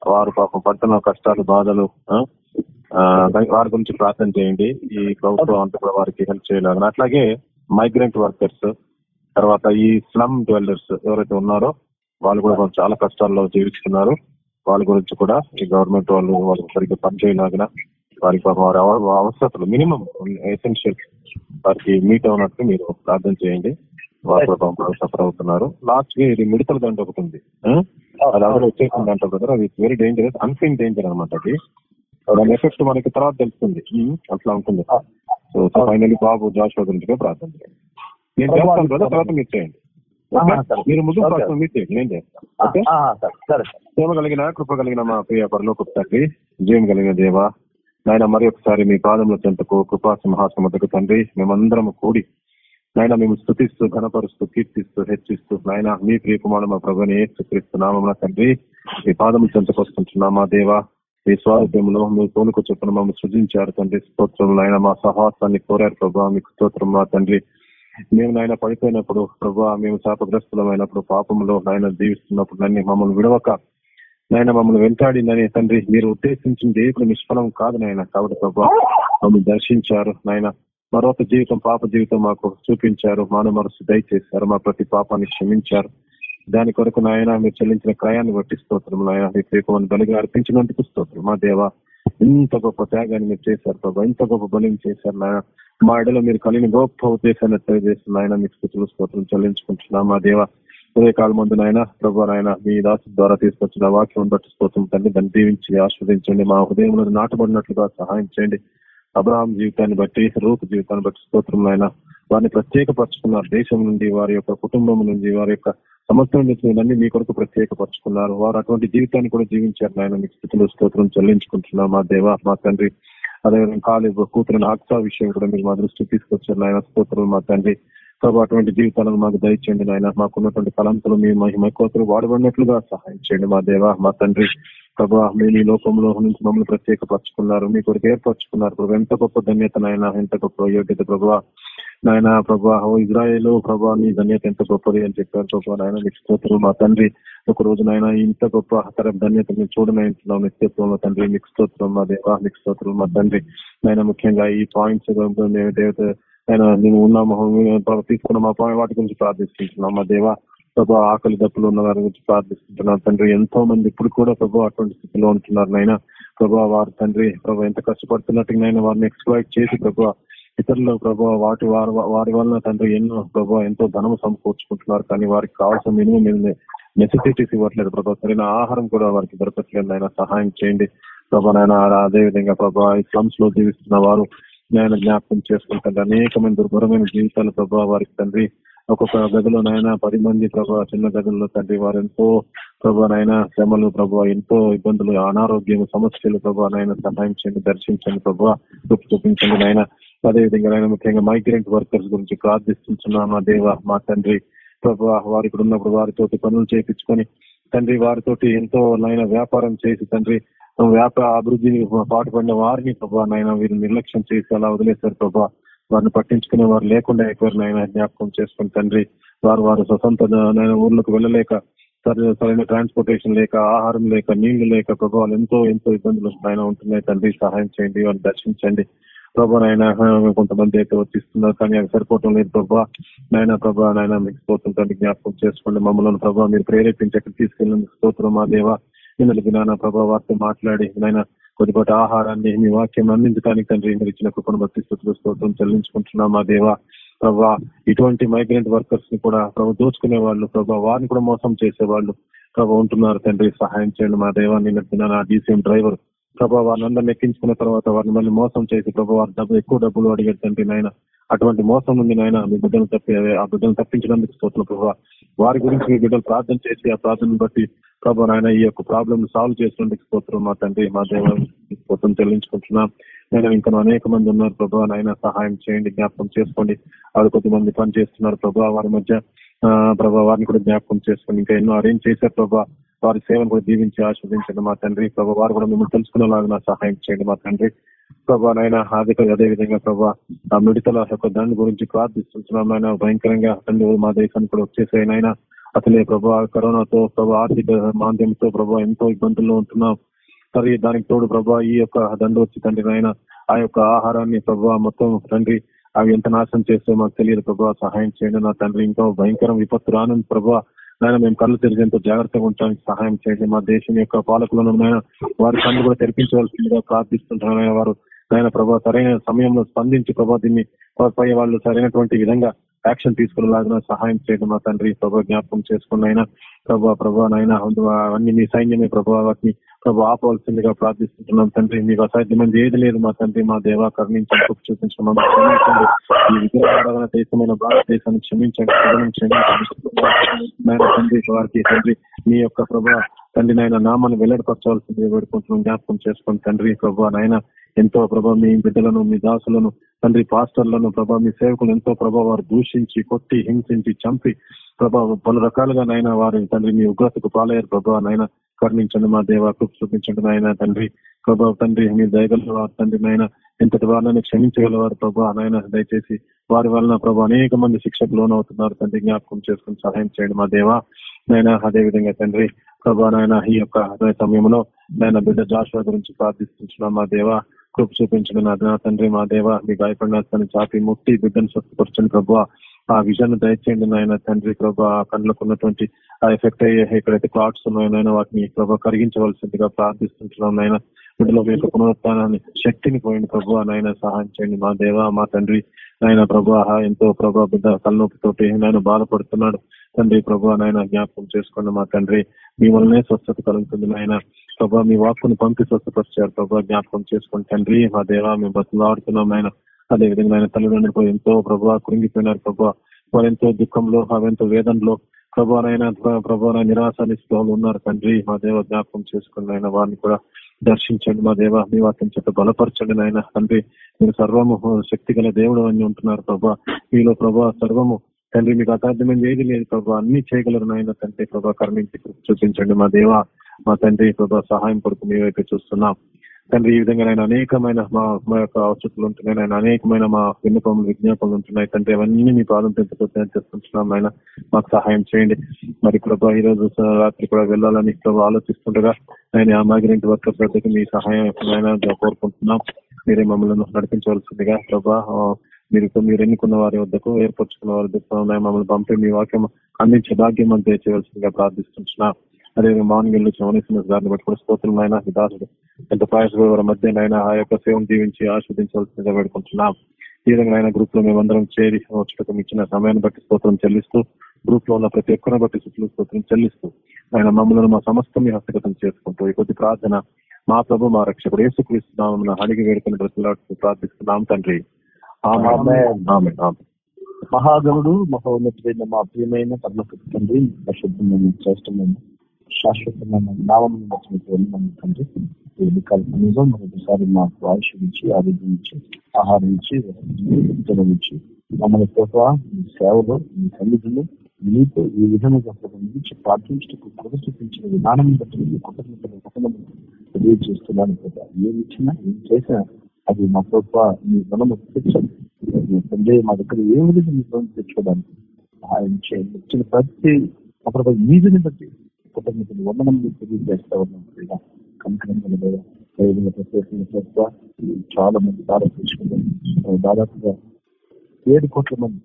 వారు పాపం పడుతున్న కష్టాలు బాధలు వారి గురించి ప్రార్థన చేయండి. ఈ ప్రభుత్వం అంతా కూడా వారికి హెల్ప్ చేయలేదు అట్లాగే మైగ్రెంట్ వర్కర్స్ తర్వాత ఈ స్లమ్ డ్వెల్లర్స్ ఎవరైతే ఉన్నారో వాళ్ళు కూడా చాలా కష్టాల్లో జీవిస్తున్నారు. వాళ్ళ గురించి కూడా ఈ గవర్నమెంట్ వాళ్ళు వాళ్ళకి సరిగ్గా పనిచేయలాగిన వారికి వారి అవ- అవసరతలు మినిమం ఎసెన్షియల్ వారికి మీట్ అవునట్టు మీరు ప్రార్థన చేయండి. వారు సఫర్ అవుతున్నారు. లాస్ట్గా ఇది మిడతల దండ ఒకటి ఉంది? అది ఆల్రెడీ వచ్చేసింది అంటారు కదా అది వెరీ డేంజరస్ అన్ఫీన్ డేంజర్ అనమాట అది. దాని ఎఫెక్ట్ మనకి తర్వాత తెలుస్తుంది. అట్లా ఉంటుంది. సో ఫైనల్లీ బాబు జాషువా గురించి ప్రార్థన చేయండి. నేను చేస్తాను కదా తర్వాత మీరు చేయండి. మీరు ఓకే. ప్రార్థన మీరు చేయండి. నేను చేస్తాను ఓకే? కలిగిన కృప కలిగిన మా ప్రియ పరలోక తండ్రి జీవం కలిగిన దేవ నాయన మరి ఒకసారి మీ పాదముల చెంతకు కృపా సింహాసనకు తండ్రి మేమందరం కూడి నాయన మేము స్థుతిస్తూ ఘనపరుస్తూ కీర్తిస్తూ హెచ్చిస్తూ నాయన మీ ప్రియకుమారు మా ప్రభుని క్రీస్తు నామమున తండ్రి మీ పాదముల చెంతకు వస్తుంటున్నా మా దేవ? మీ స్వారూప్యంలో మీ తోనుకు చొప్పున మమ్మల్ని సృజించారు తండ్రి స్తోత్రం నాయన మా సహాసాన్ని కోరారు ప్రభా మీకు స్తోత్రం మా తండ్రి. మేము నాయన పడిపోయినప్పుడు ప్రభా మేము శాపగ్రస్తులమైనప్పుడు పాపంలో నాయన జీవిస్తున్నప్పుడు నన్ను మమ్మల్ని విడవక నాయన మమ్మల్ని వెంటాడిందని తండ్రి మీరు ఉద్దేశించింది ఇప్పుడు నిష్ఫలం కాదు నాయన. కాబట్టి ప్రభా మమ్మల్ని దర్శించారు నాయన. మరొక జీవితం పాప జీవితం మాకు చూపించారు. మానవ మనసు దయచేశారు. మా ప్రతి పాపాన్ని క్షమించారు. దాని కొరకు నాయన మీరు చెల్లించిన క్రయాన్ని బట్టి స్తోత్రం నాయన. మీ ప్రేమను బలిగా అర్పించినందుకు స్తోత్రం. మా దేవ ఇంత గొప్ప త్యాగాన్ని మీరు చేశారు ప్రభా. ఇంత గొప్ప బలిని చేశారు నాయన. మా ఇడలో మీరు కలిగిన గొప్ప ఉద్దేశాన్ని తెలియజేస్తున్న ఆయన మీకు స్థుతులు స్తోత్రం చెల్లించుకుంటున్నాం. మా దేవ ఉదయకాల ముందు నాయన ప్రభు నాయన మీ దాసు ద్వారా తీసుకొచ్చిన వాక్యం బట్టి స్తోత్రం తండ్రి దాన్ని దీవించి ఆస్వాదించండి మా హృదయంలో నాటబడినట్లుగా సహాయం చేయండి. అబ్రహాం జీవితాన్ని బట్టి రూప్ జీవితాన్ని బట్టి స్తోత్రం నాయన. వారిని ప్రత్యేకపరచుకున్నారు. దేశం నుండి వారి యొక్క కుటుంబం నుండి వారి యొక్క సంవత్సరం నుంచి అన్ని మీ కొరకు ప్రత్యేకపరచుకున్నారు. వారు అటువంటి జీవితాన్ని కూడా జీవించారు నాయన. మీ స్థితిలో స్తోత్రం చెల్లించుకుంటున్నాం. మా దేవ మా తండ్రి. అదేవిధంగా కాలేజ్ కూతురు ఆక్సా విషయం కూడా మీరు మా దృష్టికి తీసుకొచ్చారు నాయన. స్తోత్రం మా తండ్రి. ప్రభు అటువంటి జీవితాలను మాకు దయచేయండి నాయన. మాకున్నటువంటి కలంతలు మీ మహిమ కోతలు వాడబడినట్లుగా సహాయం చేయండి మా దేవ మా తండ్రి. ప్రభా మీ ఈ లోకంలో నుంచి మమ్మల్ని ప్రత్యేకపరచుకున్నారు. మీ కొరకు ఏర్పరచుకున్నారు. ప్రభు ఎంత గొప్ప ధన్యత నాయన ఎంత గొప్ప యోగ్యత ప్రభు. నాయన ప్రభా ఓ ఇజ్రాయేల్ ప్రభా నీ ధన్యత ఎంత గొప్పది అని చెప్పారు ప్రభా నాయన. మీకు మా తండ్రి ఒక రోజు నాయన ఇంత గొప్ప తర ధన్యత మీరు చూడనంటున్నాం నిత్యత్వంలో తండ్రి మీకు స్తోత్రం మా దేవా మీకు స్తోత్రం మా తండ్రి. నాయన ముఖ్యంగా ఈ పాయింట్స్ దేవత ఆయన మేము ఉన్నాము తీసుకున్న మా పాయింట్ వాటి గురించి ప్రార్థిస్తున్నాం మా దేవా ప్రభా ఆకలి దప్పులు ఉన్న వారి గురించి ప్రార్థిస్తున్నాం తండ్రి ఎంతో మంది ఇప్పుడు కూడా ప్రభు అటువంటి స్థితిలో ఉంటున్నారు నాయన. ప్రభు వారి తండ్రి ప్రభు ఎంత కష్టపడుతున్నట్టు నాయన వారిని ఎక్స్ప్లాయిట్ చేసి ప్రభు ఇతరులు ప్రభు వాటి వారి వారి వలన తండ్రి ఎన్నో ప్రభు ఎంతో ధనము సమకూర్చుకుంటున్నారు. కానీ వారికి కావాల్సిన మినిమం నెసెసిటీస్ ఇవ్వట్లేదు ప్రభా. సరైన ఆహారం కూడా వారికి దొరకట్లేదు ఆయన సహాయం చేయండి. ప్రభా నాయన అదే విధంగా ప్రభా ఈ స్లమ్స్లో జీవిస్తున్న వారు నేను జ్ఞాపకం చేసుకుంటారు అనేకమైన దుర్భరమైన జీవితాలు ప్రభావ వారికి తండ్రి. ఒక్కొక్క గదిలో నాయన పది మంది ప్రభా చిన్న గదుల్లో తండ్రి వారు ఎంతో ప్రభా నాయన శ్రమలు ప్రభావ ఎంతో ఇబ్బందులు అనారోగ్యం సమస్యలు ప్రభా నాయన సహాయం చేయండి దర్శించండి ప్రభా చూపించండి నాయన. అదేవిధంగా ఆయన ముఖ్యంగా మైగ్రెంట్ వర్కర్స్ గురించి ప్రార్థిస్తున్నాం మా దేవ మా తండ్రి. ప్రభా వారి ఇక్కడ ఉన్నప్పుడు వారితోటి పనులు చేయించుకొని తండ్రి వారితోటి ఎంతో నాయన వ్యాపారం చేసి తండ్రి వ్యాపార అభివృద్ధిని పాటుపడిన వారిని ప్రభా నాయన వీరు నిర్లక్ష్యం చేసి అలా వదిలేశారు ప్రభా. వారిని పట్టించుకునే వారు లేకుండా అయిపోయారు నాయన జ్ఞాపకం చేసుకుని తండ్రి. వారు వారు స్వతంత్ర నాయన ఊర్లకు వెళ్ళలేక సరైన ట్రాన్స్పోర్టేషన్ లేక ఆహారం లేక నీళ్ళు లేక ప్రభావాలు ఎంతో ఎంతో ఇబ్బందులు ఆయన ఉంటున్నాయి తండ్రి. సహాయం చేయండి వారిని దర్శించండి. ప్రభా నాయన కొంతమంది అయితే వచ్చిస్తున్నారు కానీ అవి సరిపోవటం లేదు ప్రభా. నాయన ప్రభా నాయన మీకు స్తోత్రం జ్ఞాపకం చేసుకోండి మమ్మల్ని ప్రభా. మీరు ప్రేరేపించి అక్కడ తీసుకెళ్ళిన స్తోత్రం మా దేవా. నిన్నల జ్ఞాన ప్రభావ వారితో మాట్లాడి నాయన కొద్దిపాటి ఆహారాన్ని మీ వాక్యం అందించడానికి తండ్రి మీరు ఇచ్చిన కృపను భక్తి స్థుతులు స్తోత్రం చెల్లించుకుంటున్నాం మా దేవ. ప్రభా ఇటువంటి మైగ్రెంట్ వర్కర్స్ని కూడా ప్రభు దోచుకునే వాళ్ళు ప్రభా వారిని కూడా మోసం చేసే వాళ్ళు ప్రభా ఉంటున్నారు తండ్రి. సహాయం చేయండి మా దేవా నిన్న డీసీఎం డ్రైవర్ ప్రభా వాళ్ళందరినీ ఎక్కించుకున్న తర్వాత వారిని మళ్ళీ మోసం చేసి ప్రభా వారి డబ్బు ఎక్కువ డబ్బులు అడిగారు తండ్రి నాయన. అటువంటి మోసం నుండి నాయన మీ బిడ్డను తప్పి ఆ బిడ్డను తప్పించడానికి స్తోత్రం ప్రభావ వారి గురించి మీ బిడ్డలు ప్రార్థన చేసి ఆ ప్రార్థనను బట్టి ప్రభావ నాయన ఈ యొక్క ప్రాబ్లమ్ సాల్వ్ చేసుకుంటే పోతున్నాం మా తండ్రి మా దేవం స్తోత్రం చెల్లించుకుంటున్నాం. నేను ఇంకా అనేక మంది ఉన్నారు ప్రభా నాయన సహాయం చేయండి జ్ఞాపకం చేసుకోండి. వాళ్ళు కొద్దిమంది పని చేస్తున్నారు ప్రభావ వారి మధ్య ప్రభా వారిని కూడా జ్ఞాపకం చేసుకోండి. ఇంకా ఎన్నో అరేంజ్ చేశారు ప్రభా వారి సేవను కూడా దీవించి ఆస్వాదించండి మా తండ్రి. ప్రభా వారు కూడా మిమ్మల్ని తెలుసుకునేలాగా సహాయం చేయండి మా తండ్రి. ప్రభా నాయన హార్దిక అదే విధంగా ప్రభా ఆ మిడతల యొక్క దాని గురించి ప్రార్థిస్తున్నాం ఆయన భయంకరంగా తండ్రి మా దేశానికి కూడా వచ్చేసాయి నాయన. అసలే ప్రభా కరోనాతో ప్రభా ఆర్థిక మాంద్యంతో ప్రభా ఎంతో ఇబ్బందుల్లో ఉంటున్నాం. సరే దానికి తోడు ప్రభా ఈ యొక్క దండు వచ్చి తండ్రి నాయన ఆ యొక్క ఆహారాన్ని ప్రభా మొత్తం తండ్రి అవి ఎంత నాశనం చేస్తే మాకు తెలియదు ప్రభా. సహాయం చేయండి నా తండ్రి. ఇంకా భయంకరం విపత్తు రానుంది ప్రభా. నాయన మేము కళ్ళు తెరిచేంత జాగ్రత్తగా ఉండడానికి సహాయం చేయండి. మా దేశం యొక్క పాలకులను నాయన వారి కళ్ళు కూడా తెరిపించవలసిందిగా ప్రార్థిస్తుంటారు వారు. నాయన ప్రభా సరైన సమయంలో స్పందించి ప్రభావ దీన్ని వాళ్ళు సరైనటువంటి విధంగా యాక్షన్ తీసుకునేలాగా సహాయం చేయడం మా తండ్రి ప్రభా జ్ఞాపకం చేసుకున్న ప్రభా ప్రభా నాయన అన్ని మీ సైన్యమే ప్రభా వాటిని ప్రభు ఆపవలసిందిగా ప్రార్థిస్తుంటున్నాం తండ్రి. మీకు అసాధ్యమైనది ఏది లేదు మా తండ్రి మా దేవా కరుణించి చూపించడం క్షమించండి. ఈ విగ్రహారాధన దేశమైన భారతదేశాన్ని క్షమించండి తండ్రి వారికి తండ్రి మీ యొక్క ప్రభా తండ్రి నాయన నామాన్ని వెల్లడిపరచవలసింది వేడుకుంటున్నాం. జ్ఞాపకం చేసుకోండి తండ్రి ప్రభా నాయన ఎంతో ప్రభా మీ బిడ్డలను మీ దాసులను తండ్రి పాస్టర్లను ప్రభా మీ సేవకులు ఎంతో ప్రభా వారు దూషించి కొట్టి హింసించి చంపి ప్రభా పలు రకాలుగా నాయన వారి తండ్రి మీ ఉగ్రతకు పాలయ్యారు ప్రభా నాయన కరుణించండి మా దేవ చూపించండి నాయన తండ్రి. ప్రభా తండ్రి మీ దయగల తండ్రి నాయన ఎంతటి వారిని క్షమించగలవారు ప్రభా నాయన దయచేసి వారి వలన ప్రభా అనేక మంది శిక్షకు లోనవుతున్నారు తండ్రి జ్ఞాపకం చేసుకుని సహాయం చేయండి మా దేవ. నాయన అదే విధంగా తండ్రి ప్రభా నాయన ఈ యొక్క సమయంలో నాయన బిడ్డ జాషువా గురించి ప్రార్థిస్తున్నాం మా దేవ. కృప చూపించమని నా తండ్రి మా దేవ మీ గాయపడిన చాపి ముట్టి బిడ్డను స్వస్థపరచండి ప్రభు. ఆ విజన్ దయచేయండి నాయన తండ్రి ప్రభా. కళ్ళకు ఉన్నటువంటి ఆ ఎఫెక్ట్ అయ్యే ఎక్కడైతే క్లాట్స్ ఉన్నాయో నాయన వాటిని ప్రభా కరిగించవలసిందిగా ప్రార్థిస్తుంటున్నాం నాయన. బిడ్డలో మీ యొక్క పునరుత్నాన్ని శక్తిని పోయింది ప్రభు నాయన సహాయం చేయండి. మా దేవ మా తండ్రి నాయన ప్రభు ఎంతో ప్రభు బిడ్డ తలనొప్పితోటి నాయన బాధపడుతున్నాడు. తండ్రి ప్రభు నాయన జ్ఞాపకం చేసుకోండి మా తండ్రి. మీ వల్లనే స్వస్థత కలుగుతుంది నాయన. ప్రభా మీ వాక్కును పంపి స్వస్థపరిచారు ప్రభా జ్ఞాపకం చేసుకోండి తండ్రి. మా దేవ మేము బతులాడుతున్నాం ఆయన అదే విధంగా ఆయన తల్లిదండ్రులు ఎంతో ప్రభా కృంగిపోయినారు ప్రభా. వారు ఎంతో దుఃఖంలో అవెంతో వేదనలో ప్రభానైనా ప్రభు నిరాశ నిస్తూ ఉన్నారు తండ్రి. మా దేవ జ్ఞాపకం చేసుకుని ఆయన వారిని కూడా దర్శించండి మా దేవ మీ వాక్యం చేత బలపరచండి నాయన. తండ్రి మీరు సర్వము శక్తి గల దేవుడు అని ఉంటున్నారు ప్రభా. మీలో ప్రభా సర్వము. తండ్రి మీకు అసాధ్యమైనది ఏది లేదు ప్రభా. అన్ని చేయగలరు నాయన తండ్రి ప్రభా. కర్మించి చూపించండి మా దేవ. మా తండ్రి ప్రభా సహాయం కొడుకు మీ వైపు చూస్తున్నాం. తండ్రి ఈ విధంగా నేను అనేకమైన మా మా యొక్క అవసరాలు ఉంటున్నాయి నేను అనేకమైన మా విన్నపములు విజ్ఞాపనలు ఉంటున్నాయి. తండ్రి అవన్నీ మీ పాదం పెంచుకుంటున్నాను చేసుకుంటున్నాం ఆయన మాకు సహాయం చేయండి. మరి ప్రభా ఈ రోజు రాత్రి కూడా వెళ్ళాలని ప్రభు ఆలోచిస్తుండగా ఆయన ఆ మైగ్రెంట్ వర్కర్స్ మీ సహాయం ఆయన కోరుకుంటున్నాం. మీరే మమ్మల్ని నడిపించవలసిందిగా ప్రభా మీరు మీరు ఎన్నుకున్న వారి వద్దకు ఏర్పరచుకున్న వారి వద్దకు మమ్మల్ని పంపి మీ వాక్యం అందించే భాగ్యం మనం చేయవలసిందిగా ప్రార్థిస్తున్నాం అదేవిధంగా మార్నింగ్ వెళ్ళి చవనేసిన గారిని బట్టి కూడా స్తోత్రం ఆయన దాసుడు ఎంత ప్రయాస వారి మధ్య ఆయన ఆ యొక్క సేవను దీవించి ఆస్వాదించవలసిందిగా వేడుకుంటున్నాం. ఈ విధంగా ఆయన గ్రూప్లో మేమందరం చేరి వచ్చటకు ఇచ్చిన సమయాన్ని బట్టి స్తోత్రం చెల్లిస్తూ గ్రూప్లో ఉన్న ప్రతి ఒక్కరిని బట్టి చుట్టూ స్తోత్రం చెల్లిస్తూ ఆయన మమ్మల్ని మా సమస్తం హస్తగతం చేసుకుంటూ ఈ కొద్ది ప్రార్థన మా ప్రభు మా రక్షకుడు యేసుక్రీస్తున్నాం అడిగి వేడుకుని బ్రతులాడుతూ ప్రార్థిస్తున్నాం తండ్రి. మహాగణుడు మహోన్నతుడైన మా ప్రియమైన పరమకు తండ్రి పరిశుద్ధమైన శ్రేష్టమైన శాశ్వతమైన నామం వచ్చిన తండ్రి ఈ ఎన్నికల మరొకసారి మాకు ఆయుష్ ఇచ్చి ఆరోగ్యం ఇచ్చి ఆహారం ఇచ్చి విత్తనం ఇచ్చి మమ్మల్ని ప్రభావ మీ సేవలో మీ సన్నిధిలో మీతో ఈ విధంగా నుంచి ప్రార్థించటకు కృత చూపించిన విధానం బట్టి మీ కృతజ్ఞతలు వచనము తెలియజేస్తున్నాను కదా. ఏమి ఇచ్చినా ఏం చేసినా అది మా ప్రభుత్వ మీ రుణము తెచ్చండి తండ్రి మా దగ్గర ఏ విధంగా మీ రుణం తెచ్చుకోవడానికి ఆయన చేయండి ఇచ్చిన ప్రతి మా ప్రభావ ఈదిని బట్టి కృతజ్ఞతలు వందనం మీకు తెలియజేస్తా ఉన్నాం. లేదా కనుకరంగా లేదా ప్రత్యేకంగా చాలా మంది దాదాపు తీసుకుంటాం దాదాపుగా ఏడు కోట్ల మంది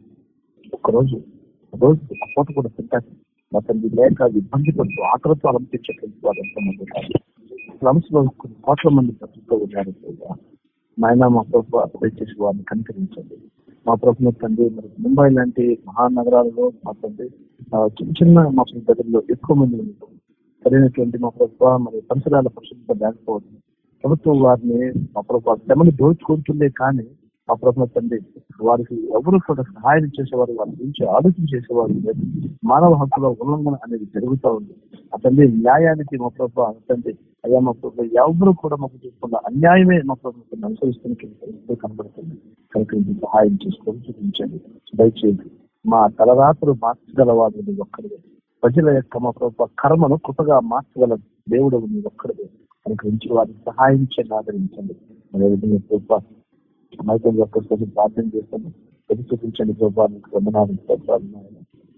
ఒకరోజు రోజు ఒక పూట కూడా తింటారు. మా తండ్రి లేక ఇబ్బంది పడుతూ ఆకలితో అలంపించేటువంటి వాళ్ళంతా మంది ఉన్నారు? స్లమ్స్లో కొన్ని కోట్ల మంది బ్రతుకుతూ ఉన్నారు నాయన మా ప్రభు దయచేసి వారిని కనికరించండి. మా ప్రభుత్వ తండ్రి మరి ముంబై లాంటి మహానగరాలలో మా తండ్రి చిన్న చిన్న మా దగ్గరలో ఎక్కువ మంది సరైనటువంటి మా ప్రభుత్వ మరి పరిసరాల పరిశుభ్రత లేకపోవడం ప్రభుత్వం వారిని మా ప్రభుత్వ శ్రమను దోచుకుంటుందే కానీ మా ప్రభుత్వ తండ్రి వారికి ఎవరు కూడా సహాయం చేసేవారు వారి గురించి ఆలోచన చేసేవారు లేదు. మానవ హక్కుల ఉల్లంఘన అనేది జరుగుతూ ఉంది. అతన్ని న్యాయానికి మా ప్రభు తండ్రి అయ్యా మా ప్రభు ఎవరు కూడా మాకు చూసుకున్న అన్యాయమే మా ప్రభుత్వం అనుసరిస్తున్న కనబడుతుంది. కనుక సహాయం చేసుకొని చూపించండి. దయచేయండి. మా తలరాత్రులు మార్చగలవాడు నీ ఒక్కడిదే ప్రజల యొక్క మా ప్రభు కర్మను కృపగా మార్చగల దేవుడు నీ ఒక్కడిదే అనుకరించి నుంచి వారికి సహాయం చేయండి ఆదరించండి. అదేవిధంగా ప్రభు మైకల్ వర్కర్స్ కోసం ప్రార్థన చేస్తాను. ప్రతి చూపించండి ప్రభావ వందనాలు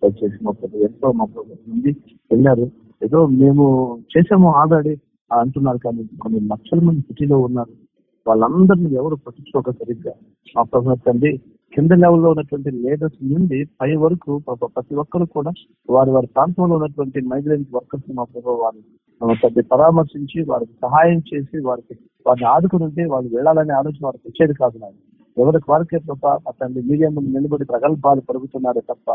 దయచేసి మా ప్రభు ఎంతో మా ప్రభు నుండి వెళ్ళారు. ఏదో మేము చేసాము ఆల్రెడీ అంటున్నారు కానీ కొన్ని లక్షల మంది సిటీలో ఉన్నారు. వాళ్ళందరినీ ఎవరు పట్టించుకోక సరిగ్గా. మా ప్రభు తండ్రి కింద లెవెల్లో ఉన్నటువంటి లీడర్స్ నుండి పై వరకు ప్రతి ఒక్కరు కూడా వారి వారి ప్రాంతంలో ఉన్నటువంటి మైగ్రెంట్ వర్కర్స్ మా ప్రభావ వారిని ఆ, పరామర్శించి వారికి సహాయం చేసి వారికి వారిని ఆదుకుంటే ఉంటే వాళ్ళు వెళ్ళాలనే ఆలోచన వారికి వచ్చేది కాదు నాకు ఎవరికి వారికే తప్ప అతన్ని మీడియా ముందు నిలబడి ప్రగల్భాలు పరుగుతున్నారే తప్ప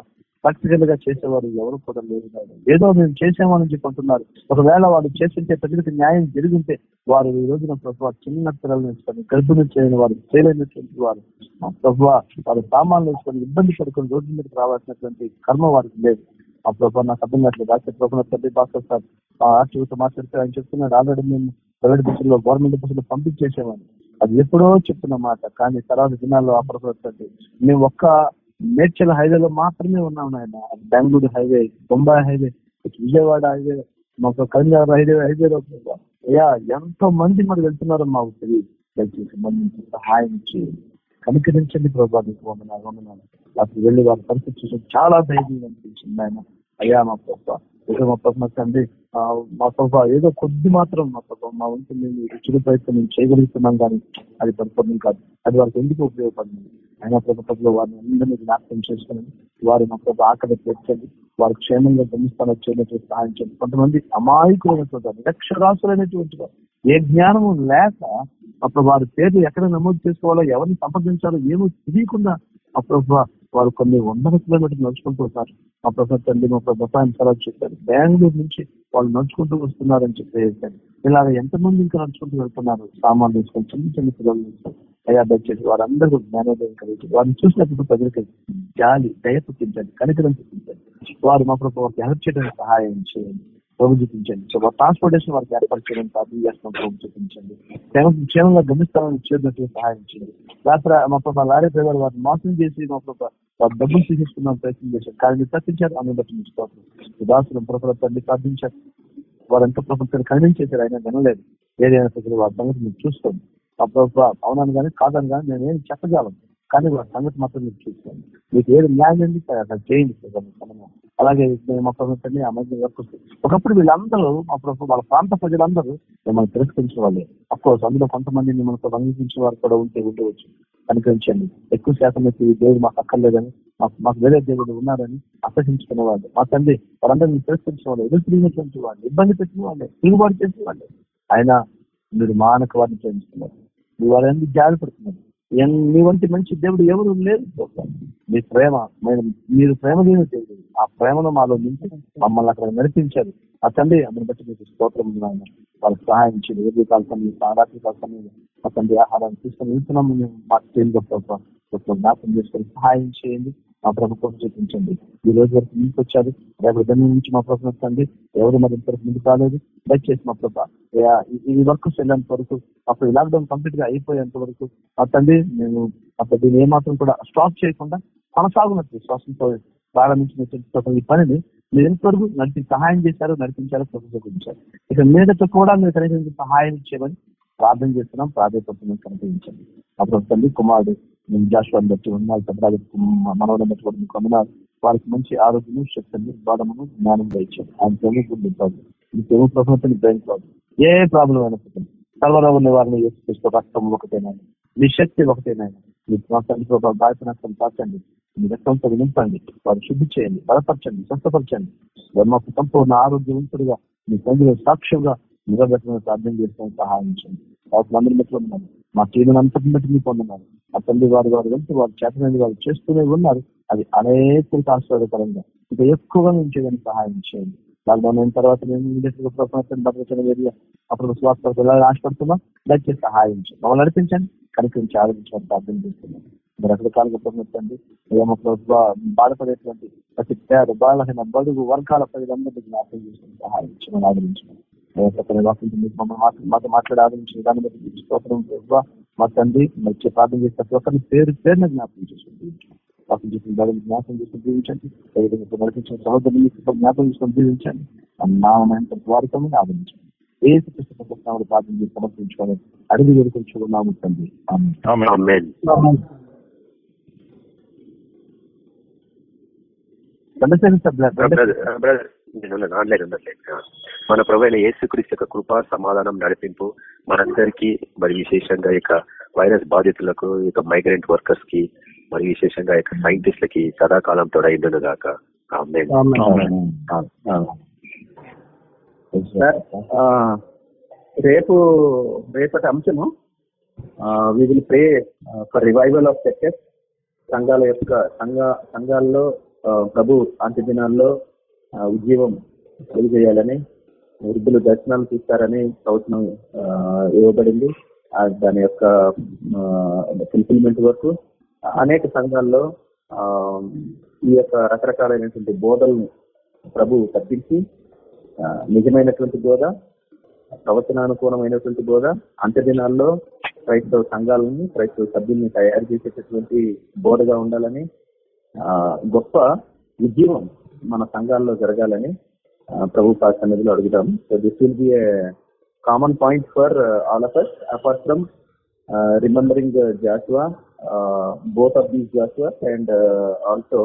ప్రాక్టికల్గా చేసేవారు ఎవరు కూడా లేరు ఏదో మేము చేసామని చెప్పుకుంటున్నారు ఒకవేళ వాళ్ళు చేస్తుంటే ప్రజలకు న్యాయం జరిగితే వారు ఈ రోజున ప్రభావ చిన్న పిల్లలు వేసుకొని గర్భిణి చేయని వారు చేయలేనటువంటి వారు ఆ ప్రభావ వారు సామాన్లు వేసుకొని ఇబ్బంది పడుకుని రోడ్డు మీదకి రావాల్సినటువంటి కర్మ వారికి లేదు. ఆ ప్రభావ నాకు అర్థం కావట్లేదు. రాష్ట్ర ప్రభుత్వ తండ్రి భాస్కర్ సార్ ఆ ఆర్టీఓతో మాట్లాడితే ఆయన చెప్తున్నాడు ఆల్రెడీ మేము ప్రైవేట్ బస్సుల్లో గవర్నమెంట్ బస్సులో పంపించేసేవాడిని అది ఎప్పుడో చెప్తున్న మాట. కానీ తర్వాత దినాల్లో ఆ ప్రభుత్వం మేము ఒక్క మేడ్చల్ హైవేలో మాత్రమే ఉన్నాం నాయన. Bengaluru highway Bombay highway Vijayawada highway మాకు కరీంనగర్ హైవే హైవేలో అయ్యా ఎంతో మంది మరి వెళ్తున్నారో మాకు తెలియదు. దయచేసి మరి సహాయం చేయండి. కనికరించండి ప్రభావ నీకు వందనాలు వందనాలు. అప్పుడు వెళ్ళి వారి పరిస్థితి చూసి చాలా ధైర్యం అనిపించింది ఆయన అయ్యా మా ప్రభావ ఏదో మా ప్రభావ తండ్రి మా ప్రభావ ఏదో కొద్ది మాత్రం మా ప్రభావ మా వంతు మేము రుచుల ప్రయత్నం మేము చేయగలుగుతున్నాం కానీ అది పరిపూర్ణం కాదు. అది వారికి ఎందుకు ఉపయోగపడింది? అయినా ప్రభుత్వంలో వారిని అందరినీ జ్ఞాపకం చేసుకుని వారి మా ప్రభు ఆకలి తీర్చండి వారి క్షేమంగా గమనిస్తాను వచ్చేటట్టు సహాయం చేయండి కొంతమంది అమాయకులైనటువంటి వారు, నిరక్షరాసులైనటువంటి వారు ఏ జ్ఞానము లేక అప్పుడు వారి పేర్లు ఎక్కడ నమోదు చేసుకోవాలో ఎవరిని సంప్రదించాలో ఏమో తెలియకుండా అప్పుడు వారు కొన్ని వందల కిలోమీటర్లు నడుచుకుంటూ వస్తారు. మా ప్రభు తండ్రి మా ప్రభు ఆయన సలహా చెప్పారు. బెంగళూరు నుంచి వాళ్ళు నడుచుకుంటూ వస్తున్నారని చెప్పేసారు ఇలా ఇలాగ ఎంతమంది ఇంకా నడుచుకుంటూ వెళ్తున్నారు? సామాన్లు తీసుకొని చిన్న చిన్న పిల్లలు. అయ్యా దయచేసి వారందరూ జ్ఞానోదయం కలిగి వారిని చూసినప్పుడు ప్రజలకి జాలి దయ పుట్టించండి కనికరం పుట్టించండి. వారు మా ప్రభు వారికి హెల్ప్ చేయడానికి సహాయం చేయండి ప్రభు చూపించండి. సో ట్రాన్స్పోర్టేషన్ వారికి ఏర్పాటు చేయడం ప్రార్థన చేస్తున్నాం ప్రభు చూపించండి. క్షేమంగా గమ్యస్థానం చేరినట్టు సహాయం చేయండి. రాత్ర మా ప్రభు లారీ డ్రైవర్ వారిని మోసం చేసి మా ప్రభు వారు డబ్బులు తీసేసుకున్నాం ప్రయత్నం చేశారు. కానీ మీరు తప్పించారు ఆమె బట్టి మీకు దాసులు ప్రభు తండ్రి ప్రార్థించారు. వారంతా ప్రభుత్వాన్ని ఖండించేశారు ఆయన వినలేదు. ఏదైనా ప్రజలు వారి సంగతి మీరు చూసుకోండి. అవునాను కానీ కాదని కానీ నేను ఏం చెప్పగలను. కానీ వారి సంగతి మాత్రం మీరు చూసుకోండి. మీకు ఏది న్యాయం ఉంది అక్కడ చేయండి ప్రభు. అలాగే మేము మా ప్రభుత్వం అమ్మాయి ఒకప్పుడు వీళ్ళందరూ మా ప్రభుత్వం వాళ్ళ ప్రాంత ప్రజలందరూ మిమ్మల్ని తిరస్కరించిన వాళ్ళే. అఫ్కోర్స్ అందులో కొంతమంది మిమ్మల్ని అంగీకరించిన వారు కూడా ఉంటే ఉండవచ్చు కనిపించండి ఎక్కువ శాతం అయితే ఈ దేవుడు మాకు అక్కర్లేదని మాకు మాకు వేరే దేవుడు ఉన్నారని అసహించుకునే వాళ్ళు. మా తండ్రి వాళ్ళందరినీ తిరస్కరించిన వాళ్ళు ఎదురు తిరిగినటువంటి వాళ్ళు ఇబ్బంది పెట్టిన వాళ్ళే తిరుగుబాటు చేసిన వాళ్ళే. ఆయన మీరు మానక వారిని ప్రేమిస్తున్నారు. వాళ్ళని జాగ్రత్త ఎన్- మీ వంటి మంచి దేవుడు ఎవరు లేరు మీ ప్రేమ మీరు ప్రేమ లేని దేవుడు. ఆ ప్రేమను మాలో నుంచి మమ్మల్ని అక్కడ నడిపించారు. ఆ తండ్రి అందుని బట్టి మీకు స్తోత్రం నాయన వాళ్ళకి సహాయం చేయండి. ఉదయ కాల సమయం రాత్రి కాల సమయం ఆ తండ్రి ఆహారాన్ని తీసుకొని వెళ్తున్నాము. మేము మాకు తెలియదు ప్రభావ జ్ఞాపకం చేసుకొని సహాయం చేయండి. మా ప్రభుత్వం చూపించండి. ఈ రోజు వరకు ముందుకు వచ్చారు. రేపు దాని నుంచి మా ప్రభుత్వం వస్తుంది. ఎవరు మరి ఇంతవరకు ముందుకు రాలేదు. దయచేసి మా ప్రభావ ఈ- వర్క్ వెళ్ళేంత వరకు అప్పుడు లాక్డౌన్ కంప్లీట్గా అయిపోయేంత వరకు ఆ తండ్రి మేము అప్పుడు దీన్ని ఏమాత్రం కూడా స్టాప్ చేయకుండా కొనసాగునట్టు శ్వాసంతో ప్రారంభించిన ఈ పనిని మీరు ఎంతవరకు నడిపి సహాయం చేశారు నడిపించారు ప్రభుత్వం ఇక మీదతో కూడా మీరు కనీసం సహాయం చేయమని ప్రార్థన చేస్తున్నాం. ప్రాధాన్యపడుతున్నాం కనిపించండి అప్పుడు తల్లి కుమారుడు మేము జాషువాన్ని బట్టి ఉన్నారు పెద్దరాజు మనవడం బట్టి కూడా మీకు అమ్మినారు వారికి మంచి ఆరోగ్యము శక్తిని బాధమును జ్ఞానం ఇచ్చారు ఆయన ప్రేమ కాదు ఈ ప్రేమ ప్రభుత్వం బ్రెయిన్ కాదు ఏ ప్రాబ్లం అయినప్పుడు ఉన్న వారిని చేస్తూ రక్తం ఒకటేనాయన మీ శక్తి ఒకటేనాయన మీ తండ్రి ప్రభావం దాచిన తాకండి. మీ రక్తంతో నింపండి. వారు శుద్ధి చేయండి బలపరచండి స్వస్థపరచండి. మాకు సంపూర్ణ ఆరోగ్యవంతుడిగా మీ తండ్రి సాక్ష్యంగా నిలబెట్టడం ప్రార్థన చేసుకొని సహాయం చేయండి. వారికి అందరి మెట్లు ఉన్నాను మా టీం అంతటి బట్టి మీకు పొందున్నారు. ఆ తల్లి వారు వారు వెంట వారు చేతనని వారు చేస్తూనే ఉన్నారు. అది అనేకులకు ఆశీర్వాదకరంగా ఇంకా ఎక్కువగా మేము చేయడానికి సహాయం చేయండి. లాక్డౌన్ అయిన తర్వాత మేము ఇండస్ట్రీ ప్రపంచం భద్రచన ఏరియా అప్పుడు స్వాస్థ ఆశపడుతున్నాం. దయచేసి సహాయం చేయండి. మమ్మల్ని నడిపించండి. కనిపించి ఆలోచించడానికి అర్థం చేస్తున్నాం. మీరు రకరకాలుగా పొందండి ఏమో బాధపడేటువంటి ప్రతి పేద బాలహీన బడుగు వర్గాల ప్రజలందరికీ జ్ఞాపకం చేసుకుని సహాయం చేయమని ఆదరించండి. మాతో మాట్లాడి ఆదరించిన బట్టి స్తోత్రం ప్రభువా. మా తండ్రి వచ్చే ప్రార్థన చేస్తే ప్రతి ఒక్కరిని పేరు పేరున జ్ఞాపకం చేసుకుని వాక్యం చేసిన జ్ఞాపకం చేసుకుని జీవించండి అదేవిధంగా నడిపించిన సహోదరుని జ్ఞాపకం చేసుకుని జీవించండి నామంత వారితో ఆదరించండి ఏ ప్రార్థన చేసి అడిగి తండ్రి. ఆమేన్. చంద్రశేఖర్ సార్ బ్రదర్ నేను ఉన్నాను, ఆన్లైన్ ఉన్నట్లేదు మన ప్రొవైన యేసుక్రీస్తు యొక్క కృప సమాధానం నడిపింపు మనందరికీ మరి విశేషంగా ఇక వైరస్ బాధితులకు ఇక మైగ్రెంట్ వర్కర్స్కి మరి విశేషంగా ఇక సైంటిస్టులకి సదాకాలం తోడైండును గాక. ఆమేన్. సార్ ఆ, రేపు రేపటి అంశము we will pray for revival of churches సంఘాల యొక్క సంఘ సంఘాల్లో ప్రభు అంత్య దినాల్లో ఆ, ఉద్యమం తెలియజేయాలని వృద్ధులు దర్శనాలు తీస్తారని ప్రవచనం ఇవ్వబడింది. ఆ, దాని యొక్క ఫుల్ఫిల్మెంట్ వరకు అనేక సంఘాల్లో ఈ యొక్క రకరకాలైనటువంటి బోధలను ప్రభు తప్పించి నిజమైనటువంటి బోధ ప్రవచనానుకూలమైనటువంటి బోధ అంత్యదినాల్లో క్రైస్తవ సంఘాలని క్రైస్తవ సభ్యుల్ని తయారు చేసేటటువంటి బోధగా ఉండాలని గొప్ప ఉద్యమం మన సంఘాల్లో జరగాలని ప్రభు సన్నిధిలో అడుగుతాం so this will be common point for all of us apart from remembering Joshua both of these Joshua and also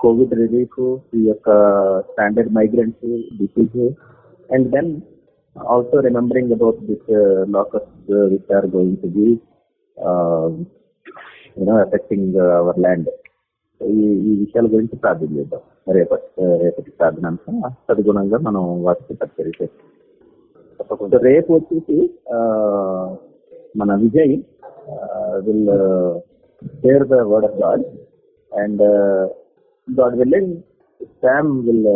covid relief ఈ యొక్క standard migrants disease and then also remembering about this lockers which are going to be you know affecting our land ఈ ఈ విషయాల గురించి ప్రార్థన చేద్దాం రేపటి రేపటి ప్రార్థనాంశం తదుగుణంగా మనం వాటికి పరిచయం రేపు వచ్చేసి మన Vijay will share the word of God and God willing Sam will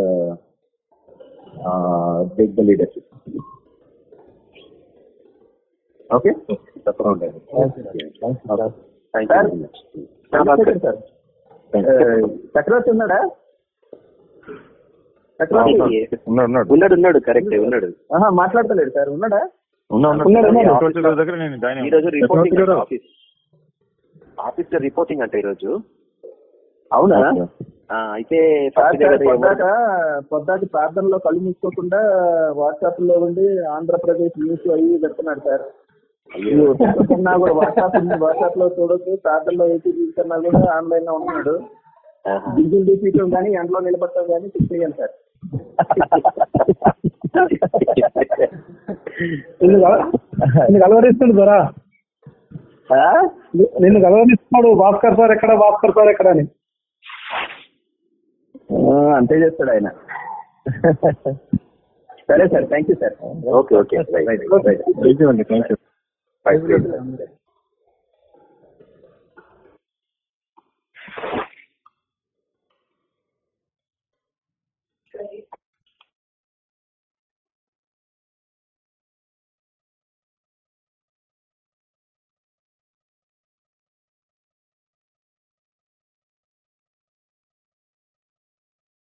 take the leadership okay తప్పకుండా. సార్ చక్రవర్తి ఉన్నాడా? ఉన్నాడు ఉన్నాడు. ఉన్నాడు ఉన్నాడు. కరెక్ట్ ఉన్నాడు. మాట్లాడతలేడు సార్. ఉన్నాడా? ఉన్నాడు, ఉన్నాడు. ఉన్నాడు ఈ రోజు రిపోర్టింగ్. ఆఫీస్ ఆఫీస్లో రిపోర్టింగ్ అంట ఈ రోజు అవునా? అయితే పొద్దాక పొద్దాక ప్రార్థనలో కళ్ళు మూసుకోకుండా వాట్సాప్లో ఉండి ఆంధ్రప్రదేశ్ న్యూస్ అవి పెడుతున్నాడు సార్. కూడా వాట్సాప్ ఉంది. వాట్సాప్లో చూడొచ్చు ప్రార్థనలో ఏపీ తీసుకున్నా కూడా ఆన్లైన్లో ఆహా. దిగులు తీపించడం కానీ ఎండలో నిలబడటం కానీ ఫిక్స్ చేయాలి సార్. నిన్ను కలవరిస్తుంది దొరా. ఆ? నిన్ను కలవరిస్తున్నాడు భాస్కర్ సార్ ఎక్కడ భాస్కర్ సార్ ఎక్కడ అని. ఆ, అంతే చేస్తాడు ఆయన. సరే sir thank you sir. Okay okay. Right right right thank you